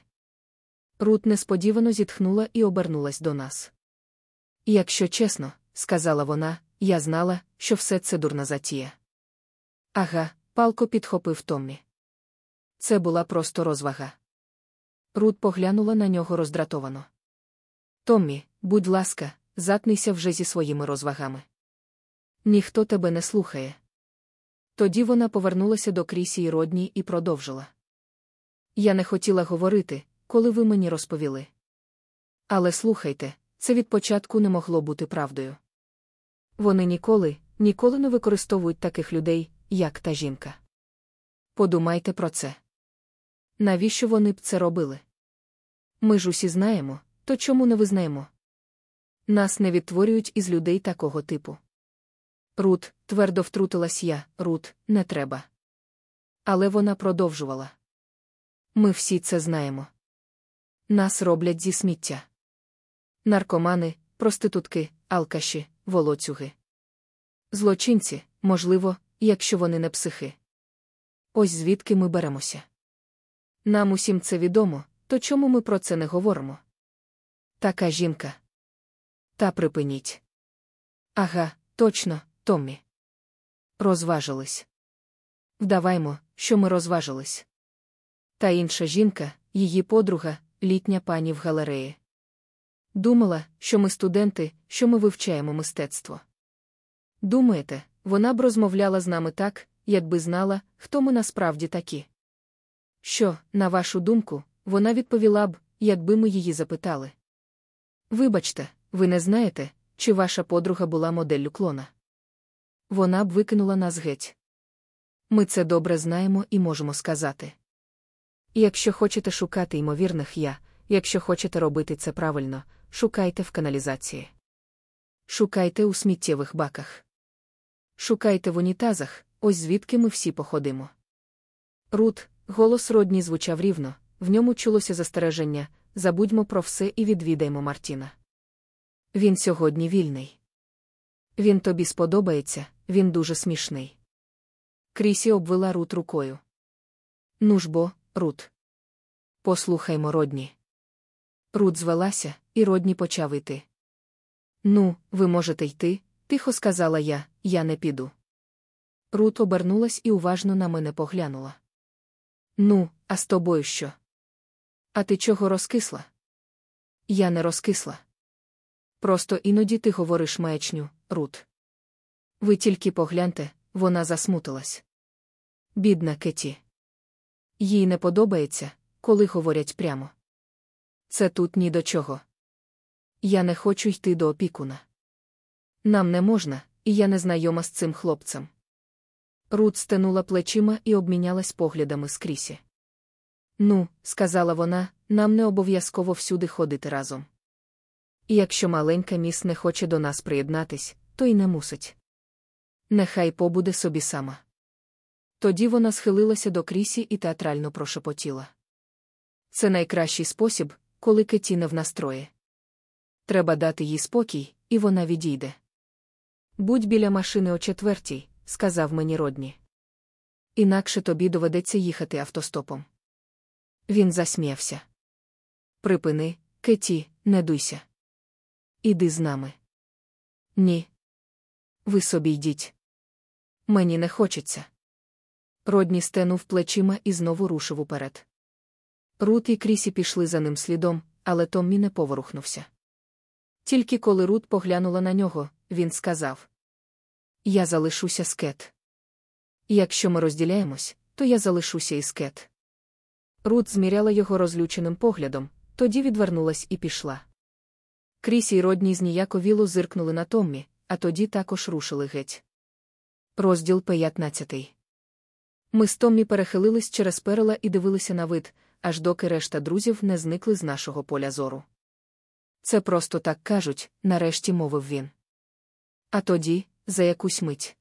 Рут несподівано зітхнула і обернулась до нас. Якщо чесно, сказала вона, я знала, що все це дурна затія. Ага, палко підхопив Томмі. Це була просто розвага. Рут поглянула на нього роздратовано. Томмі, будь ласка, затнися вже зі своїми розвагами. Ніхто тебе не слухає. Тоді вона повернулася до Крісі і Родні і продовжила. Я не хотіла говорити, коли ви мені розповіли. Але слухайте, це від початку не могло бути правдою. Вони ніколи, ніколи не використовують таких людей, як та жінка. Подумайте про це. Навіщо вони б це робили? Ми ж усі знаємо, то чому не визнаємо? Нас не відтворюють із людей такого типу. Рут, твердо втрутилась я, Рут, не треба. Але вона продовжувала. Ми всі це знаємо. Нас роблять зі сміття. Наркомани, проститутки, алкаші, волоцюги. Злочинці, можливо, якщо вони не психи. Ось звідки ми беремося. Нам усім це відомо, то чому ми про це не говоримо? Така жінка. Та припиніть. Ага, точно, Томмі. Розважились. Вдаваймо, що ми розважились. Та інша жінка, її подруга, літня пані в галереї. Думала, що ми студенти, що ми вивчаємо мистецтво. Думаєте, вона б розмовляла з нами так, якби знала, хто ми насправді такі? Що, на вашу думку, вона відповіла б, якби ми її запитали? Вибачте, ви не знаєте, чи ваша подруга була моделлю клона? Вона б викинула нас геть. Ми це добре знаємо і можемо сказати. І якщо хочете шукати ймовірних я, якщо хочете робити це правильно, шукайте в каналізації. Шукайте у сміттєвих баках. Шукайте в унітазах, ось звідки ми всі походимо. Рут, голос родні звучав рівно, в ньому чулося застереження забудьмо про все і відвідаймо Мартіна. Він сьогодні вільний. Він тобі сподобається, він дуже смішний. Крісі обвела Рут рукою. Ну ж бо, Рут. Послухаймо родні. Рут звелася, і родні почав йти. Ну, ви можете йти, тихо сказала я, я не піду. Рут обернулась і уважно на мене поглянула. Ну, а з тобою що? А ти чого розкисла? Я не розкисла. Просто іноді ти говориш маячню, Рут. Ви тільки погляньте, вона засмутилась. Бідна Кеті. Їй не подобається, коли говорять прямо. Це тут ні до чого. Я не хочу йти до опікуна. Нам не можна, і я не знайома з цим хлопцем. Рут стенула плечима і обмінялась поглядами з Крісі. Ну, сказала вона, нам не обов'язково всюди ходити разом. І якщо маленька міс не хоче до нас приєднатись, то й не мусить. Нехай побуде собі сама. Тоді вона схилилася до крісі і театрально прошепотіла. Це найкращий спосіб, коли Кеті не в настрої. Треба дати їй спокій, і вона відійде. Будь біля машини о четвертій, сказав мені Родні. Інакше тобі доведеться їхати автостопом. Він засміявся. Припини, Кеті, не дуйся. Іди з нами. Ні. Ви собі йдіть. Мені не хочеться. Родні стенув плечима і знову рушив уперед. Рут і Крісі пішли за ним слідом, але Томмі не поворухнувся. Тільки коли Рут поглянула на нього, він сказав: Я залишуся з Кет. Якщо ми розділяємось, то я залишуся із Кет. Рут зміряла його розлюченим поглядом, тоді відвернулась і пішла. Крісі й родні зніяковіло зиркнули на Томмі, а тоді також рушили геть. Розділ 15 Ми з Томмі перехилились через перила і дивилися на вид, аж доки решта друзів не зникли з нашого поля зору. Це просто так кажуть, нарешті мовив він. А тоді, за якусь мить.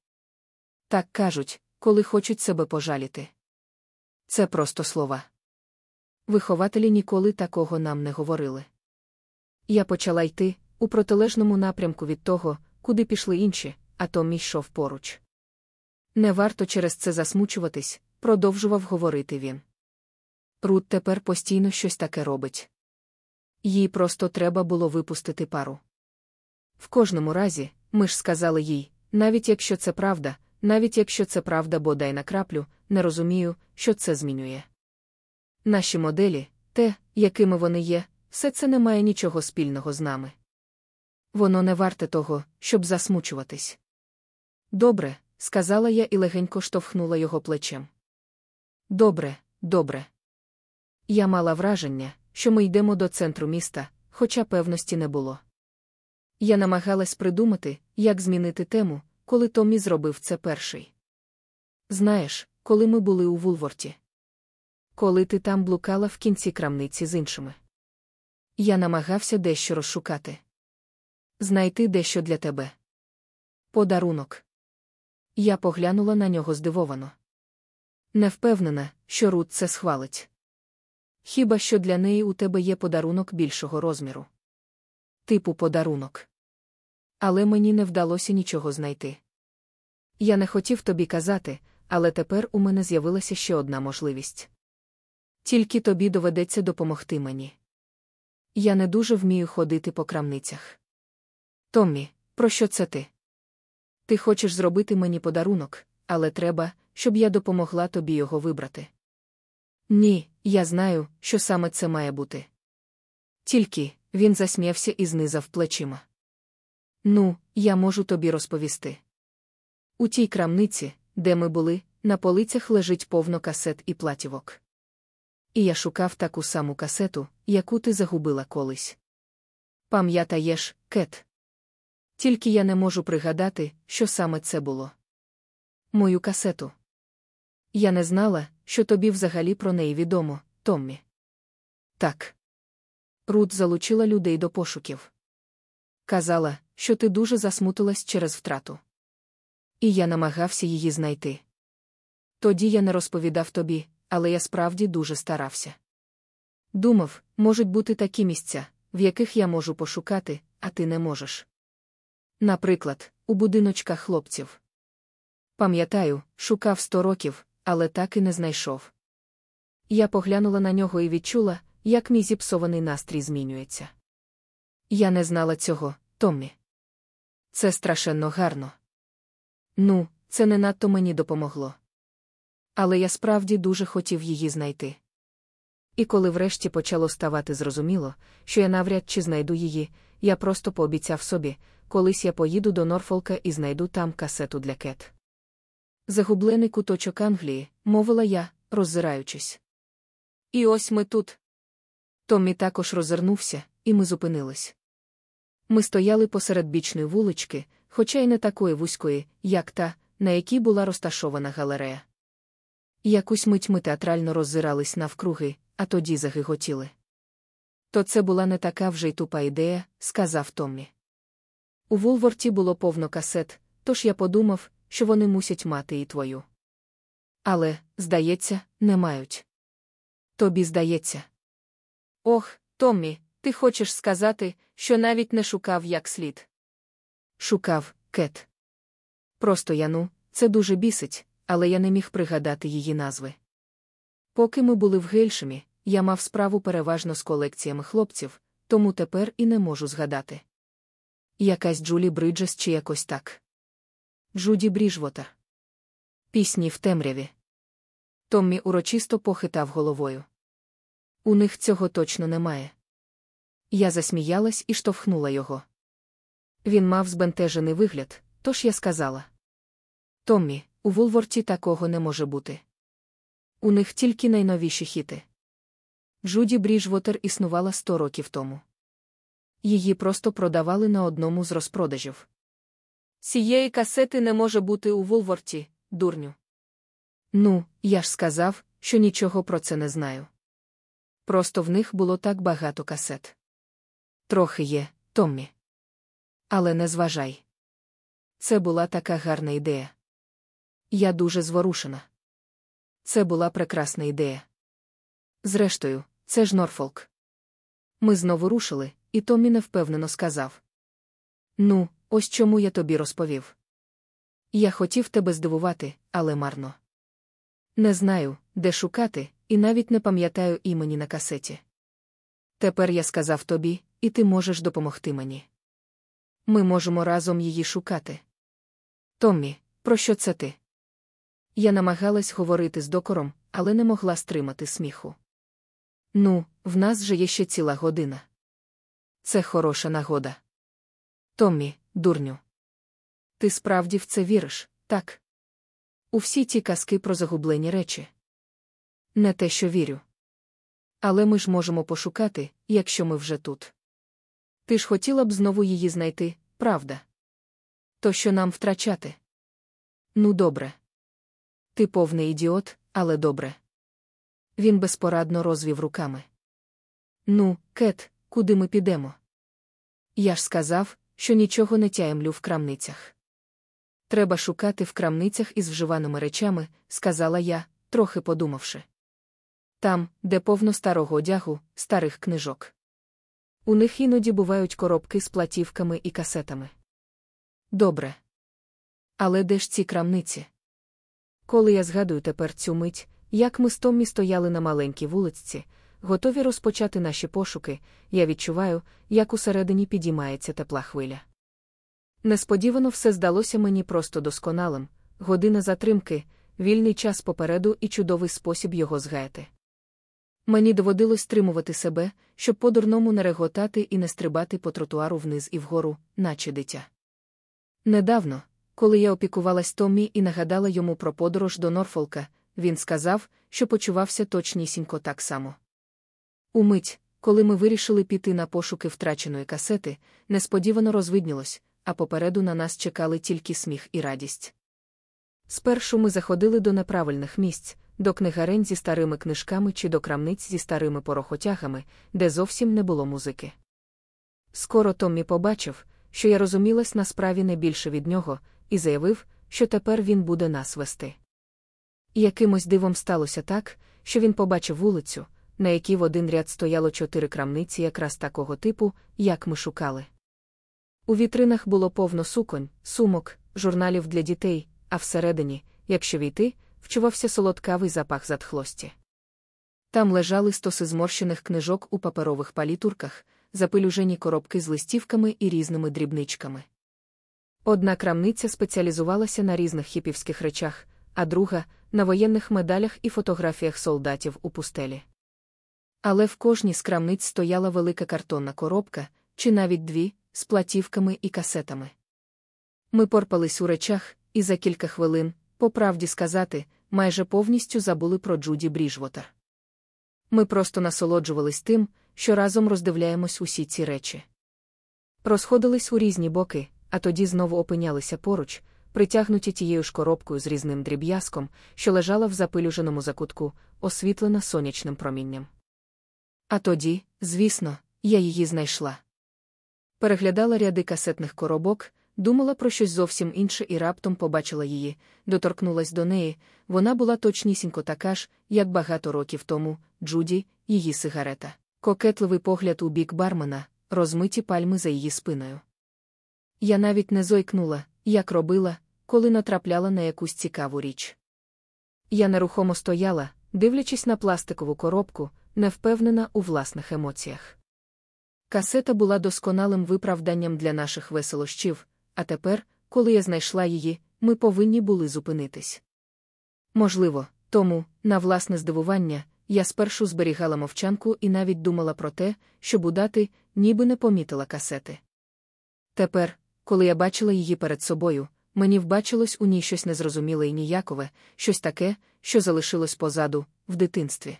Так кажуть, коли хочуть себе пожаліти. Це просто слова. Вихователі ніколи такого нам не говорили. Я почала йти у протилежному напрямку від того, куди пішли інші, а Том йшов поруч. Не варто через це засмучуватись, продовжував говорити він. Рут тепер постійно щось таке робить. Їй просто треба було випустити пару. В кожному разі, ми ж сказали їй, навіть якщо це правда, навіть якщо це правда бодай на краплю, не розумію, що це змінює. наші моделі, те, якими вони є, все це не має нічого спільного з нами. Воно не варте того, щоб засмучуватись. Добре, сказала я і легенько штовхнула його плечем. Добре, добре. Я мала враження, що ми йдемо до центру міста, хоча певності не було. Я намагалась придумати, як змінити тему, коли Томмі зробив це перший. Знаєш, коли ми були у Вулворті. Коли ти там блукала в кінці крамниці з іншими. Я намагався дещо розшукати. Знайти дещо для тебе. Подарунок. Я поглянула на нього здивовано. Не впевнена, що Рут це схвалить. Хіба що для неї у тебе є подарунок більшого розміру? Типу подарунок. Але мені не вдалося нічого знайти. Я не хотів тобі казати, але тепер у мене з'явилася ще одна можливість. Тільки тобі доведеться допомогти мені. Я не дуже вмію ходити по крамницях. Томмі, про що це ти? Ти хочеш зробити мені подарунок, але треба, щоб я допомогла тобі його вибрати. Ні, я знаю, що саме це має бути. Тільки він засміявся і знизав плечима. Ну, я можу тобі розповісти. У тій крамниці, де ми були, на полицях лежить повно касет і платівок. І я шукав таку саму касету, яку ти загубила колись. Пам'ятаєш, Кет? Тільки я не можу пригадати, що саме це було. Мою касету. Я не знала, що тобі взагалі про неї відомо, Томмі. Так. Рут залучила людей до пошуків. Казала, що ти дуже засмутилась через втрату. І я намагався її знайти. Тоді я не розповідав тобі, але я справді дуже старався. Думав, можуть бути такі місця, в яких я можу пошукати, а ти не можеш. Наприклад, у будиночках хлопців. Пам'ятаю, шукав сто років, але так і не знайшов. Я поглянула на нього і відчула, як мій зіпсований настрій змінюється. Я не знала цього, Томмі. Це страшенно гарно. Ну, це не надто мені допомогло. Але я справді дуже хотів її знайти. І коли врешті почало ставати зрозуміло, що я навряд чи знайду її, я просто пообіцяв собі, колись я поїду до Норфолка і знайду там касету для кет. Загублений куточок Англії, мовила я, роззираючись. І ось ми тут. Томмі також роззирнувся, і ми зупинились. Ми стояли посеред бічної вулички, хоча й не такої вузької, як та, на якій була розташована галерея. Якусь мить ми театрально роззирались навкруги, а тоді загиготіли. То це була не така вже й тупа ідея, сказав Томмі. У Вулворті було повно касет, тож я подумав, що вони мусять мати і твою. Але, здається, не мають. Тобі здається. Ох, Томмі, ти хочеш сказати, що навіть не шукав як слід. Шукав, кет. Просто яну, це дуже бісить, але я не міг пригадати її назви. Поки ми були в Гельшемі, я мав справу переважно з колекціями хлопців, тому тепер і не можу згадати. Якась Джулі Бриджес чи якось так. Джуді Бріжвота. Пісні в темряві. Томмі урочисто похитав головою. У них цього точно немає. Я засміялась і штовхнула його. Він мав збентежений вигляд, тож я сказала: Томмі, у Вулворті такого не може бути. У них тільки найновіші хіти. Джуді Бріжвотер існувала сто років тому. Її просто продавали на одному з розпродажів. Цієї касети не може бути у Вулворті, дурню. Ну, я ж сказав, що нічого про це не знаю. Просто в них було так багато касет. Трохи є, Томмі. Але не зважай. Це була така гарна ідея. Я дуже зворушена. Це була прекрасна ідея. Зрештою, це ж Норфолк. Ми знову рушили, і Томмі невпевнено сказав: Ну, ось чому я тобі розповів. Я хотів тебе здивувати, але марно. Не знаю, де шукати, і навіть не пам'ятаю імені на касеті. Тепер я сказав тобі, і ти можеш допомогти мені. Ми можемо разом її шукати. Томмі, про що це ти? Я намагалась говорити з докором, але не могла стримати сміху. Ну, в нас же є ще ціла година. Це хороша нагода. Томмі, дурню. Ти справді в це віриш, так? У всі ті казки про загублені речі. Не те, що вірю. Але ми ж можемо пошукати, якщо ми вже тут. Ти ж хотіла б знову її знайти, правда? То що нам втрачати? Ну, добре. Ти повний ідіот, але добре. Він безпорадно розвів руками. Ну, Кет, куди ми підемо? Я ж сказав, що нічого не тяємлю в крамницях. Треба шукати в крамницях із вживаними речами, сказала я, трохи подумавши. Там, де повно старого одягу, старих книжок. У них іноді бувають коробки з платівками і касетами. Добре. Але де ж ці крамниці? Коли я згадую тепер цю мить, як ми з Томмі стояли на маленькій вулиці, готові розпочати наші пошуки, я відчуваю, як усередині підіймається тепла хвиля. Несподівано все здалося мені просто досконалим, година затримки, вільний час попереду і чудовий спосіб його згаяти. Мені доводилось стримувати себе, щоб по-дурному не реготати і не стрибати по тротуару вниз і вгору, наче дитя. Недавно, коли я опікувалась Томмі і нагадала йому про подорож до Норфолка, він сказав, що почувався точнісінько так само. Умить, коли ми вирішили піти на пошуки втраченої касети, несподівано розвиднілось, а попереду на нас чекали тільки сміх і радість. Спершу ми заходили до неправильних місць, до книгарень зі старими книжками чи до крамниць зі старими порохотягами, де зовсім не було музики. Скоро Томмі побачив, що я розумілась на справі не більше від нього, і заявив, що тепер він буде нас вести. Якимось дивом сталося так, що він побачив вулицю, на якій в один ряд стояло чотири крамниці якраз такого типу, як ми шукали. У вітринах було повно суконь, сумок, журналів для дітей, а всередині, якщо війти, вчувався солодкавий запах затхлості. Там лежали стоси зморщених книжок у паперових палітурках, запилюжені коробки з листівками і різними дрібничками. Одна крамниця спеціалізувалася на різних хіпівських речах, а друга на воєнних медалях і фотографіях солдатів у пустелі. Але в кожній з крамниць стояла велика картонна коробка, чи навіть дві, з платівками і касетами. Ми порпались у речах, і за кілька хвилин, по правді сказати, майже повністю забули про Джуді Бріжвотер. Ми просто насолоджувались тим, що разом роздивляємось усі ці речі. Розходились у різні боки, а тоді знову опинялися поруч, притягнуті тією ж коробкою з різним дріб'язком, що лежала в запилюженому закутку, освітлена сонячним промінням. А тоді, звісно, я її знайшла. Переглядала ряди касетних коробок, думала про щось зовсім інше і раптом побачила її, доторкнулась до неї. Вона була точнісінько така ж, як багато років тому, Джуді, її сигарета. Кокетливий погляд у бік бармена, розмиті пальми за її спиною. Я навіть не зойкнула, як робила, коли натрапляла на якусь цікаву річ. Я нерухомо стояла, дивлячись на пластикову коробку, невпевнена у власних емоціях. Касета була досконалим виправданням для наших веселощів, а тепер, коли я знайшла її, ми повинні були зупинитись. Можливо, тому, на власне здивування, я спершу зберігала мовчанку і навіть думала про те, щоб удати, ніби не помітила касети. Тепер, коли я бачила її перед собою, мені вбачилось у ній щось незрозуміле і ніякове, щось таке, що залишилось позаду, в дитинстві.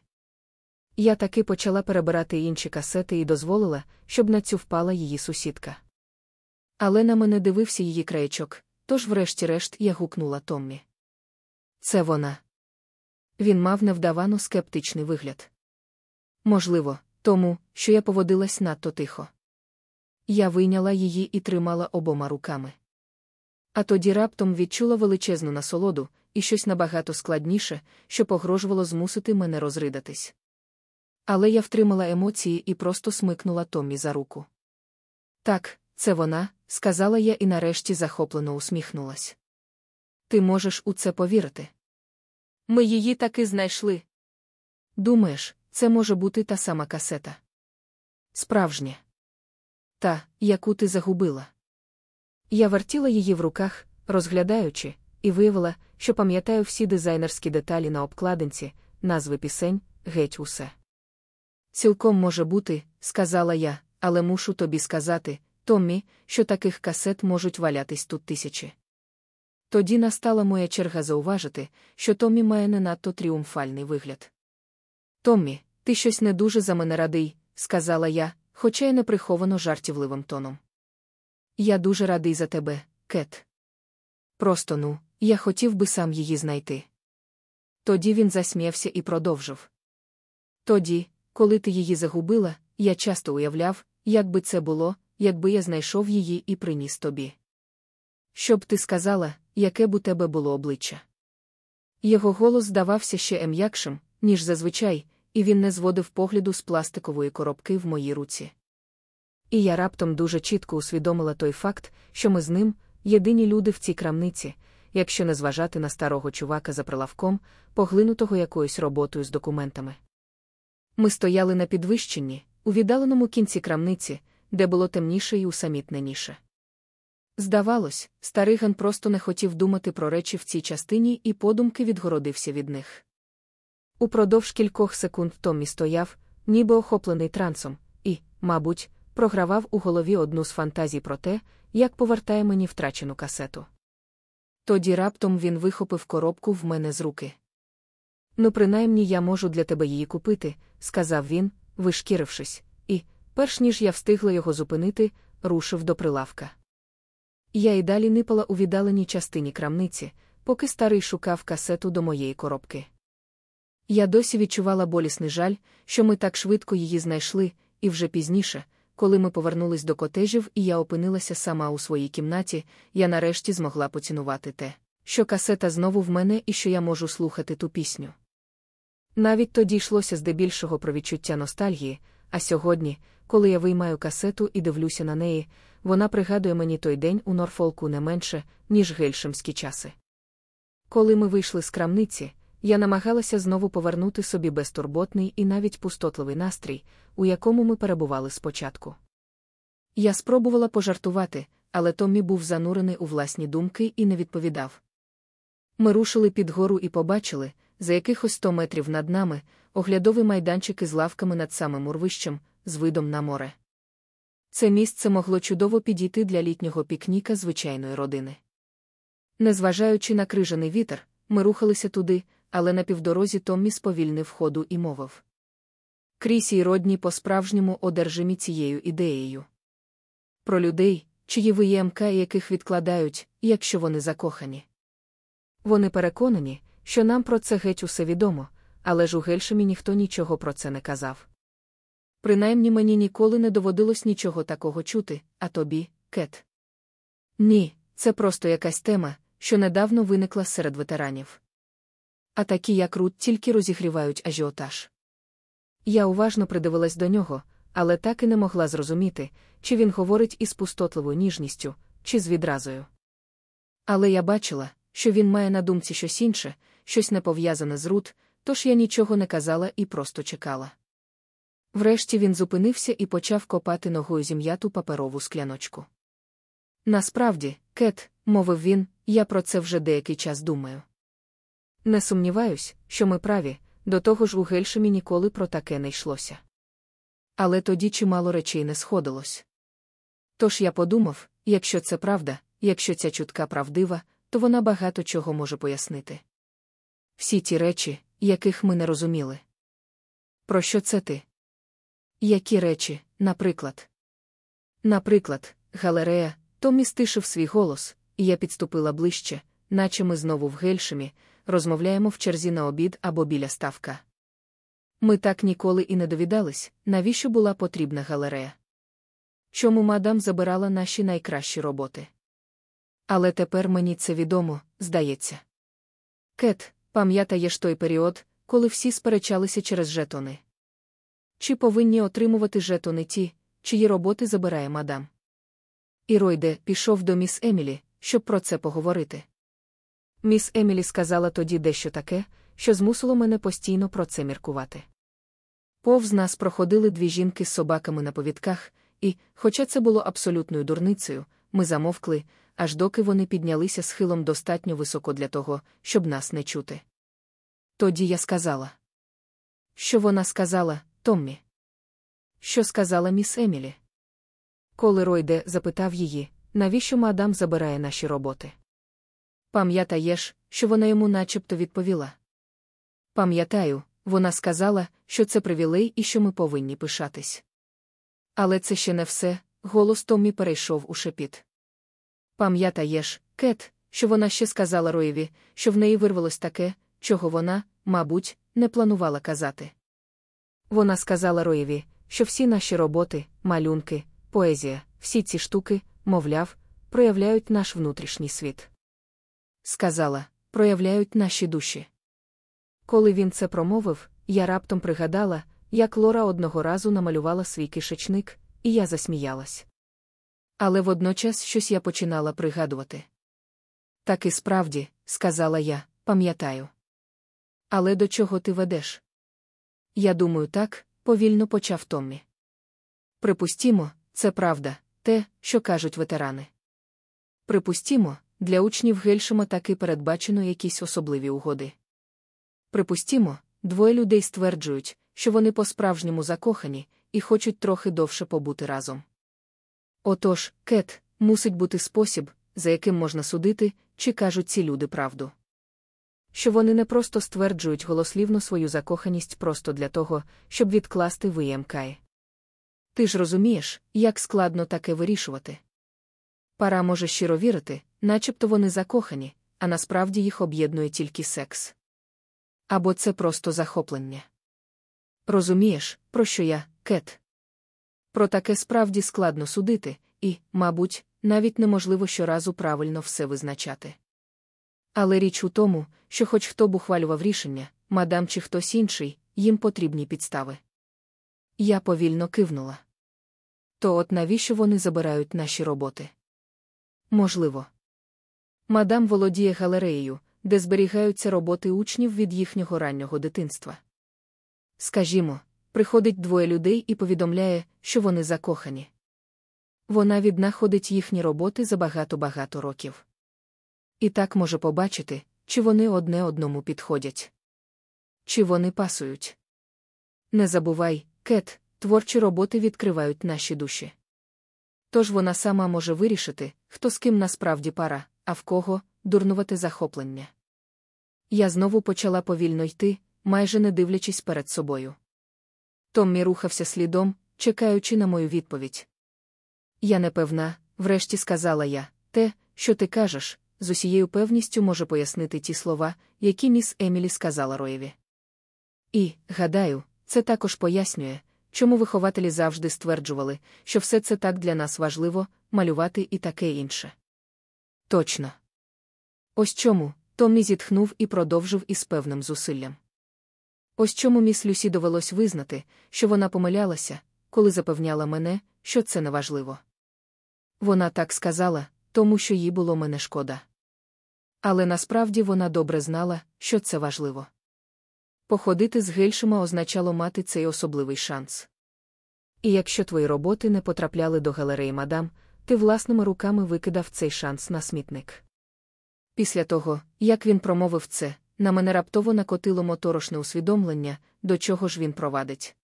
Я таки почала перебирати інші касети і дозволила, щоб на цю впала її сусідка. Але на мене дивився її краєчок, тож, врешті-решт, я гукнула Томмі. Це вона. Він мав невдавано скептичний вигляд. Можливо, тому, що я поводилась надто тихо. Я вийняла її і тримала обома руками. А тоді раптом відчула величезну насолоду і щось набагато складніше, що погрожувало змусити мене розридатись. Але я втримала емоції і просто смикнула Томмі за руку. Так, це вона, сказала я і нарешті захоплено усміхнулась. Ти можеш у це повірити. Ми її таки знайшли. Думаєш, це може бути та сама касета? Справжня. Та, яку ти загубила. Я вертіла її в руках, розглядаючи, і виявила, що пам'ятаю всі дизайнерські деталі на обкладинці, назви пісень, геть усе. Цілком може бути, сказала я, але мушу тобі сказати, Томмі, що таких касет можуть валятись тут тисячі. Тоді настала моя черга зауважити, що Томмі має не надто тріумфальний вигляд. Томмі, ти щось не дуже за мене радий, сказала я, хоча й неприховано жартівливим тоном. Я дуже радий за тебе, Кет. Просто ну, я хотів би сам її знайти. Тоді він засміявся і продовжив. Тоді, коли ти її загубила, я часто уявляв, як би це було, якби я знайшов її і приніс тобі. Щоб ти сказала, яке б у тебе було обличчя. Його голос здавався ще ем'якшим, ніж зазвичай, і він не зводив погляду з пластикової коробки в моїй руці. І я раптом дуже чітко усвідомила той факт, що ми з ним єдині люди в цій крамниці, якщо не зважати на старого чувака за прилавком, поглинутого якоюсь роботою з документами. Ми стояли на підвищенні, у віддаленому кінці крамниці, де було темніше і усамітненіше. Здавалось, старий Ган просто не хотів думати про речі в цій частині і подумки відгородився від них. Упродовж кількох секунд Томмі стояв, ніби охоплений трансом, і, мабуть, програвав у голові одну з фантазій про те, як повертає мені втрачену касету. Тоді раптом він вихопив коробку в мене з руки. Ну, принаймні я можу для тебе її купити, сказав він, вишкірившись, і, перш ніж я встигла його зупинити, рушив до прилавка. Я й далі нипала у віддаленій частині крамниці, поки старий шукав касету до моєї коробки. Я досі відчувала болісний жаль, що ми так швидко її знайшли, і вже пізніше, коли ми повернулись до котежів і я опинилася сама у своїй кімнаті, я нарешті змогла поцінувати те, що касета знову в мене і що я можу слухати ту пісню. Навіть тоді йшлося здебільшого про відчуття ностальгії, а сьогодні, коли я виймаю касету і дивлюся на неї, вона пригадує мені той день у Норфолку не менше, ніж гельшемські часи. Коли ми вийшли з крамниці, я намагалася знову повернути собі безтурботний і навіть пустотливий настрій, у якому ми перебували спочатку. Я спробувала пожартувати, але Томмі був занурений у власні думки і не відповідав. Ми рушили під гору і побачили, за якихось сто метрів над нами, оглядовий майданчик із лавками над самим урвищем, з видом на море. Це місце могло чудово підійти для літнього пікніка звичайної родини. Незважаючи на крижаний вітер, ми рухалися туди, але на півдорозі Томмі сповільнив ходу і мовив. Крісі й родні по-справжньому одержимі цією ідеєю. Про людей, чиї виємка яких відкладають, якщо вони закохані. Вони переконані, що нам про це геть усе відомо, але ж у Гельшемі ніхто нічого про це не казав. Принаймні мені ніколи не доводилось нічого такого чути, а тобі, Кет. Ні, це просто якась тема, що недавно виникла серед ветеранів. А такі, як Рут, тільки розігрівають ажіотаж. Я уважно придивилась до нього, але так і не могла зрозуміти, чи він говорить із пустотливою ніжністю, чи з відразою. Але я бачила, що він має на думці щось інше, щось не пов'язане з Рут, тож я нічого не казала і просто чекала. Врешті він зупинився і почав копати ногою зім'яту паперову скляночку. Насправді, Кет, мовив він, я про це вже деякий час думаю. Не сумніваюсь, що ми праві, до того ж у Гельшемі ніколи про таке не йшлося. Але тоді чимало речей не сходилось. Тож я подумав, якщо це правда, якщо ця чутка правдива, то вона багато чого може пояснити. Всі ті речі, яких ми не розуміли. Про що це ти? Які речі, наприклад? Наприклад, галерея, Томі стишив свій голос, і я підступила ближче, наче ми знову в гельшемі, розмовляємо в черзі на обід або біля ставка. Ми так ніколи і не довідались, навіщо була потрібна галерея. Чому мадам забирала наші найкращі роботи? Але тепер мені це відомо, здається. Кет, пам'ятаєш той період, коли всі сперечалися через жетони. Чи повинні отримувати жетони ті, чиї роботи забирає мадам? І Ройде пішов до міс Емілі, щоб про це поговорити. Міс Емілі сказала тоді дещо таке, що змусило мене постійно про це міркувати. Повз нас проходили дві жінки з собаками на повідках, і, хоча це було абсолютною дурницею, ми замовкли, аж доки вони піднялися схилом достатньо високо для того, щоб нас не чути. Тоді я сказала. Що вона сказала, Томмі? що сказала міс Емілі. Коли Ройде запитав її, навіщо мадам забирає наші роботи. Пам'ятаєш, що вона йому начебто відповіла. Пам'ятаю, вона сказала, що це привілей і що ми повинні пишатись. Але це ще не все, голос Томмі перейшов у шепіт. Пам'ятаєш, Кет, що вона ще сказала Роєві, що в неї вирвалось таке, чого вона, мабуть, не планувала казати. Вона сказала Роєві, що всі наші роботи, малюнки, поезія, всі ці штуки, мовляв, проявляють наш внутрішній світ. Сказала, проявляють наші душі. Коли він це промовив, я раптом пригадала, як Лора одного разу намалювала свій кишечник, і я засміялась. Але водночас щось я починала пригадувати. Так і справді, сказала я, пам'ятаю. Але до чого ти ведеш? Я думаю, так, повільно почав Томмі. Припустімо, це правда, те, що кажуть ветерани. Припустімо, для учнів Гельшема таки передбачено якісь особливі угоди. Припустімо, двоє людей стверджують, що вони по-справжньому закохані і хочуть трохи довше побути разом. Отож, Кет, мусить бути спосіб, за яким можна судити, чи кажуть ці люди правду. Що вони не просто стверджують голослівно свою закоханість просто для того, щоб відкласти виємкає. Ти ж розумієш, як складно таке вирішувати. Пара може щиро вірити, начебто вони закохані, а насправді їх об'єднує тільки секс. Або це просто захоплення. Розумієш, про що я, Кет? Про таке справді складно судити, і, мабуть, навіть неможливо щоразу правильно все визначати. Але річ у тому, що хоч хто б ухвалював рішення, мадам чи хтось інший, їм потрібні підстави. Я повільно кивнула. То от навіщо вони забирають наші роботи? Можливо. Мадам володіє галереєю, де зберігаються роботи учнів від їхнього раннього дитинства. Скажімо, приходить двоє людей і повідомляє, що вони закохані. Вона віднаходить їхні роботи за багато-багато років. І так може побачити, чи вони одне одному підходять. Чи вони пасують. Не забувай, Кет, творчі роботи відкривають наші душі. Тож вона сама може вирішити, хто з ким насправді пара, а в кого дурнувати захоплення. Я знову почала повільно йти, майже не дивлячись перед собою. Томмі рухався слідом, чекаючи на мою відповідь. Я не певна, врешті сказала я, те, що ти кажеш, з усією певністю може пояснити ті слова, які міс Емілі сказала Роєві. І, гадаю, це також пояснює, чому вихователі завжди стверджували, що все це так для нас важливо, малювати і таке інше. Точно. Ось чому, Томмі зітхнув і продовжив із певним зусиллям. Ось чому міс Люсі довелось визнати, що вона помилялася, коли запевняла мене, що це неважливо. Вона так сказала, тому що їй було мене шкода. Але насправді вона добре знала, що це важливо. Походити з гельшима означало мати цей особливий шанс. І якщо твої роботи не потрапляли до галереї мадам, ти власними руками викидав цей шанс на смітник. Після того, як він промовив це, на мене раптово накотило моторошне усвідомлення, до чого ж він провадить.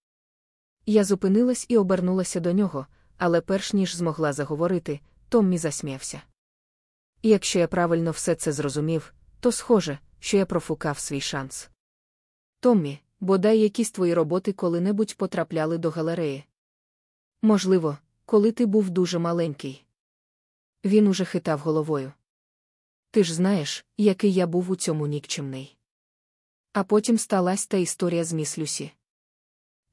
Я зупинилась і обернулася до нього, але перш ніж змогла заговорити, Томмі засміявся. Якщо я правильно все це зрозумів, то схоже, що я профукав свій шанс. Томмі, бодай якісь твої роботи коли-небудь потрапляли до галереї. Можливо, коли ти був дуже маленький. Він уже хитав головою. Ти ж знаєш, який я був у цьому нікчемний. А потім сталася та історія з міс Люсі.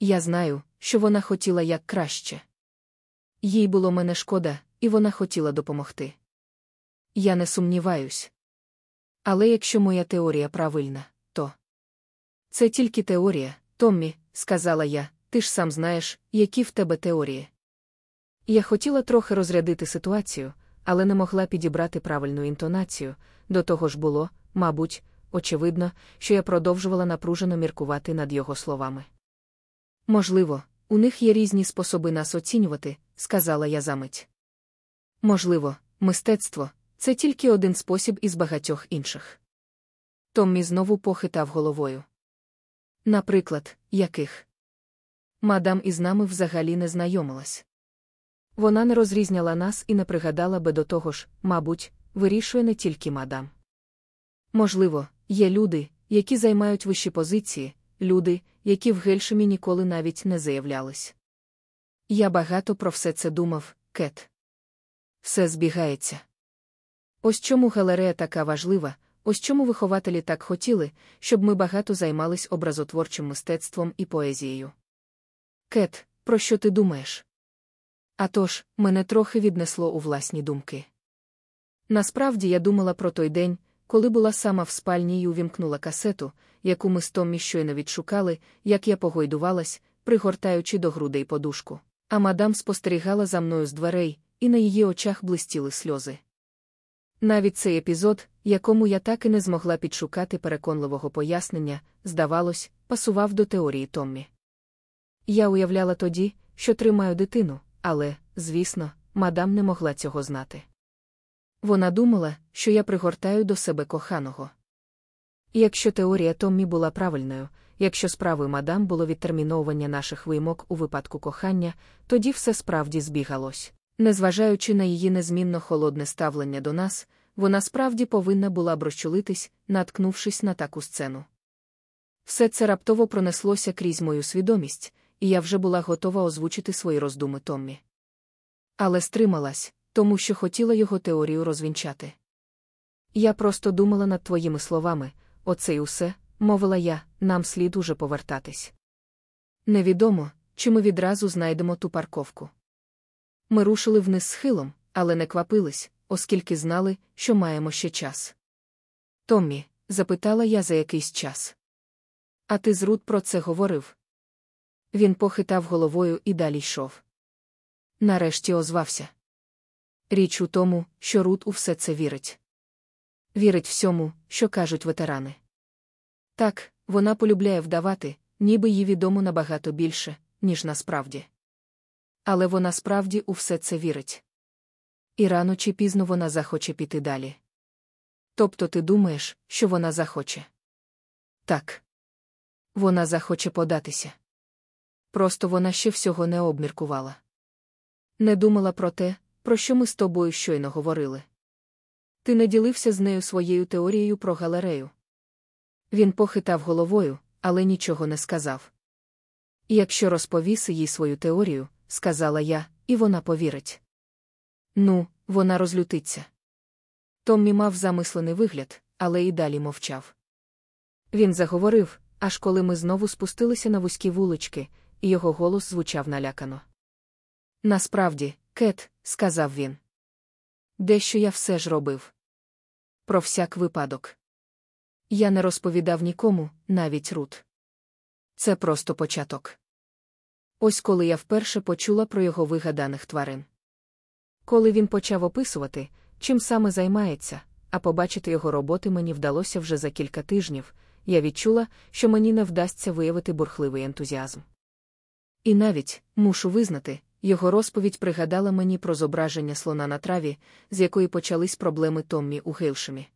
Я знаю, що вона хотіла як краще. Їй було мене шкода, і вона хотіла допомогти. Я не сумніваюсь. Але якщо моя теорія правильна, то це тільки теорія, Томмі, сказала я, ти ж сам знаєш, які в тебе теорії. Я хотіла трохи розрядити ситуацію, але не могла підібрати правильну інтонацію. До того ж було, мабуть, очевидно, що я продовжувала напружено міркувати над його словами. Можливо, у них є різні способи нас оцінювати, сказала я замить. Можливо, мистецтво це тільки один спосіб із багатьох інших. Томмі знову похитав головою. Наприклад, яких? мадам із нами взагалі не знайомилась. Вона не розрізняла нас і не пригадала би до того ж, мабуть, вирішує не тільки мадам. Можливо, є люди, які займають вищі позиції, люди, які в Гельшемі ніколи навіть не заявлялись. Я багато про все це думав, Кет. Все збігається. Ось чому галерея така важлива, ось чому вихователі так хотіли, щоб ми багато займались образотворчим мистецтвом і поезією. Кет, про що ти думаєш? А тож, мене трохи віднесло у власні думки. Насправді я думала про той день, коли була сама в спальні і увімкнула касету, яку ми з Томмі щойно відшукали, як я погойдувалась, пригортаючи до грудей подушку. А мадам спостерігала за мною з дверей, і на її очах блистіли сльози. Навіть цей епізод, якому я так і не змогла підшукати переконливого пояснення, здавалось, пасував до теорії Томмі. Я уявляла тоді, що тримаю дитину, але, звісно, мадам не могла цього знати. Вона думала, що я пригортаю до себе коханого. Якщо теорія Томмі була правильною, якщо справою мадам було відтерміновування наших вимог у випадку кохання, тоді все справді збігалось. Незважаючи на її незмінно холодне ставлення до нас, вона справді повинна була б розчулитись, наткнувшись на таку сцену. Все це раптово пронеслося крізь мою свідомість, і я вже була готова озвучити свої роздуми Томмі. Але стрималась, тому що хотіла його теорію розвінчати. Я просто думала над твоїми словами, оце й усе, мовила я, нам слід уже повертатись. Невідомо, чи ми відразу знайдемо ту парковку. Ми рушили вниз схилом, але не квапились, оскільки знали, що маємо ще час. Томмі, запитала я за якийсь час. А ти з Рут про це говорив? Він похитав головою і далі йшов. Нарешті озвався. Річ у тому, що Рут у все це вірить. Вірить всьому, що кажуть ветерани. Так, вона полюбляє вдавати, ніби їй відомо набагато більше, ніж насправді. Але вона справді у все це вірить. І рано чи пізно вона захоче піти далі. Тобто ти думаєш, що вона захоче? Так. Вона захоче податися. Просто вона ще всього не обміркувала. Не думала про те, про що ми з тобою щойно говорили. Ти не ділився з нею своєю теорією про галерею. Він похитав головою, але нічого не сказав. якщо розповіси їй свою теорію, сказала я, і вона повірить. Ну, вона розлютиться. Томмі мав замислений вигляд, але і далі мовчав. Він заговорив, аж коли ми знову спустилися на вузькі вулички, його голос звучав налякано. Насправді, Кет, сказав він. Дещо я все ж робив. Про всяк випадок. Я не розповідав нікому, навіть Рут. Це просто початок. Ось коли я вперше почула про його вигаданих тварин. Коли він почав описувати, чим саме займається, а побачити його роботи мені вдалося вже за кілька тижнів, я відчула, що мені не вдасться виявити бурхливий ентузіазм. І навіть, мушу визнати, його розповідь пригадала мені про зображення слона на траві, з якої почались проблеми Томмі у Гейлшемі.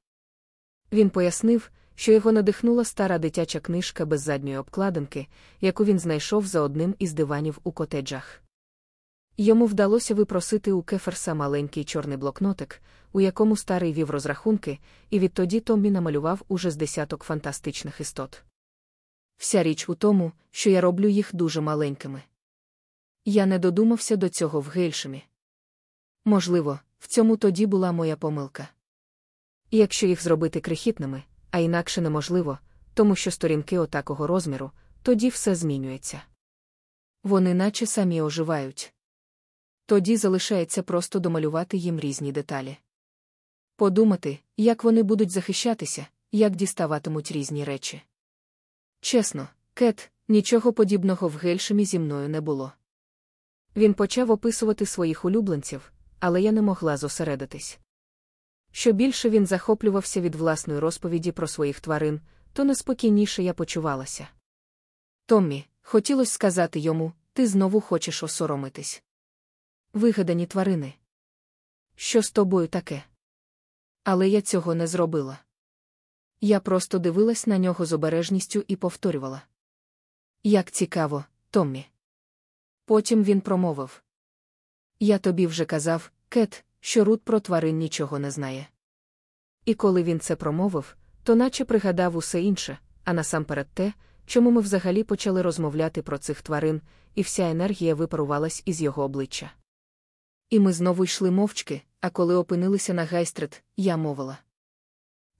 Він пояснив, що його надихнула стара дитяча книжка без задньої обкладинки, яку він знайшов за одним із диванів у котеджах. Йому вдалося випросити у Кеферса маленький чорний блокнотик, у якому старий вів розрахунки, і відтоді Томмі намалював уже з десяток фантастичних істот. Вся річ у тому, що я роблю їх дуже маленькими. Я не додумався до цього в Гельшемі. Можливо, в цьому тоді була моя помилка. І якщо їх зробити крихітними, а інакше неможливо, тому що сторінки отакого розміру, тоді все змінюється. Вони наче самі оживають. Тоді залишається просто домалювати їм різні деталі. Подумати, як вони будуть захищатися, як діставатимуть різні речі. Чесно, Кет, нічого подібного в Гельшемі зі мною не було. Він почав описувати своїх улюбленців, але я не могла зосередитись. Що більше він захоплювався від власної розповіді про своїх тварин, то неспокійніше я почувалася. Томмі, хотілося сказати йому, ти знову хочеш осоромитись. Вигадані тварини. Що з тобою таке? Але я цього не зробила. Я просто дивилась на нього з обережністю і повторювала. Як цікаво, Томмі. Потім він промовив. Я тобі вже казав, Кет, що Рут про тварин нічого не знає. І коли він це промовив, то наче пригадав усе інше, а насамперед те, чому ми взагалі почали розмовляти про цих тварин, і вся енергія випарувалась із його обличчя. І ми знову йшли мовчки, а коли опинилися на гайстрет, я мовила.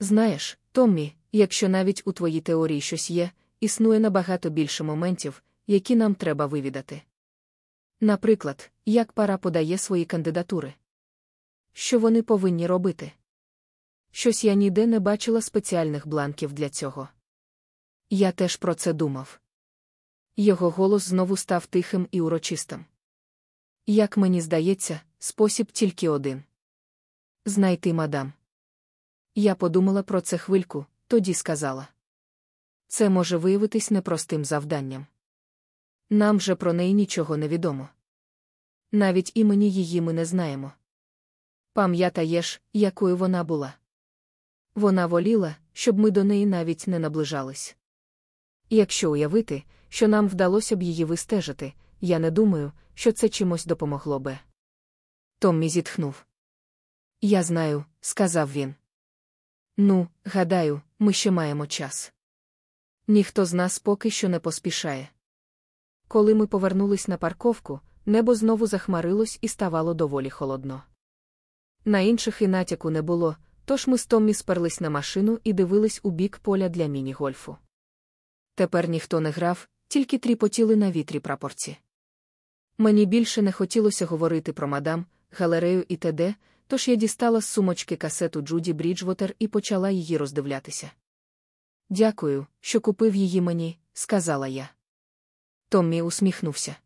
Знаєш, Томмі, якщо навіть у твоїй теорії щось є, існує набагато більше моментів, які нам треба вивідати. Наприклад, як пара подає свої кандидатури. Що вони повинні робити? Щось я ніде не бачила спеціальних бланків для цього. Я теж про це думав. Його голос знову став тихим і урочистим. Як мені здається, спосіб тільки один знайти мадам. Я подумала про це хвильку, тоді сказала. Це може виявитись непростим завданням. Нам же про неї нічого не відомо. Навіть імені її ми не знаємо. Пам'ятаєш, якою вона була. Вона воліла, щоб ми до неї навіть не наближались. якщо уявити, що нам вдалося б її вистежити, я не думаю, що це чимось допомогло би. Томмі зітхнув. Я знаю, сказав він. Ну, гадаю, ми ще маємо час. Ніхто з нас поки що не поспішає. Коли ми повернулись на парковку, небо знову захмарилось і ставало доволі холодно. На інших і натяку не було, тож ми з Томмі сперлись на машину і дивились у бік поля для міні-гольфу. Тепер ніхто не грав, тільки тріпотіли на вітрі прапорці. Мені більше не хотілося говорити про мадам, галерею і т.д., тож я дістала з сумочки касету Джуді Бріджвотер і почала її роздивлятися. Дякую, що купив її мені, сказала я. Томмі усміхнувся.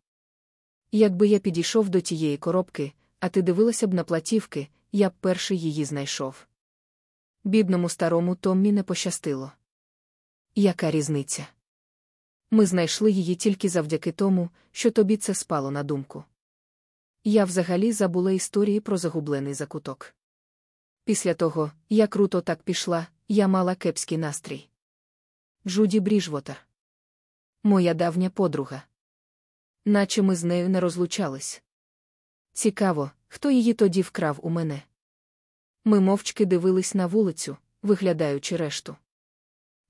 Якби я підійшов до тієї коробки, а ти дивилася б на платівки, я б перший її знайшов. Бідному старому Томмі не пощастило. Яка різниця? Ми знайшли її тільки завдяки тому, що тобі це спало на думку. Я взагалі забула історії про загублений закуток. Після того, як круто так пішла, я мала кепський настрій. Джуді Бріжвотер. Моя давня подруга. Наче ми з нею не розлучались. Цікаво, хто її тоді вкрав у мене. Ми мовчки дивились на вулицю, виглядаючи решту.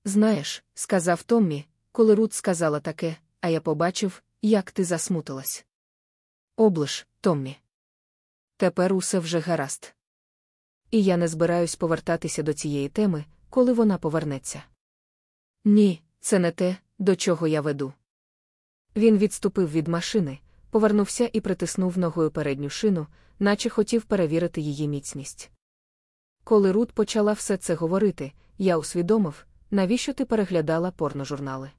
Знаєш, сказав Томмі, коли Рут сказала таке, а я побачив, як ти засмутилась. Облиш, Томмі. Тепер усе вже гаразд. І я не збираюсь повертатися до цієї теми, коли вона повернеться. Ні, це не те, до чого я веду. Він відступив від машини, повернувся і притиснув ногою передню шину, наче хотів перевірити її міцність. Коли Рут почала все це говорити, я усвідомив, навіщо ти переглядала порножурнали.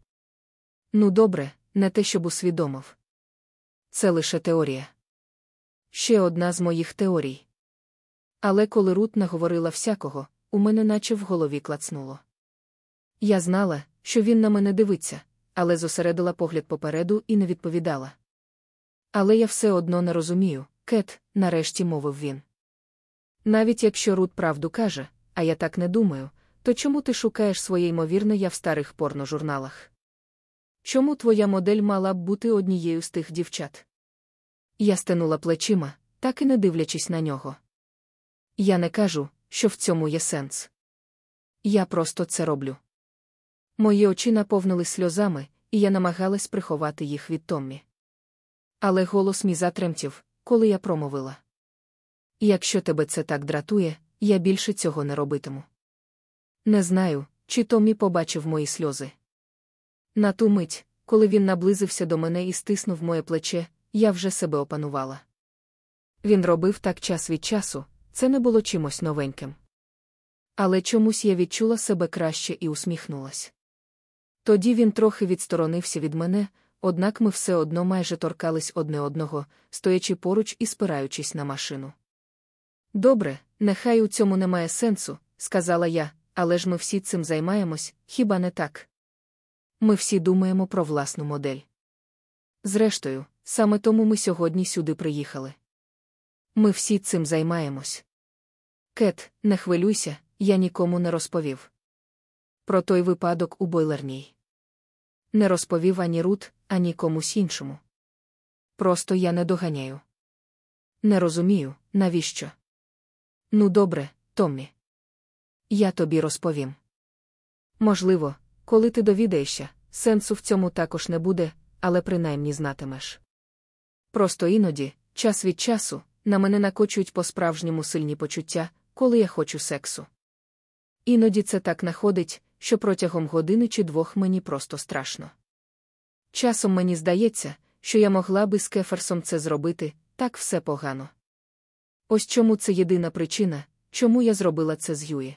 Ну, добре, не те, щоб усвідомив. Це лише теорія. Ще одна з моїх теорій. Але коли Рут наговорила всякого, у мене наче в голові клацнуло. Я знала, що він на мене дивиться, але зосередила погляд попереду і не відповідала. Але я все одно не розумію, Кет, нарешті мовив він. Навіть якщо Рут правду каже, а я так не думаю, то чому ти шукаєш своє ймовірне я в старих порножурналах? Чому твоя модель мала б бути однією з тих дівчат? Я стенула плечима, так і не дивлячись на нього. Я не кажу, що в цьому є сенс. Я просто це роблю. Мої очі наповнились сльозами, і я намагалась приховати їх від Томмі. Але голос мій затремтів, коли я промовила. Якщо тебе це так дратує, я більше цього не робитиму. Не знаю, чи Томмі побачив мої сльози. На ту мить, коли він наблизився до мене і стиснув моє плече, я вже себе опанувала. Він робив так час від часу, це не було чимось новеньким. Але чомусь я відчула себе краще і усміхнулась. Тоді він трохи відсторонився від мене, однак ми все одно майже торкались одне одного, стоячи поруч і спираючись на машину. Добре, нехай у цьому немає сенсу, сказала я, але ж ми всі цим займаємось, хіба не так? Ми всі думаємо про власну модель. Зрештою, саме тому ми сьогодні сюди приїхали. Ми всі цим займаємось. Кет, не хвилюйся, я нікому не розповів. Про той випадок у бойлерній. Не розповів ані Рут, ані комусь іншому. Просто я не доганяю. Не розумію, навіщо. Ну, добре, Томмі. Я тобі розповім. Можливо, коли ти довідаєшся, сенсу в цьому також не буде, але принаймні знатимеш. Просто іноді, час від часу, на мене накочують по-справжньому сильні почуття, коли я хочу сексу. Іноді це так находить, що протягом години чи двох мені просто страшно. Часом мені здається, що я могла би з Кеферсом це зробити, так все погано. Ось чому це єдина причина, чому я зробила це з Юї.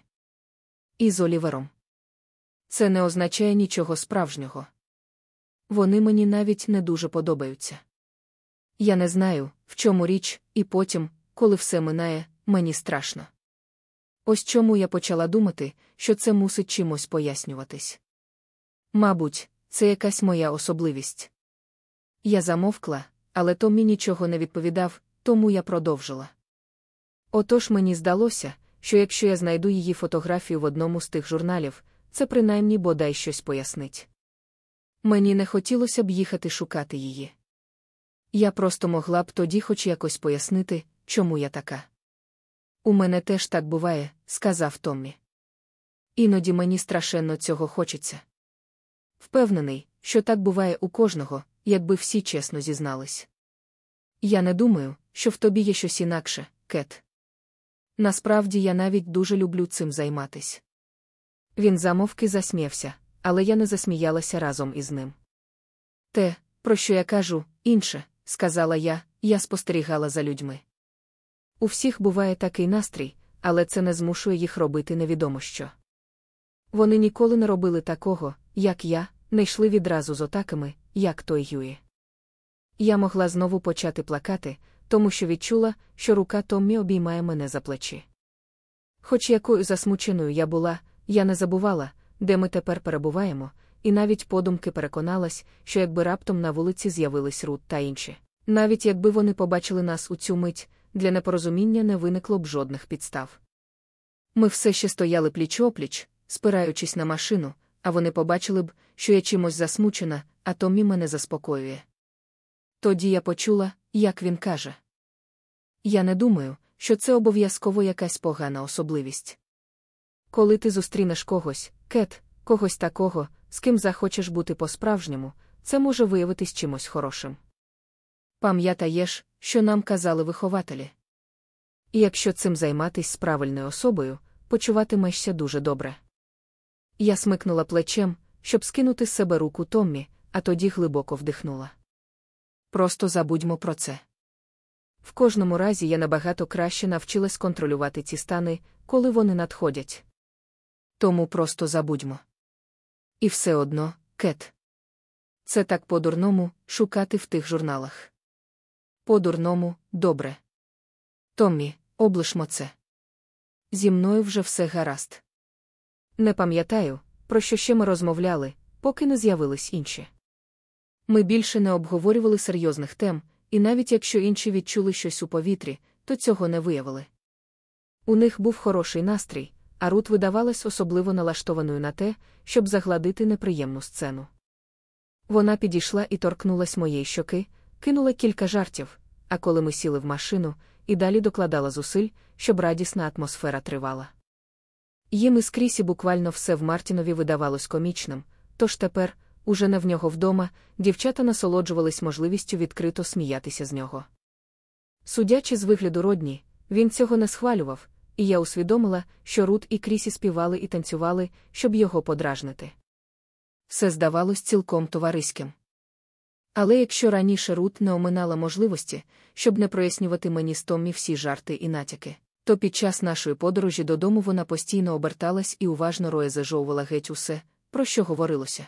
І з Олівером. Це не означає нічого справжнього. Вони мені навіть не дуже подобаються. Я не знаю, в чому річ, і потім, коли все минає, мені страшно. Ось чому я почала думати, що це мусить чимось пояснюватись. Мабуть, це якась моя особливість. Я замовкла, але Томмі нічого не відповідав, тому я продовжила. Отож мені здалося, що якщо я знайду її фотографію в одному з тих журналів, це принаймні бодай щось пояснить. Мені не хотілося б їхати шукати її. Я просто могла б тоді хоч якось пояснити, чому я така. У мене теж так буває, сказав Томмі. Іноді мені страшенно цього хочеться. Впевнений, що так буває у кожного, якби всі чесно зізнались. Я не думаю, що в тобі є щось інакше, Кет. Насправді я навіть дуже люблю цим займатись. Він замовки засміявся, але я не засміялася разом із ним. Те, про що я кажу, інше, сказала я, я спостерігала за людьми. У всіх буває такий настрій, але це не змушує їх робити невідомо що. Вони ніколи не робили такого, як я, не йшли відразу з отаками, як той Юї. Я могла знову почати плакати, тому що відчула, що рука Томмі обіймає мене за плечі. Хоч якою засмученою я була, я не забувала, де ми тепер перебуваємо, і навіть подумки переконалась, що якби раптом на вулиці з'явились Рут та інші. Навіть якби вони побачили нас у цю мить, для непорозуміння не виникло б жодних підстав. Ми все ще стояли пліч опліч, спираючись на машину, а вони побачили б, що я чимось засмучена, а Томі мене заспокоює. Тоді я почула, як він каже. Я не думаю, що це обов'язково якась погана особливість. Коли ти зустрінеш когось, кет, когось такого, з ким захочеш бути по-справжньому, це може виявитись чимось хорошим. Пам'ятаєш, що нам казали вихователі. І якщо цим займатись з правильною особою, почуватимешся дуже добре. Я смикнула плечем, щоб скинути з себе руку Томмі, а тоді глибоко вдихнула. Просто забудьмо про це. В кожному разі я набагато краще навчилась контролювати ці стани, коли вони надходять. Тому просто забудьмо. І все одно, кет. Це так по-дурному шукати в тих журналах. По-дурному, добре. Томмі, облишмо це. Зі мною вже все гаразд. Не пам'ятаю, про що ще ми розмовляли, поки не з'явились інші. Ми більше не обговорювали серйозних тем, і навіть якщо інші відчули щось у повітрі, то цього не виявили. У них був хороший настрій, а Рут видавалась особливо налаштованою на те, щоб загладити неприємну сцену. Вона підійшла і торкнулась моєї щоки, кинула кілька жартів, а коли ми сіли в машину, і далі докладала зусиль, щоб радісна атмосфера тривала. Їм із Крісі буквально все в Мартінові видавалось комічним, тож тепер, уже не в нього вдома, дівчата насолоджувались можливістю відкрито сміятися з нього. Судячи з вигляду родні, він цього не схвалював, і я усвідомила, що Рут і Крісі співали і танцювали, щоб його подражнити. Все здавалось цілком товариським. Але якщо раніше Рут не оминала можливості, щоб не прояснювати мені з Томмі всі жарти і натяки, то під час нашої подорожі додому вона постійно оберталась і уважно роє зажовувала геть усе, про що говорилося.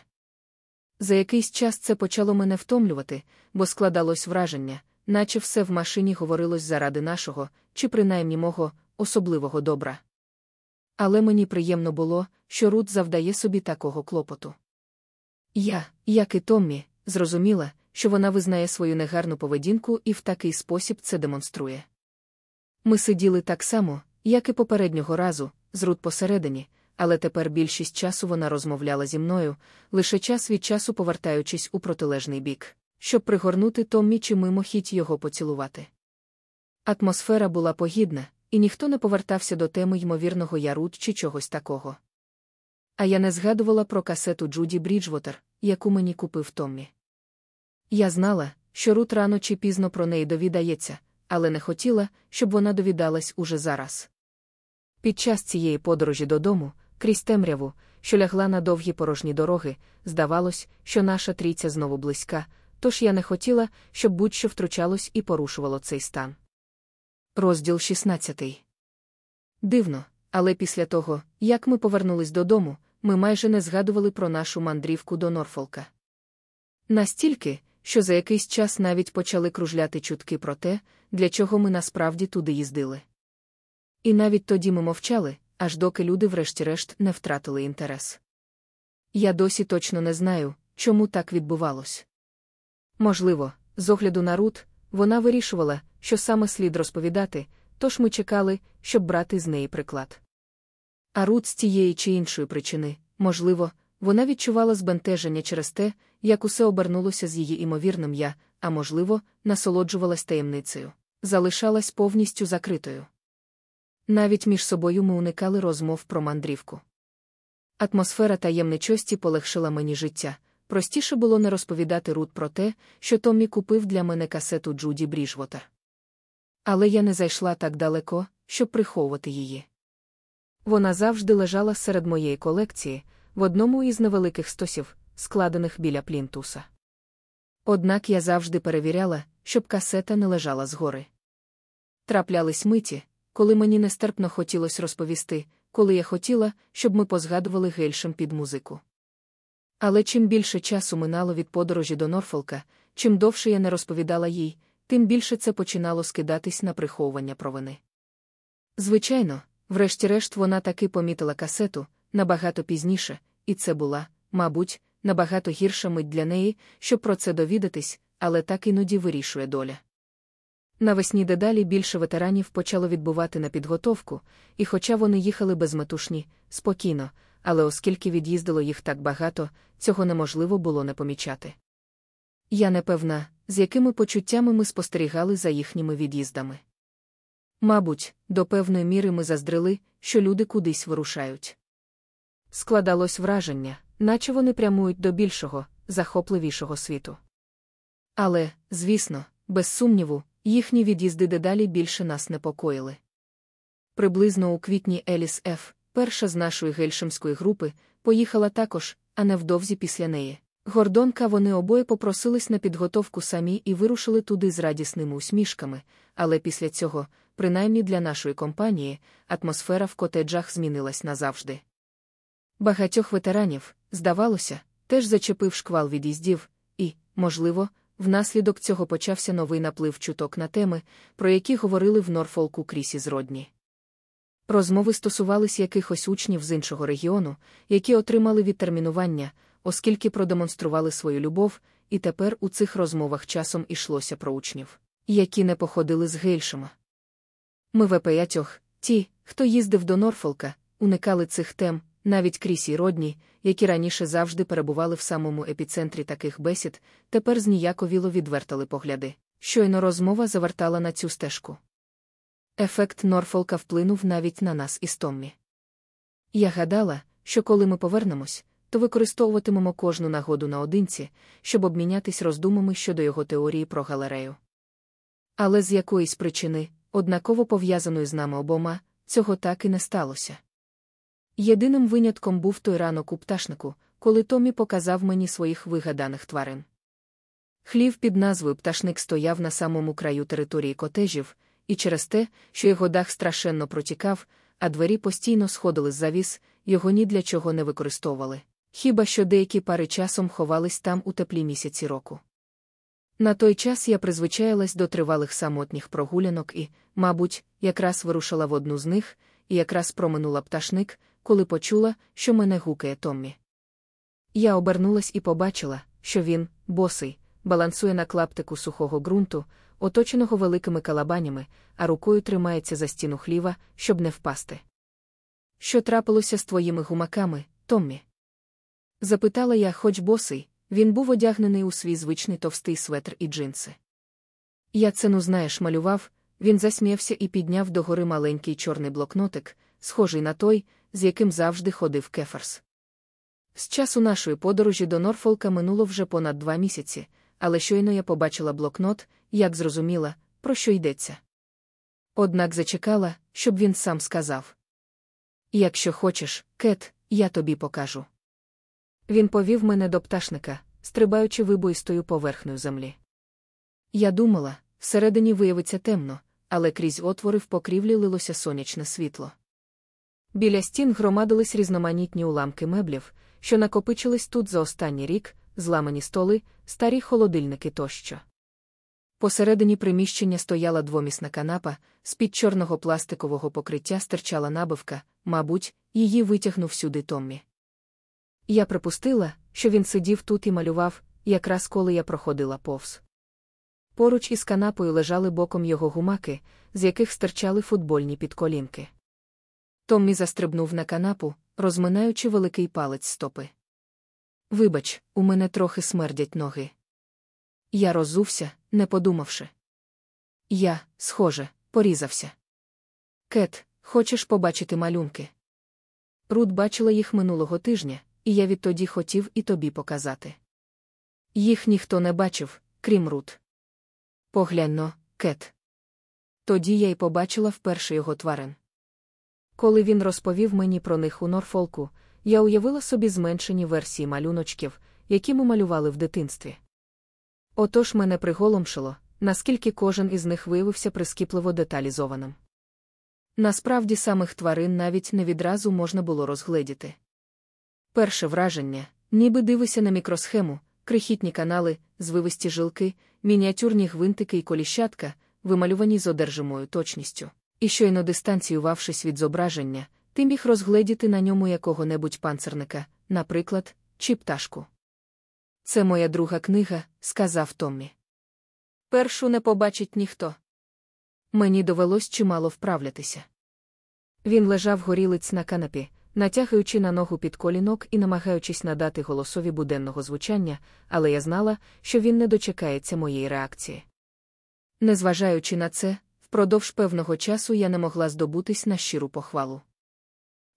За якийсь час це почало мене втомлювати, бо складалось враження, наче все в машині говорилось заради нашого, чи принаймні мого, особливого добра. Але мені приємно було, що Рут завдає собі такого клопоту. Я, як і Томмі, зрозуміла, що вона визнає свою негарну поведінку і в такий спосіб це демонструє. Ми сиділи так само, як і попереднього разу, з Рут посередині, але тепер більшість часу вона розмовляла зі мною, лише час від часу повертаючись у протилежний бік, щоб пригорнути Томмі чи мимохідь його поцілувати. Атмосфера була погідна, і ніхто не повертався до теми ймовірного ярут чи чогось такого. А я не згадувала про касету Джуді Бріджвотер, яку мені купив Томмі. Я знала, що Рут рано чи пізно про неї довідається, але не хотіла, щоб вона довідалась уже зараз. Під час цієї подорожі додому, крізь темряву, що лягла на довгі порожні дороги, здавалось, що наша трійця знову близька, тож я не хотіла, щоб будь-що втручалось і порушувало цей стан. Розділ 16 Дивно, але після того, як ми повернулись додому, ми майже не згадували про нашу мандрівку до Норфолка. Настільки, що за якийсь час навіть почали кружляти чутки про те, для чого ми насправді туди їздили. І навіть тоді ми мовчали, аж доки люди, врешті-решт, не втратили інтерес. Я досі точно не знаю, чому так відбувалось. Можливо, з огляду на Рут, вона вирішувала, що саме слід розповідати, тож ми чекали, щоб брати з неї приклад. А Рут з тієї чи іншої причини, можливо, вона відчувала збентеження через те, як усе обернулося з її імовірним я, а можливо, насолоджувалась таємницею, залишалась повністю закритою. Навіть між собою ми уникали розмов про мандрівку. Атмосфера таємничості полегшила мені життя. Простіше було не розповідати Рут про те, що Томмі купив для мене касету Джуді Бріжвотер. Але я не зайшла так далеко, щоб приховувати її. Вона завжди лежала серед моєї колекції, в одному із невеликих стосів, складених біля плінтуса. Однак я завжди перевіряла, щоб касета не лежала згори. Траплялись миті, коли мені нестерпно хотілося розповісти, коли я хотіла, щоб ми позгадували гельшем під музику. Але чим більше часу минало від подорожі до Норфолка, чим довше я не розповідала їй, тим більше це починало скидатись на приховування провини. Звичайно, врешті-решт вона таки помітила касету набагато пізніше, і це була, мабуть, набагато гірша мить для неї, щоб про це довідатись, але так іноді вирішує доля. Навесні дедалі більше ветеранів почало відбувати на підготовку, і хоча вони їхали безметушні, спокійно, але оскільки від'їздило їх так багато, цього неможливо було не помічати. Я не певна, з якими почуттями ми спостерігали за їхніми від'їздами. Мабуть, до певної міри ми заздрили, що люди кудись вирушають. Складалось враження, наче вони прямують до більшого, захопливішого світу. Але, звісно, без сумніву, їхні від'їзди дедалі більше нас непокоїли. Приблизно у квітні Еліс Ф., перша з нашої гельшемської групи, поїхала також, а невдовзі після неї. Гордонка вони обоє попросились на підготовку самі і вирушили туди з радісними усмішками, але після цього, принаймні для нашої компанії, атмосфера в котеджах змінилась назавжди. Багатьох ветеранів, здавалося, теж зачепив шквал від'їздів, і, можливо, внаслідок цього почався новий наплив чуток на теми, про які говорили в Норфолку крісі зродні. Розмови стосувались якихось учнів з іншого регіону, які отримали відтермінування, оскільки продемонстрували свою любов, і тепер у цих розмовах часом ішлося про учнів, які не походили з гельшима. Ми в п'ятьох, ті, хто їздив до Норфолка, уникали цих тем, навіть крісі родні, які раніше завжди перебували в самому епіцентрі таких бесід, тепер зніяковіло відвертали погляди. Щойно розмова завертала на цю стежку. Ефект Норфолка вплинув навіть на нас із Томмі. Я гадала, що коли ми повернемось, то використовуватимемо кожну нагоду наодинці, щоб обмінятись роздумами щодо його теорії про галерею. Але з якоїсь причини, однаково пов'язаної з нами обома, цього так і не сталося. Єдиним винятком був той ранок у пташнику, коли Томі показав мені своїх вигаданих тварин. Хлів під назвою пташник стояв на самому краю території котежів, і через те, що його дах страшенно протікав, а двері постійно сходили з завіс, його ні для чого не використовували. Хіба що деякі пари часом ховались там у теплі місяці року. На той час я призвичаїлась до тривалих самотніх прогулянок і, мабуть, якраз вирушила в одну з них, і якраз проминула пташник, коли почула, що мене гукає Томмі. Я обернулась і побачила, що він, босий, балансує на клаптику сухого ґрунту, оточеного великими калабанями, а рукою тримається за стіну хліва, щоб не впасти. Що трапилося з твоїми гумаками, Томмі? Запитала я, хоч босий, він був одягнений у свій звичний товстий светр і джинси. Я це ну знаєш, малював, він засміявся і підняв догори маленький чорний блокнотик, схожий на той, з яким завжди ходив Кеферс. З часу нашої подорожі до Норфолка минуло вже понад два місяці, але щойно я побачила блокнот, як зрозуміла, про що йдеться. Однак зачекала, щоб він сам сказав. Якщо хочеш, Кет, я тобі покажу. Він повів мене до пташника, стрибаючи вибоїстою поверхнею землі. Я думала, всередині виявиться темно, але крізь отвори в покрівлі лилося сонячне світло. Біля стін громадились різноманітні уламки меблів, що накопичились тут за останній рік, зламані столи, старі холодильники тощо. Посередині приміщення стояла двомісна канапа, з-під чорного пластикового покриття стирчала набивка, мабуть, її витягнув сюди Томмі. Я припустила, що він сидів тут і малював, якраз коли я проходила повз. Поруч із канапою лежали боком його гумаки, з яких стирчали футбольні підколінки. Томмі застрибнув на канапу, розминаючи великий палець стопи. Вибач, у мене трохи смердять ноги. Я роззувся, не подумавши. Я, схоже, порізався. Кет, хочеш побачити малюнки? Рут бачила їх минулого тижня, і я відтоді хотів і тобі показати. Їх ніхто не бачив, крім Рут. Поглянь но, Кет. Тоді я й побачила вперше його тварин. Коли він розповів мені про них у Норфолку, я уявила собі зменшені версії малюночків, які ми малювали в дитинстві. Отож мене приголомшило, наскільки кожен із них виявився прискіпливо деталізованим. Насправді самих тварин навіть не відразу можна було розгледіти. Перше враження, ніби дивися на мікросхему, крихітні канали, звивисті жилки, мініатюрні гвинтики і коліщатка, вималювані з одержимою точністю. І щойно дистанціювавшись від зображення, ти міг розгледіти на ньому якого-небудь панцерника, наприклад, чи пташку. Це моя друга книга, сказав Томмі. Першу не побачить ніхто. Мені довелось чимало вправлятися. Він лежав горілиць на канапі, натягуючи на ногу під колінок і намагаючись надати голосові буденного звучання, але я знала, що він не дочекається моєї реакції. Незважаючи на це, впродовж певного часу я не могла здобутись на щиру похвалу.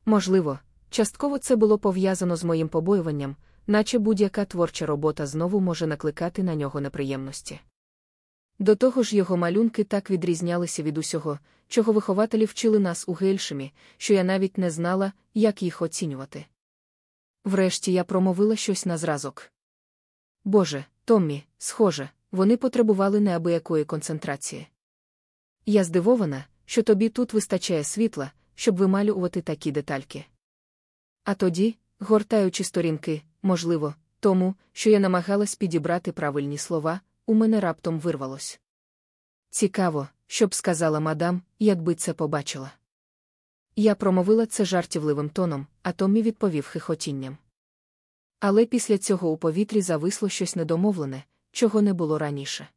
Можливо, частково це було пов'язано з моїм побоюванням, наче будь-яка творча робота знову може накликати на нього неприємності. До того ж його малюнки так відрізнялися від усього, чого вихователі вчили нас у Гельшемі, що я навіть не знала, як їх оцінювати. Врешті я промовила щось на зразок. Боже, Томмі, схоже, вони потребували неабиякої концентрації. Я здивована, що тобі тут вистачає світла, щоб вималювати такі детальки. А тоді, гортаючи сторінки, можливо, тому, що я намагалась підібрати правильні слова, у мене раптом вирвалось. Цікаво, що б сказала мадам, якби це побачила. Я промовила це жартівливим тоном, а Томмі відповів хихотінням. Але після цього у повітрі зависло щось недомовлене, чого не було раніше.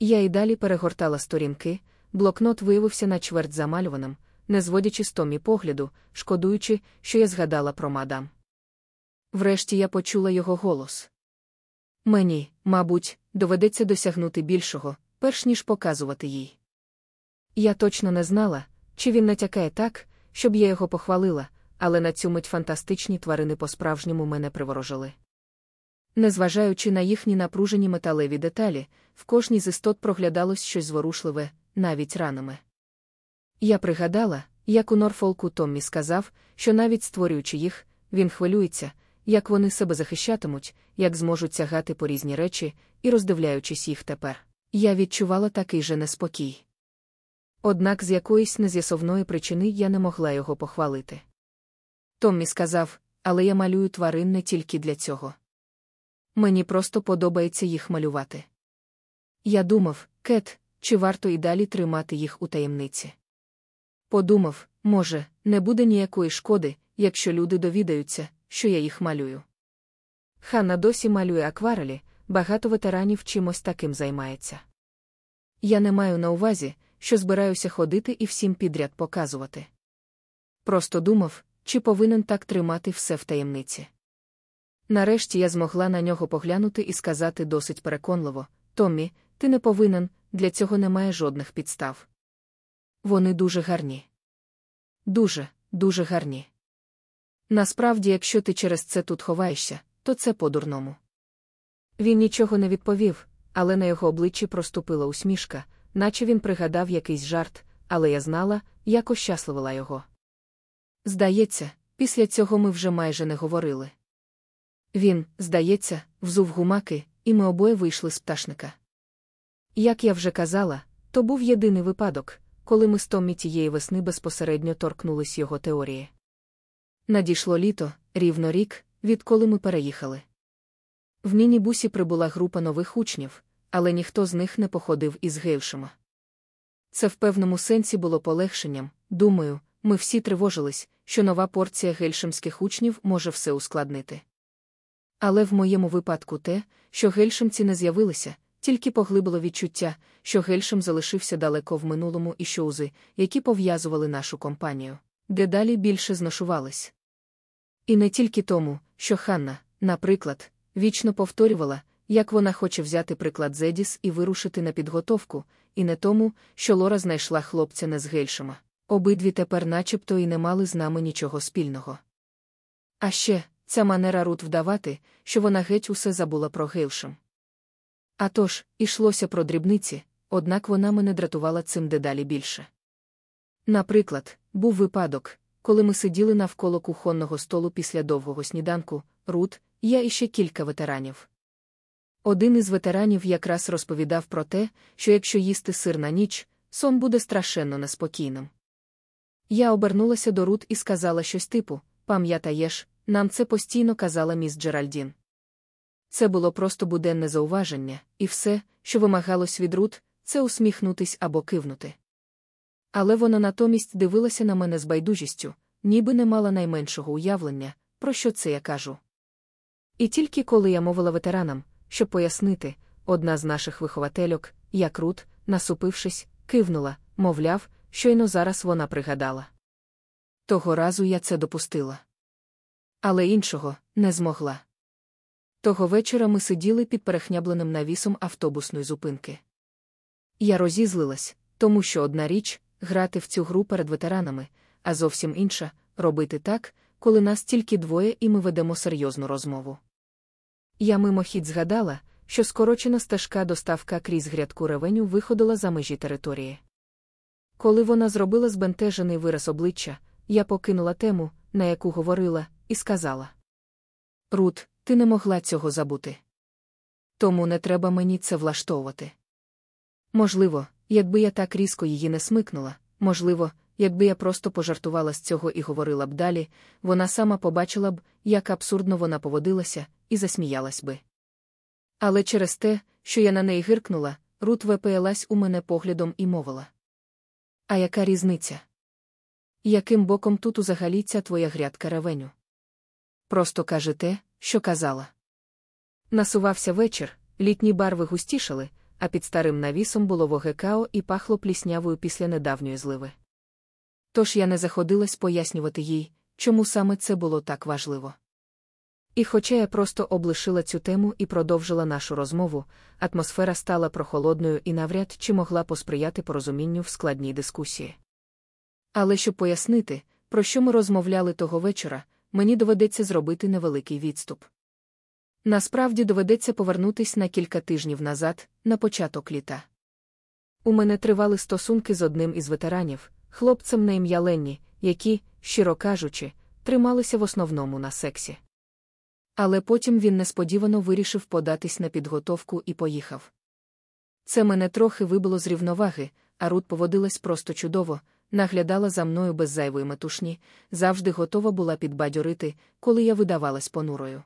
Я й далі перегортала сторінки, блокнот виявився на чверть замалюваним, не зводячи з Томі погляду, шкодуючи, що я згадала про мадам. Врешті я почула його голос. Мені, мабуть, доведеться досягнути більшого, перш ніж показувати їй. Я точно не знала, чи він натякає так, щоб я його похвалила, але на цю мить фантастичні тварини по-справжньому мене приворожили. Незважаючи на їхні напружені металеві деталі, в кожній з істот проглядалось щось зворушливе, навіть ранами. Я пригадала, як у Норфолку Томмі сказав, що навіть створюючи їх, він хвилюється, як вони себе захищатимуть, як зможуть тягати по різні речі, і роздивляючись їх тепер, я відчувала такий же неспокій. Однак з якоїсь нез'ясовної причини я не могла його похвалити. Томмі сказав, але я малюю тварин не тільки для цього. Мені просто подобається їх малювати. Я думав, Кет, чи варто і далі тримати їх у таємниці. Подумав, може, не буде ніякої шкоди, якщо люди довідаються, що я їх малюю. Ханна досі малює акварелі, багато ветеранів чимось таким займається. Я не маю на увазі, що збираюся ходити і всім підряд показувати. Просто думав, чи повинен так тримати все в таємниці. Нарешті я змогла на нього поглянути і сказати досить переконливо: Томмі, ти не повинен, для цього немає жодних підстав. Вони дуже гарні. Дуже, дуже гарні. Насправді, якщо ти через це тут ховаєшся, то це по-дурному. Він нічого не відповів, але на його обличчі проступила усмішка, наче він пригадав якийсь жарт, але я знала, як ощасливила його. Здається, після цього ми вже майже не говорили. Він, здається, взув гумаки, і ми обоє вийшли з пташника. Як я вже казала, то був єдиний випадок, коли ми з Томмі тієї весни безпосередньо торкнулись його теорії. Надійшло літо, рівно рік, відколи ми переїхали. В мінібусі прибула група нових учнів, але ніхто з них не походив із Гейлшема. Це в певному сенсі було полегшенням, думаю, ми всі тривожились, що нова порція гельшемських учнів може все ускладнити. Але в моєму випадку те, що гельшемці не з'явилися, тільки поглибило відчуття, що гельшем залишився далеко в минулому і що узи, які пов'язували нашу компанію, дедалі більше зношувались. І не тільки тому, що Ханна, наприклад, вічно повторювала, як вона хоче взяти приклад Зедіс і вирушити на підготовку, і не тому, що Лора знайшла хлопця не з гельшема. Обидві тепер начебто і не мали з нами нічого спільного. А ще ця манера Рут вдавати, що вона геть усе забула про гейлшем. А тож, ішлося про дрібниці, однак вона мене дратувала цим дедалі більше. Наприклад, був випадок, коли ми сиділи навколо кухонного столу після довгого сніданку, Рут, я і ще кілька ветеранів. Один із ветеранів якраз розповідав про те, що якщо їсти сир на ніч, сон буде страшенно неспокійним. Я обернулася до Рут і сказала щось типу: пам'ятаєш, нам це постійно казала міс Джеральдін. Це було просто буденне зауваження, і все, що вимагалось від Рут, це усміхнутись або кивнути. Але вона натомість дивилася на мене з байдужістю, ніби не мала найменшого уявлення, про що це я кажу. І тільки коли я мовила ветеранам, щоб пояснити, одна з наших виховательок, як Рут, насупившись, кивнула, мовляв, щойно зараз вона пригадала. Того разу я це допустила. Але іншого не змогла. Того вечора ми сиділи під перехнябленим навісом автобусної зупинки. Я розізлилась, тому що одна річ грати в цю гру перед ветеранами, а зовсім інша робити так, коли нас тільки двоє і ми ведемо серйозну розмову. Я мимохідь згадала, що скорочена стежка доставка крізь грядку ревеню виходила за межі території. Коли вона зробила збентежений вираз обличчя, я покинула тему, на яку говорила, і сказала: Рут, ти не могла цього забути. Тому не треба мені це влаштовувати. Можливо, якби я так різко її не смикнула, можливо, якби я просто пожартувала з цього і говорила б далі, вона сама побачила б, як абсурдно вона поводилася, і засміялась би. Але через те, що я на неї гиркнула, Рут випиялась у мене поглядом і мовила. А яка різниця? Яким боком тут узагалі ця твоя грядка ревеню? Просто каже те, що казала. Насувався вечір, літні барви густішали, а під старим навісом було вогекао і пахло пліснявою після недавньої зливи. Тож я не заходилась пояснювати їй, чому саме це було так важливо. І хоча я просто облишила цю тему і продовжила нашу розмову, атмосфера стала прохолодною і навряд чи могла посприяти порозумінню в складній дискусії. Але щоб пояснити, про що ми розмовляли того вечора, мені доведеться зробити невеликий відступ. Насправді доведеться повернутись на кілька тижнів назад, на початок літа. У мене тривали стосунки з одним із ветеранів, хлопцем на ім'я Ленні, які, щиро кажучи, трималися в основному на сексі. Але потім він несподівано вирішив податись на підготовку і поїхав. Це мене трохи вибило з рівноваги, а Рут поводилась просто чудово, наглядала за мною без зайвої метушні, завжди готова була підбадьорити, коли я видавалась понурою.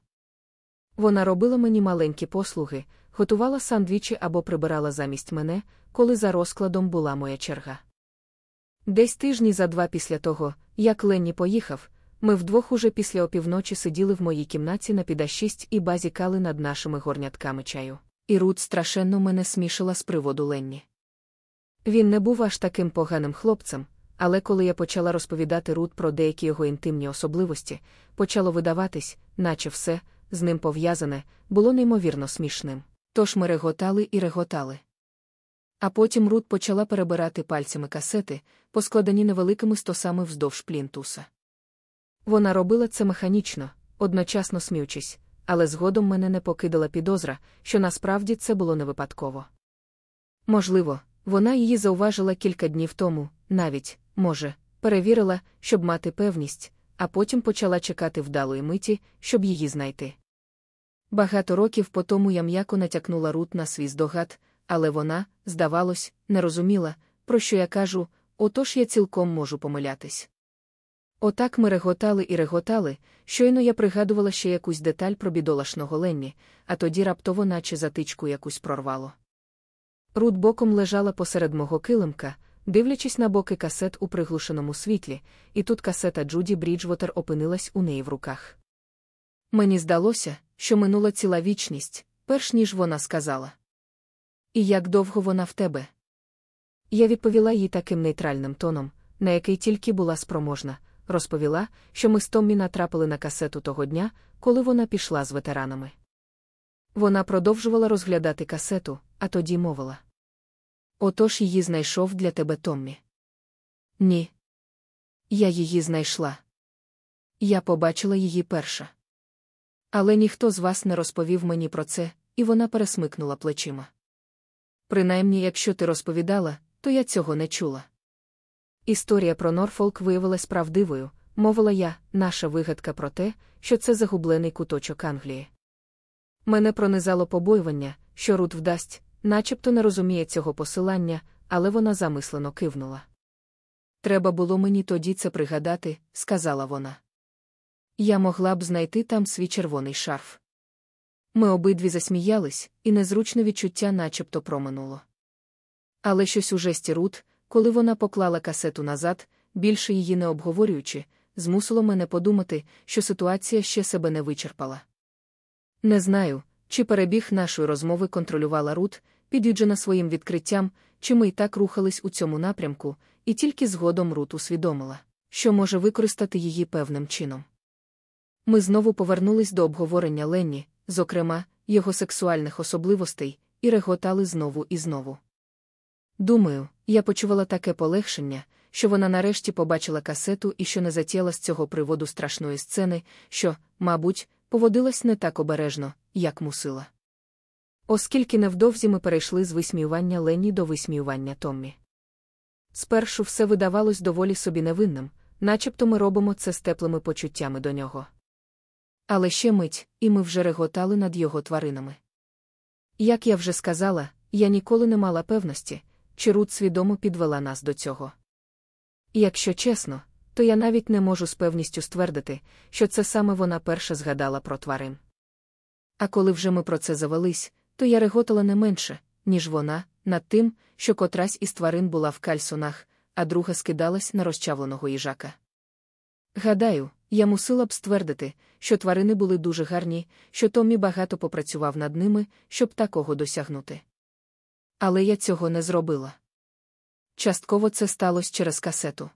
Вона робила мені маленькі послуги, готувала сандвічі або прибирала замість мене, коли за розкладом була моя черга. Десь тижні за два після того, як Ленні поїхав, ми вдвох уже після опівночі сиділи в моїй кімнаті на піда 6 і базікали над нашими горнятками чаю. І Рут страшенно мене смішила з приводу Ленні. Він не був аж таким поганим хлопцем, але коли я почала розповідати Рут про деякі його інтимні особливості, почало видаватись, наче все, з ним пов'язане, було неймовірно смішним. Тож ми реготали і реготали. А потім Рут почала перебирати пальцями касети, поскладені невеликими стосами вздовж плінтуса. Вона робила це механічно, одночасно сміючись, але згодом мене не покидала підозра, що насправді це було не випадково. Можливо, вона її зауважила кілька днів тому, навіть, може, перевірила, щоб мати певність, а потім почала чекати вдалої миті, щоб її знайти. Багато років по тому я м'яко натякнула Рут на свій здогад, але вона, здавалось, не розуміла, про що я кажу, отож я цілком можу помилятись. Отак ми реготали і реготали, щойно я пригадувала ще якусь деталь про бідолашного Ленні, а тоді раптово, наче затичку якусь прорвало. Рут боком лежала посеред мого килимка, дивлячись на боки касет у приглушеному світлі, і тут касета Джуді Бріджвотер опинилась у неї в руках. Мені здалося, що минула ціла вічність, перш ніж вона сказала. І як довго вона в тебе? Я відповіла їй таким нейтральним тоном, на який тільки була спроможна, розповіла, що ми з Томмі натрапили на касету того дня, коли вона пішла з ветеранами. Вона продовжувала розглядати касету, а тоді мовила. Отож її знайшов для тебе Томмі. Ні. Я її знайшла. Я побачила її перша. Але ніхто з вас не розповів мені про це, і вона пересмикнула плечима. Принаймні, якщо ти розповідала, то я цього не чула. Історія про Норфолк виявилась правдивою, мовила я, наша вигадка про те, що це загублений куточок Англії. Мене пронизало побоювання, що Рут вдасть, начебто не розуміє цього посилання, але вона замислено кивнула. Треба було мені тоді це пригадати, сказала вона. Я могла б знайти там свій червоний шарф. Ми обидві засміялись, і незручне відчуття начебто проминуло. Але щось у жесті Рут, коли вона поклала касету назад, більше її не обговорюючи, змусило мене подумати, що ситуація ще себе не вичерпала. Не знаю, чи перебіг нашої розмови контролювала Рут, під'їджена своїм відкриттям, чи ми й так рухались у цьому напрямку, і тільки згодом Рут усвідомила, що може використати її певним чином. Ми знову повернулись до обговорення Ленні, зокрема, його сексуальних особливостей, і реготали знову і знову. Думаю, я почувала таке полегшення, що вона нарешті побачила касету і що не затіяла з цього приводу страшної сцени, що, мабуть, поводилась не так обережно, як мусила. Оскільки невдовзі ми перейшли з висміювання Ленні до висміювання Томмі. Спершу все видавалось доволі собі невинним, начебто ми робимо це з теплими почуттями до нього. Але ще мить, і ми вже реготали над його тваринами. Як я вже сказала, я ніколи не мала певності, чи Рут свідомо підвела нас до цього. Якщо чесно, то я навіть не можу з певністю ствердити, що це саме вона перша згадала про тварин. А коли вже ми про це завелись, то я реготала не менше, ніж вона, над тим, що котрась із тварин була в кальсонах, а друга скидалась на розчавленого їжака. Гадаю, я мусила б ствердити, що тварини були дуже гарні, що Томмі багато попрацював над ними, щоб такого досягнути. Але я цього не зробила. Частково це сталося через касету.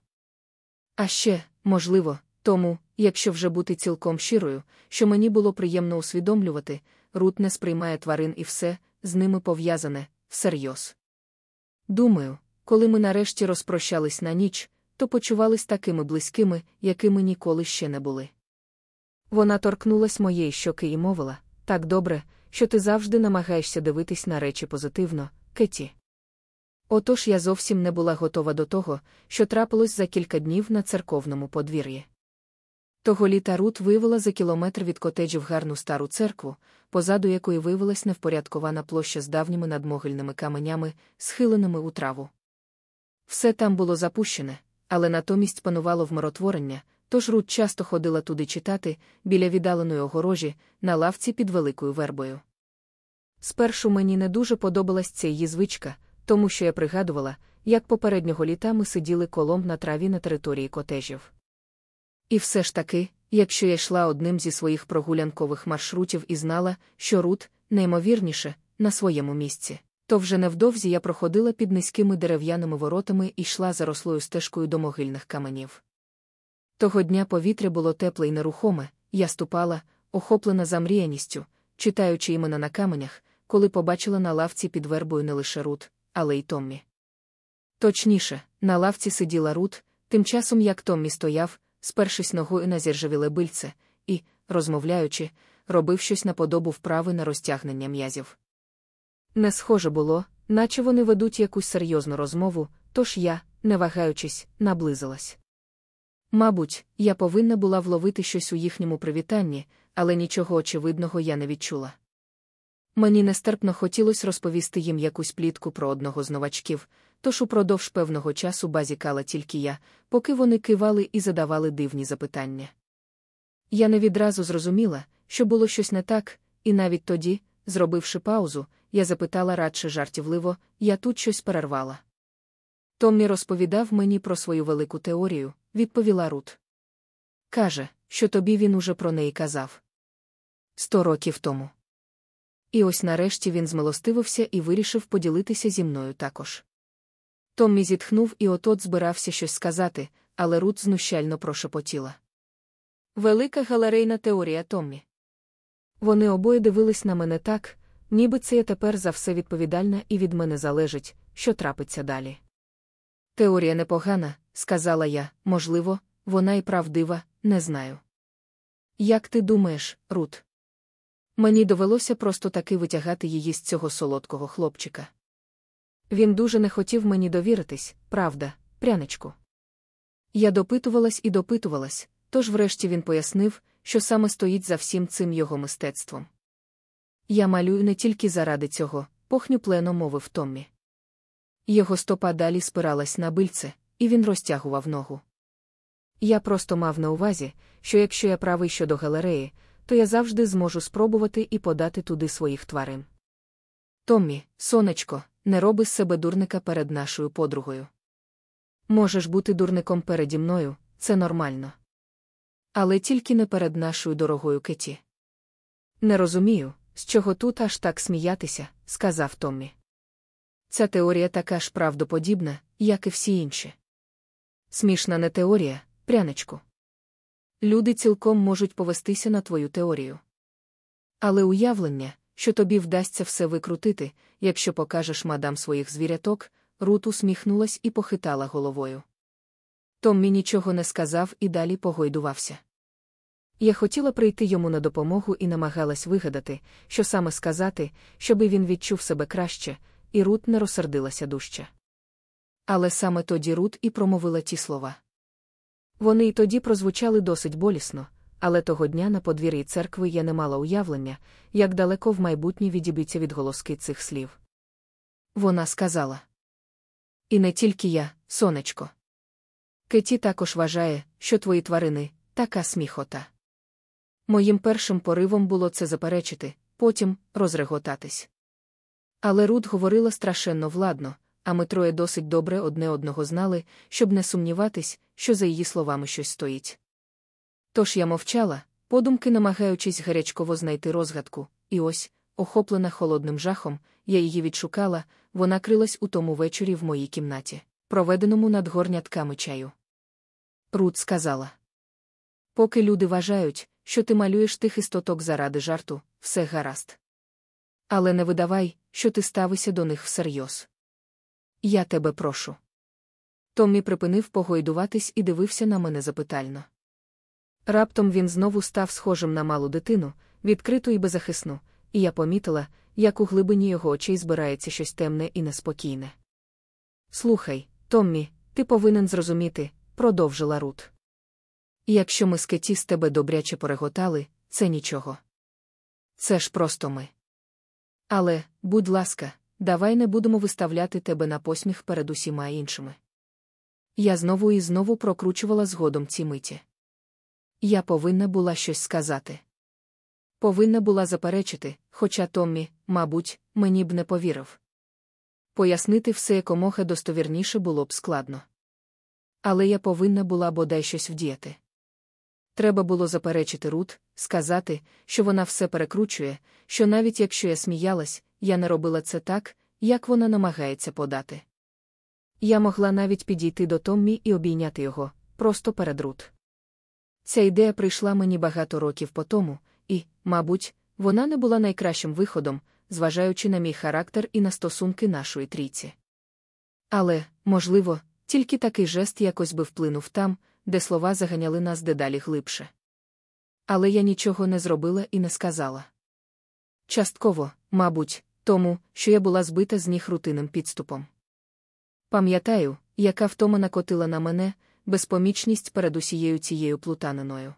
А ще, можливо, тому, якщо вже бути цілком щирою, що мені було приємно усвідомлювати, Рут не сприймає тварин і все, з ними пов'язане, всерйоз. Думаю, коли ми нарешті розпрощались на ніч, то почувались такими близькими, якими ніколи ще не були. Вона торкнулась моєї щоки і мовила так добре, що ти завжди намагаєшся дивитись на речі позитивно, Кеті. Отож я зовсім не була готова до того, що трапилось за кілька днів на церковному подвір'ї. Того літа Рут виявила за кілометр від котеджів гарну стару церкву, позаду якої виявилась невпорядкована площа з давніми надмогильними каменями, схиленими у траву. Все там було запущене, але натомість панувало вмиротворення, тож Рут часто ходила туди читати, біля віддаленої огорожі, на лавці під великою вербою. Спершу мені не дуже подобалась ця її звичка, тому що я пригадувала, як попереднього літа ми сиділи колом на траві на території котежів. І все ж таки, якщо я йшла одним зі своїх прогулянкових маршрутів і знала, що Рут, неймовірніше, на своєму місці, то вже невдовзі я проходила під низькими дерев'яними воротами і йшла зарослою стежкою до могильних каменів. Того дня повітря було тепле й нерухоме, я ступала, охоплена замріяністю, читаючи імена на каменях, коли побачила на лавці під вербою не лише Рут, але й Томмі. Точніше, на лавці сиділа Рут, тим часом як Томмі стояв, спершись ногою на зіржавіле бильце, і, розмовляючи, робив щось наподобу вправи на розтягнення м'язів. Не схоже було, наче вони ведуть якусь серйозну розмову, тож я, не вагаючись, наблизилась. Мабуть, я повинна була вловити щось у їхньому привітанні, але нічого очевидного я не відчула. Мені нестерпно хотілося розповісти їм якусь плітку про одного з новачків, тож упродовж певного часу базікала тільки я, поки вони кивали і задавали дивні запитання. Я не відразу зрозуміла, що було щось не так, і навіть тоді, зробивши паузу, я запитала радше жартівливо, я тут щось перервала. Томмі розповідав мені про свою велику теорію, відповіла Рут. Каже, що тобі він уже про неї казав. Сто років тому. І ось нарешті він змилостивився і вирішив поділитися зі мною також. Томмі зітхнув і от-от збирався щось сказати, але Рут знущально прошепотіла. Велика галерейна теорія Томмі. Вони обоє дивились на мене так, ніби це я тепер за все відповідальна і від мене залежить, що трапиться далі. Теорія непогана, сказала я, можливо, вона і правдива, не знаю. Як ти думаєш, Рут? Мені довелося просто таки витягати її з цього солодкого хлопчика. Він дуже не хотів мені довіритись, правда, пряничку. Я допитувалась і допитувалась, тож врешті він пояснив, що саме стоїть за всім цим його мистецтвом. Я малюю не тільки заради цього, похнюплено мовив Томмі. Його стопа далі спиралась на бильце, і він розтягував ногу. Я просто мав на увазі, що якщо я правий щодо галереї, то я завжди зможу спробувати і подати туди своїх тварин. Томмі, сонечко, не роби з себе дурника перед нашою подругою. Можеш бути дурником переді мною, це нормально. Але тільки не перед нашою дорогою Кеті. Не розумію, з чого тут аж так сміятися, сказав Томмі. Ця теорія така ж правдоподібна, як і всі інші. Смішна не теорія, пряничку. Люди цілком можуть повестися на твою теорію. Але уявлення, що тобі вдасться все викрутити, якщо покажеш мадам своїх звіряток, Рут усміхнулась і похитала головою. Томмі нічого не сказав і далі погойдувався. Я хотіла прийти йому на допомогу і намагалась вигадати, що саме сказати, щоби він відчув себе краще, і Рут не розсердилася дужче. Але саме тоді Рут і промовила ті слова. Вони й тоді прозвучали досить болісно, але того дня на подвір'ї церкви я не мала уявлення, як далеко в майбутнє відіб'ються відголоски цих слів. Вона сказала. І не тільки я, сонечко. Кеті також вважає, що твої тварини така сміхота. Моїм першим поривом було це заперечити, потім розреготатись. Але Рут говорила страшенно владно, а ми троє досить добре одне одного знали, щоб не сумніватись, що за її словами щось стоїть. Тож я мовчала, подумки намагаючись гарячково знайти розгадку, і ось, охоплена холодним жахом, я її відшукала, вона крилась у тому вечорі в моїй кімнаті, проведеному над горнятками чаю. Рут сказала: Поки люди вважають, що ти малюєш тих істоток заради жарту, все гаразд. Але не видавай, що ти ставишся до них всерйоз. Я тебе прошу. Томмі припинив погойдуватись і дивився на мене запитально. Раптом він знову став схожим на малу дитину, відкриту і беззахисну, і я помітила, як у глибині його очей збирається щось темне і неспокійне. Слухай, Томмі, ти повинен зрозуміти, продовжила Рут. Якщо ми з Кеті з тебе добряче пореготали, це нічого. Це ж просто ми. Але, будь ласка, давай не будемо виставляти тебе на посміх перед усіма іншими. Я знову і знову прокручувала згодом ці миті. Я повинна була щось сказати. Повинна була заперечити, хоча Томмі, мабуть, мені б не повірив. Пояснити все якомога достовірніше було б складно. Але я повинна була бодай щось вдіяти. Треба було заперечити Рут, сказати, що вона все перекручує, що навіть якщо я сміялась, я не робила це так, як вона намагається подати. Я могла навіть підійти до Томмі і обійняти його, просто перед Рут. Ця ідея прийшла мені багато років по тому, і, мабуть, вона не була найкращим виходом, зважаючи на мій характер і на стосунки нашої трійці. Але, можливо, тільки такий жест якось би вплинув там, де слова заганяли нас дедалі глибше. Але я нічого не зробила і не сказала. Частково, мабуть, тому, що я була збита з ніг рутинним підступом. Пам'ятаю, яка втома накотила на мене безпомічність перед усією цією плутаниною.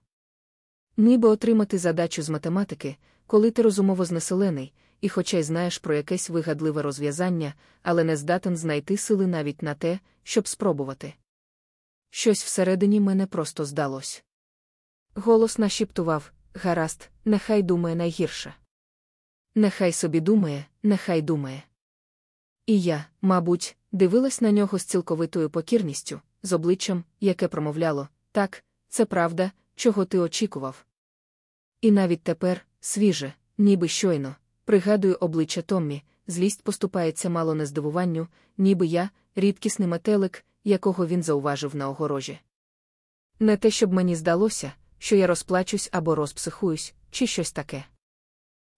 Ніби отримати задачу з математики, коли ти розумово знеселений, і хоча й знаєш про якесь вигадливе розв'язання, але не здатен знайти сили навіть на те, щоб спробувати. Щось всередині мене просто здалось. Голос нашіптував гаразд, нехай думає найгірше. Нехай собі думає, нехай думає. І я, мабуть, дивилась на нього з цілковитою покірністю, з обличчям, яке промовляло так, це правда, чого ти очікував. І навіть тепер, свіже, ніби щойно, пригадую обличчя Томмі, злість поступається мало не здивуванню, ніби я, рідкісний метелик, якого він зауважив на огорожі. Не те, щоб мені здалося, що я розплачусь або розпсихуюсь, чи щось таке.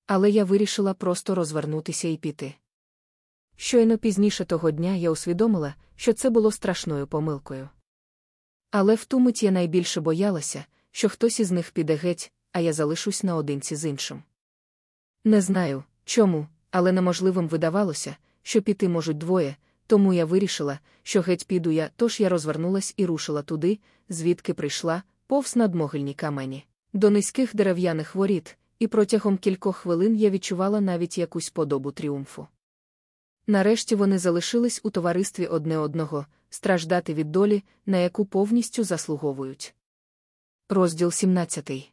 Але я вирішила просто розвернутися і піти. Щойно пізніше того дня я усвідомила, що це було страшною помилкою. Але в ту мить я найбільше боялася, що хтось із них піде геть, а я залишусь наодинці з іншим. Не знаю, чому, але неможливим видавалося, що піти можуть двоє, тому я вирішила, що геть піду я, тож я розвернулась і рушила туди, звідки прийшла, повз надмогильні камені, до низьких дерев'яних воріт, і протягом кількох хвилин я відчувала навіть якусь подобу тріумфу. Нарешті вони залишились у товаристві одне одного, страждати від долі, на яку повністю заслуговують. Розділ 17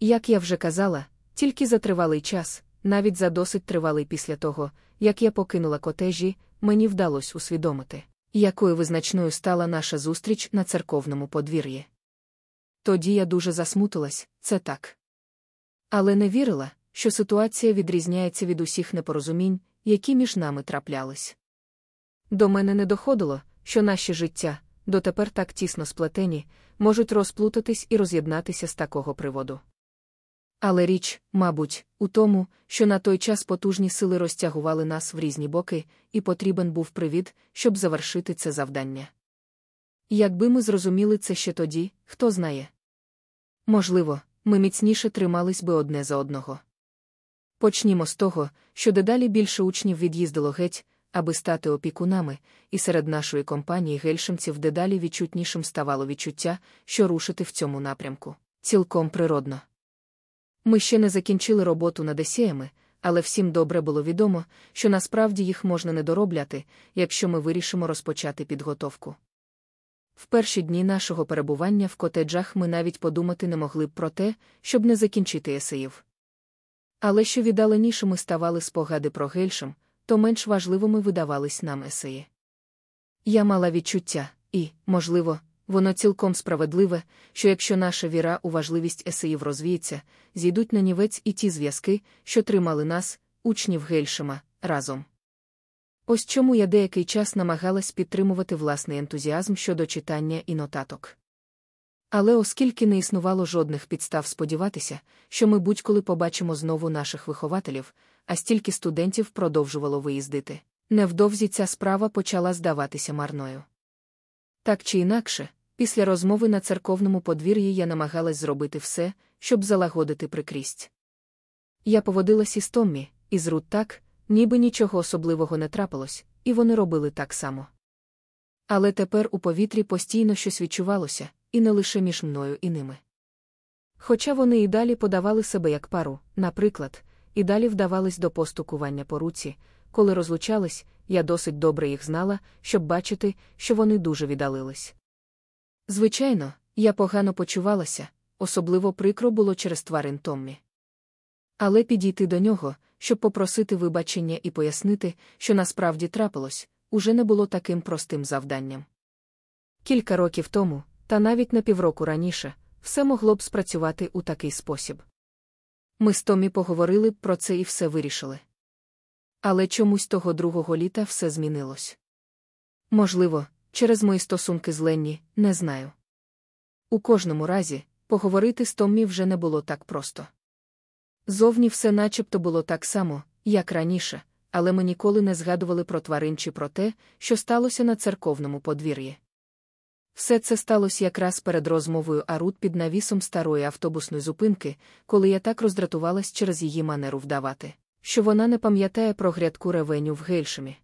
Як я вже казала, тільки за тривалий час, навіть за досить тривалий після того, як я покинула котежі, мені вдалося усвідомити, якою визначною стала наша зустріч на церковному подвір'ї. Тоді я дуже засмутилась, це так. Але не вірила, що ситуація відрізняється від усіх непорозумінь, які між нами траплялись. До мене не доходило, що наші життя, дотепер так тісно сплетені, можуть розплутатись і роз'єднатися з такого приводу. Але річ, мабуть, у тому, що на той час потужні сили розтягували нас в різні боки, і потрібен був привід, щоб завершити це завдання. Якби ми зрозуміли це ще тоді, хто знає. Можливо, ми міцніше тримались би одне за одного. Почнімо з того, що дедалі більше учнів від'їздило геть, аби стати опікунами, і серед нашої компанії гельшимців дедалі відчутнішим ставало відчуття, що рушити в цьому напрямку цілком природно. Ми ще не закінчили роботу над есеями, але всім добре було відомо, що насправді їх можна не доробляти, якщо ми вирішимо розпочати підготовку. В перші дні нашого перебування в котеджах ми навіть подумати не могли б про те, щоб не закінчити есеїв. Але що віддаленішими ставали спогади про гельшем, то менш важливими видавались нам есеї. Я мала відчуття, і, можливо, воно цілком справедливе, що якщо наша віра у важливість есеїв розвіється, зійдуть на нівець і ті зв'язки, що тримали нас, учнів Гельшема, разом. Ось чому я деякий час намагалась підтримувати власний ентузіазм щодо читання і нотаток. Але оскільки не існувало жодних підстав сподіватися, що ми будь-коли побачимо знову наших вихователів, а стільки студентів продовжувало виїздити, невдовзі ця справа почала здаватися марною. Так чи інакше, після розмови на церковному подвір'ї я намагалась зробити все, щоб залагодити прикрість. Я поводилась із Томмі, і з Рут так, ніби нічого особливого не трапилось, і вони робили так само. Але тепер у повітрі постійно щось відчувалося, і не лише між мною і ними. Хоча вони і далі подавали себе як пару, наприклад, і далі вдавались до постукування по руці, коли розлучались, я досить добре їх знала, щоб бачити, що вони дуже віддалились. Звичайно, я погано почувалася, особливо прикро було через тварин Томмі. Але підійти до нього, щоб попросити вибачення і пояснити, що насправді трапилось, уже не було таким простим завданням. Кілька років тому, та навіть на півроку раніше, все могло б спрацювати у такий спосіб. Ми з Томі поговорили б про це і все вирішили. Але чомусь того другого літа все змінилось. Можливо, через мої стосунки з Ленні, не знаю. У кожному разі, поговорити з Томмі вже не було так просто. Зовні все начебто було так само, як раніше, але ми ніколи не згадували про тварин чи про те, що сталося на церковному подвір'ї. Все це сталося якраз перед розмовою Арут під навісом старої автобусної зупинки, коли я так роздратувалась через її манеру вдавати, що вона не пам'ятає про грядку ревеню в Гельшемі.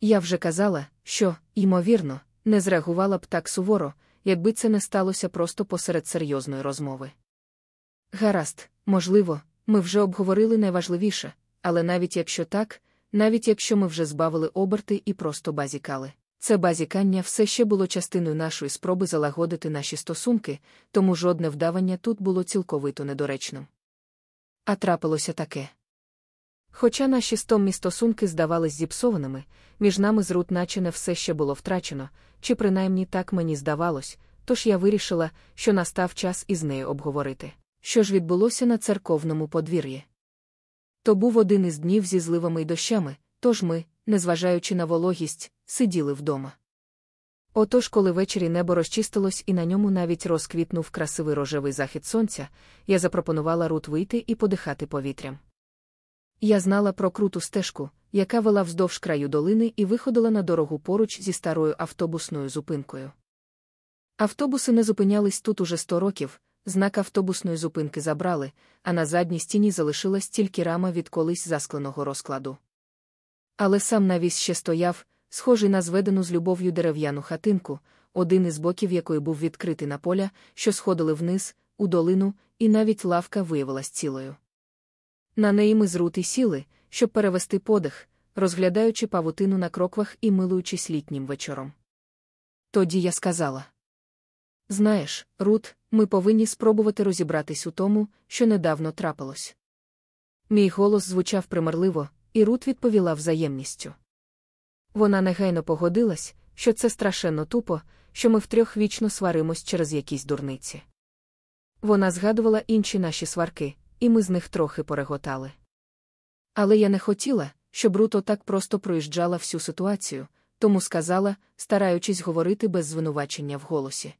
Я вже казала, що, ймовірно, не зреагувала б так суворо, якби це не сталося просто посеред серйозної розмови. Гаразд, можливо, ми вже обговорили найважливіше, але навіть якщо так, навіть якщо ми вже збавили оберти і просто базікали. Це базікання все ще було частиною нашої спроби залагодити наші стосунки, тому жодне вдавання тут було цілковито недоречним. А трапилося таке. Хоча наші стомні стосунки здавались зіпсованими, між нами з Рут наче не все ще було втрачено, чи принаймні так мені здавалось, тож я вирішила, що настав час із нею обговорити, що ж відбулося на церковному подвір'ї. То був один із днів зі зливами й дощами, тож ми, незважаючи на вологість, сиділи вдома. Отож, коли ввечері небо розчистилось і на ньому навіть розквітнув красивий рожевий захід сонця, я запропонувала Рут вийти і подихати повітрям. Я знала про круту стежку, яка вела вздовж краю долини і виходила на дорогу поруч зі старою автобусною зупинкою. Автобуси не зупинялись тут уже сто років, знак автобусної зупинки забрали, а на задній стіні залишилась тільки рама від колись заскленого розкладу. Але сам навіс ще стояв, схожий на зведену з любов'ю дерев'яну хатинку, один із боків якої був відкритий на поля, що сходили вниз, у долину, і навіть лавка виявилась цілою. На неї ми з Рути сіли, щоб перевести подих, розглядаючи павутину на кроквах і милуючись літнім вечором. Тоді я сказала: Знаєш, Рут, ми повинні спробувати розібратись у тому, що недавно трапилось. Мій голос звучав примирливо, і Рут відповіла взаємністю. Вона негайно погодилась, що це страшенно тупо, що ми втрьох вічно сваримось через якісь дурниці. Вона згадувала інші наші сварки, і ми з них трохи пореготали. Але я не хотіла, щоб Руто так просто проїжджала всю ситуацію, тому сказала, стараючись говорити без звинувачення в голосі.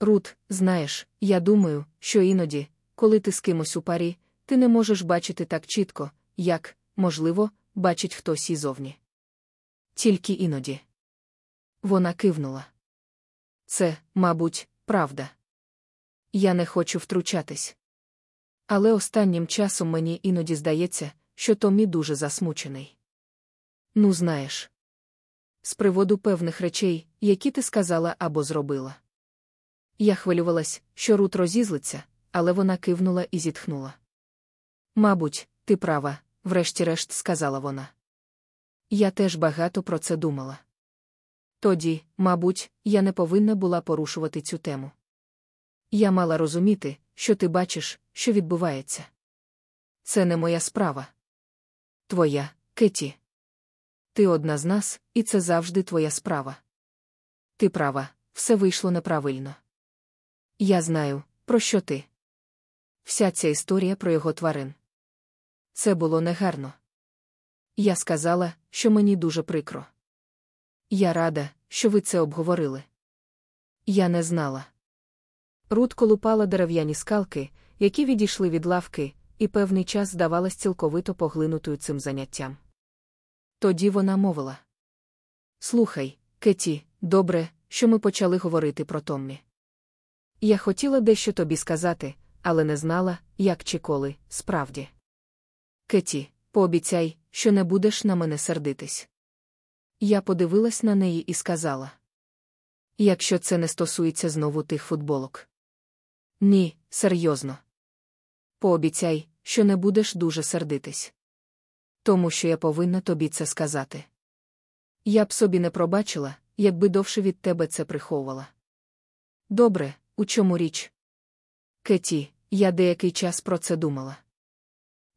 Рут, знаєш, я думаю, що іноді, коли ти з кимось у парі, ти не можеш бачити так чітко, як, можливо, бачить хтось ізовні. Тільки іноді. Вона кивнула. Це, мабуть, правда. Я не хочу втручатись. Але останнім часом мені іноді здається, що Томі дуже засмучений. Ну, знаєш, з приводу певних речей, які ти сказала або зробила. Я хвилювалась, що Рут розізлиться, але вона кивнула і зітхнула. Мабуть, ти права, врешті-решт сказала вона. Я теж багато про це думала. Тоді, мабуть, я не повинна була порушувати цю тему. Я мала розуміти, що ти бачиш, що відбувається. Це не моя справа. Твоя, Кеті. Ти одна з нас, і це завжди твоя справа. Ти права, все вийшло неправильно. Я знаю, про що ти. Вся ця історія про його тварин. Це було негарно. Я сказала, що мені дуже прикро. Я рада, що ви це обговорили. Я не знала. Рут колупала дерев'яні скалки, які відійшли від лавки, і певний час здавалась цілковито поглинутою цим заняттям. Тоді вона мовила: Слухай, Кеті, добре, що ми почали говорити про Томмі. Я хотіла дещо тобі сказати, але не знала, як чи коли, справді. Кеті, пообіцяй, що не будеш на мене сердитись. Я подивилась на неї і сказала: Якщо це не стосується знову тих футболок. Ні, серйозно. Пообіцяй, що не будеш дуже сердитись. Тому що я повинна тобі це сказати. Я б собі не пробачила, якби довше від тебе це приховувала. Добре, у чому річ? Кеті, я деякий час про це думала.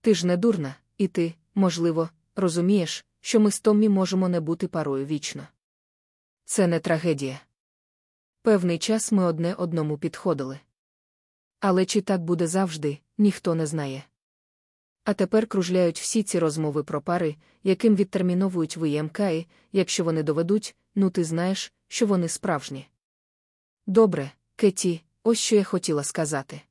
Ти ж не дурна, і ти, можливо, розумієш, що ми з Томмі можемо не бути парою вічно. Це не трагедія. Певний час ми одне одному підходили. Але чи так буде завжди, ніхто не знає. А тепер кружляють всі ці розмови про пари, яким відтерміновують і, якщо вони доведуть, ну ти знаєш, що вони справжні. Добре, Кеті, ось що я хотіла сказати.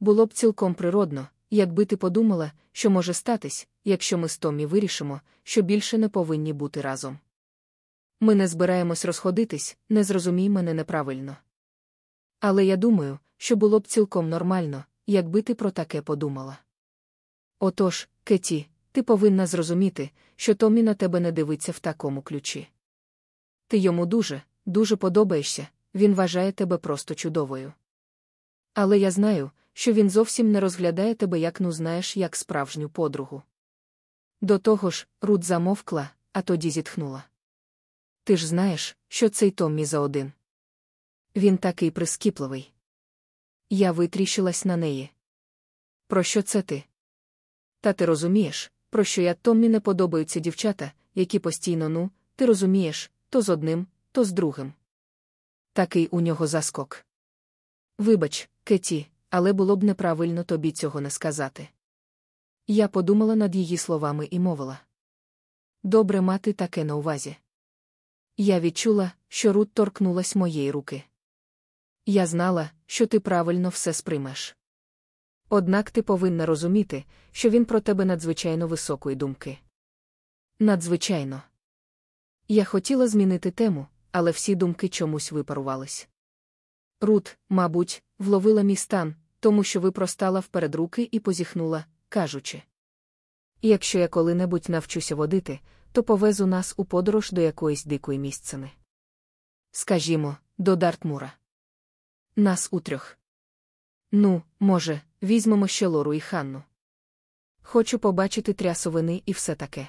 Було б цілком природно, якби ти подумала, що може статись, якщо ми з Томі вирішимо, що більше не повинні бути разом. Ми не збираємось розходитись, не зрозумій мене неправильно. Але я думаю, що було б цілком нормально, якби ти про таке подумала. Отож, Кеті, ти повинна зрозуміти, що Томі на тебе не дивиться в такому ключі. Ти йому дуже, дуже подобаєшся, він вважає тебе просто чудовою. Але я знаю, що він зовсім не розглядає тебе, як ну знаєш, як справжню подругу. До того ж, Рут замовкла, а тоді зітхнула. Ти ж знаєш, що цей Томмі за один. Він такий прискіпливий. Я витріщилась на неї. Про що це ти? Та ти розумієш, про що я Томмі не подобаються дівчата, які постійно, ну, ти розумієш, то з одним, то з другим. Такий у нього заскок. Вибач, Кеті, але було б неправильно тобі цього не сказати. Я подумала над її словами і мовила. Добре мати таке на увазі. Я відчула, що Рут торкнулась моєї руки. Я знала, що ти правильно все сприймеш. Однак ти повинна розуміти, що він про тебе надзвичайно високої думки. Надзвичайно. Я хотіла змінити тему, але всі думки чомусь випарувались. Рут, мабуть, вловила мій стан, тому що випростала вперед руки і позіхнула, кажучи: Якщо я коли-небудь навчуся водити, то повезу нас у подорож до якоїсь дикої місцини. Скажімо, до Дартмура. Нас утрьох. Ну, може, візьмемо ще Лору і Ханну. Хочу побачити трясовини і все таке.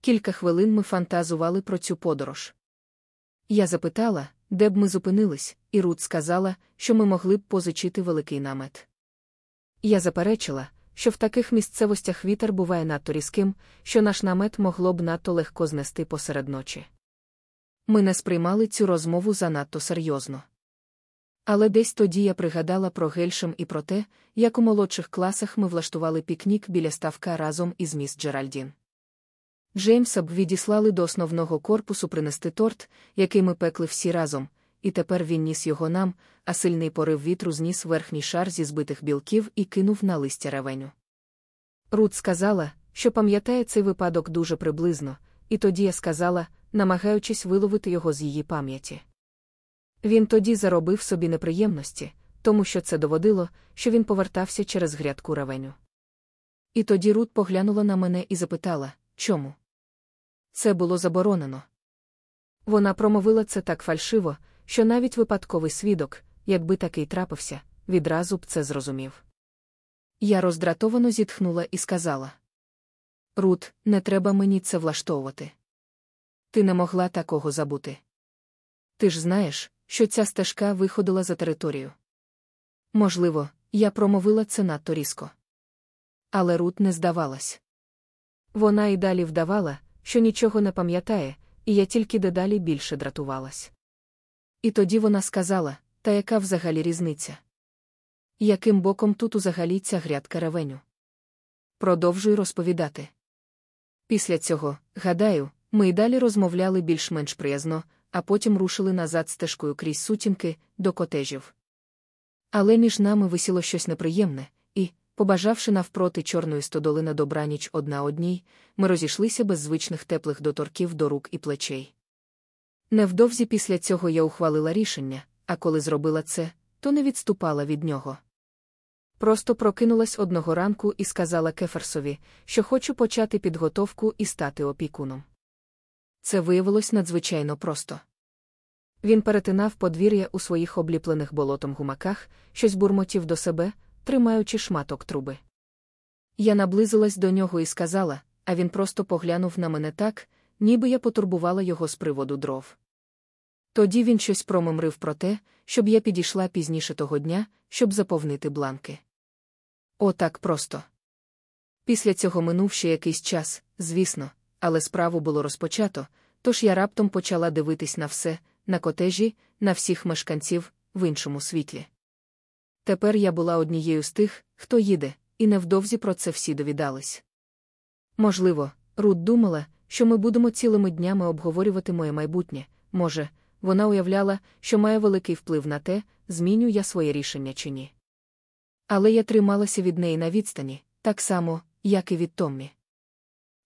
Кілька хвилин ми фантазували про цю подорож. Я запитала, де б ми зупинились, і Рут сказала, що ми могли б позичити великий намет. Я заперечила, що в таких місцевостях вітер буває надто різким, що наш намет могло б надто легко знести посеред ночі. Ми не сприймали цю розмову занадто серйозно. Але десь тоді я пригадала про Гельшем і про те, як у молодших класах ми влаштували пікнік біля ставка разом із міс Джеральдін. Джеймса б відіслали до основного корпусу принести торт, який ми пекли всі разом, і тепер він ніс його нам, а сильний порив вітру зніс верхній шар зі збитих білків і кинув на листя ревеню. Рут сказала, що пам'ятає цей випадок дуже приблизно, і тоді я сказала, намагаючись виловити його з її пам'яті. Він тоді заробив собі неприємності, тому що це доводило, що він повертався через грядку ревеню. І тоді Рут поглянула на мене і запитала, чому? Це було заборонено. Вона промовила це так фальшиво, що навіть випадковий свідок, якби такий трапився, відразу б це зрозумів. Я роздратовано зітхнула і сказала: Рут, не треба мені це влаштовувати. Ти не могла такого забути. Ти ж знаєш, що ця стежка виходила за територію. Можливо, я промовила це надто різко. Але Рут не здавалась. Вона і далі вдавала, що нічого не пам'ятає, і я тільки дедалі більше дратувалась. І тоді вона сказала, та яка взагалі різниця? Яким боком тут узагалі ця грядка ревеню? Продовжуй розповідати. Після цього, гадаю, ми й далі розмовляли більш-менш приязно, а потім рушили назад стежкою крізь сутінки до котежів. Але між нами висіло щось неприємне, побажавши навпроти чорної стодоли на добраніч одна одній, ми розійшлися без звичних теплих доторків до рук і плечей. Невдовзі після цього я ухвалила рішення, а коли зробила це, то не відступала від нього. Просто прокинулась одного ранку і сказала Кеферсові, що хочу почати підготовку і стати опікуном. Це виявилось надзвичайно просто. Він перетинав подвір'я у своїх обліплених болотом гумаках, щось бурмотів до себе, тримаючи шматок труби. Я наблизилась до нього і сказала, а він просто поглянув на мене так, ніби я потурбувала його з приводу дров. Тоді він щось промимрив про те, щоб я підійшла пізніше того дня, щоб заповнити бланки. Отак просто. Після цього минув ще якийсь час, звісно, але справу було розпочато, тож я раптом почала дивитись на все, на котежі, на всіх мешканців, в іншому світлі. Тепер я була однією з тих, хто їде, і невдовзі про це всі довідались. Можливо, Рут думала, що ми будемо цілими днями обговорювати моє майбутнє, може, вона уявляла, що має великий вплив на те, зміню я своє рішення чи ні. Але я трималася від неї на відстані, так само, як і від Томмі.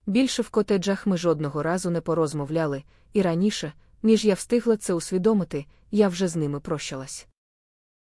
Більше в котеджах ми жодного разу не порозмовляли, і раніше, ніж я встигла це усвідомити, я вже з ними прощалась.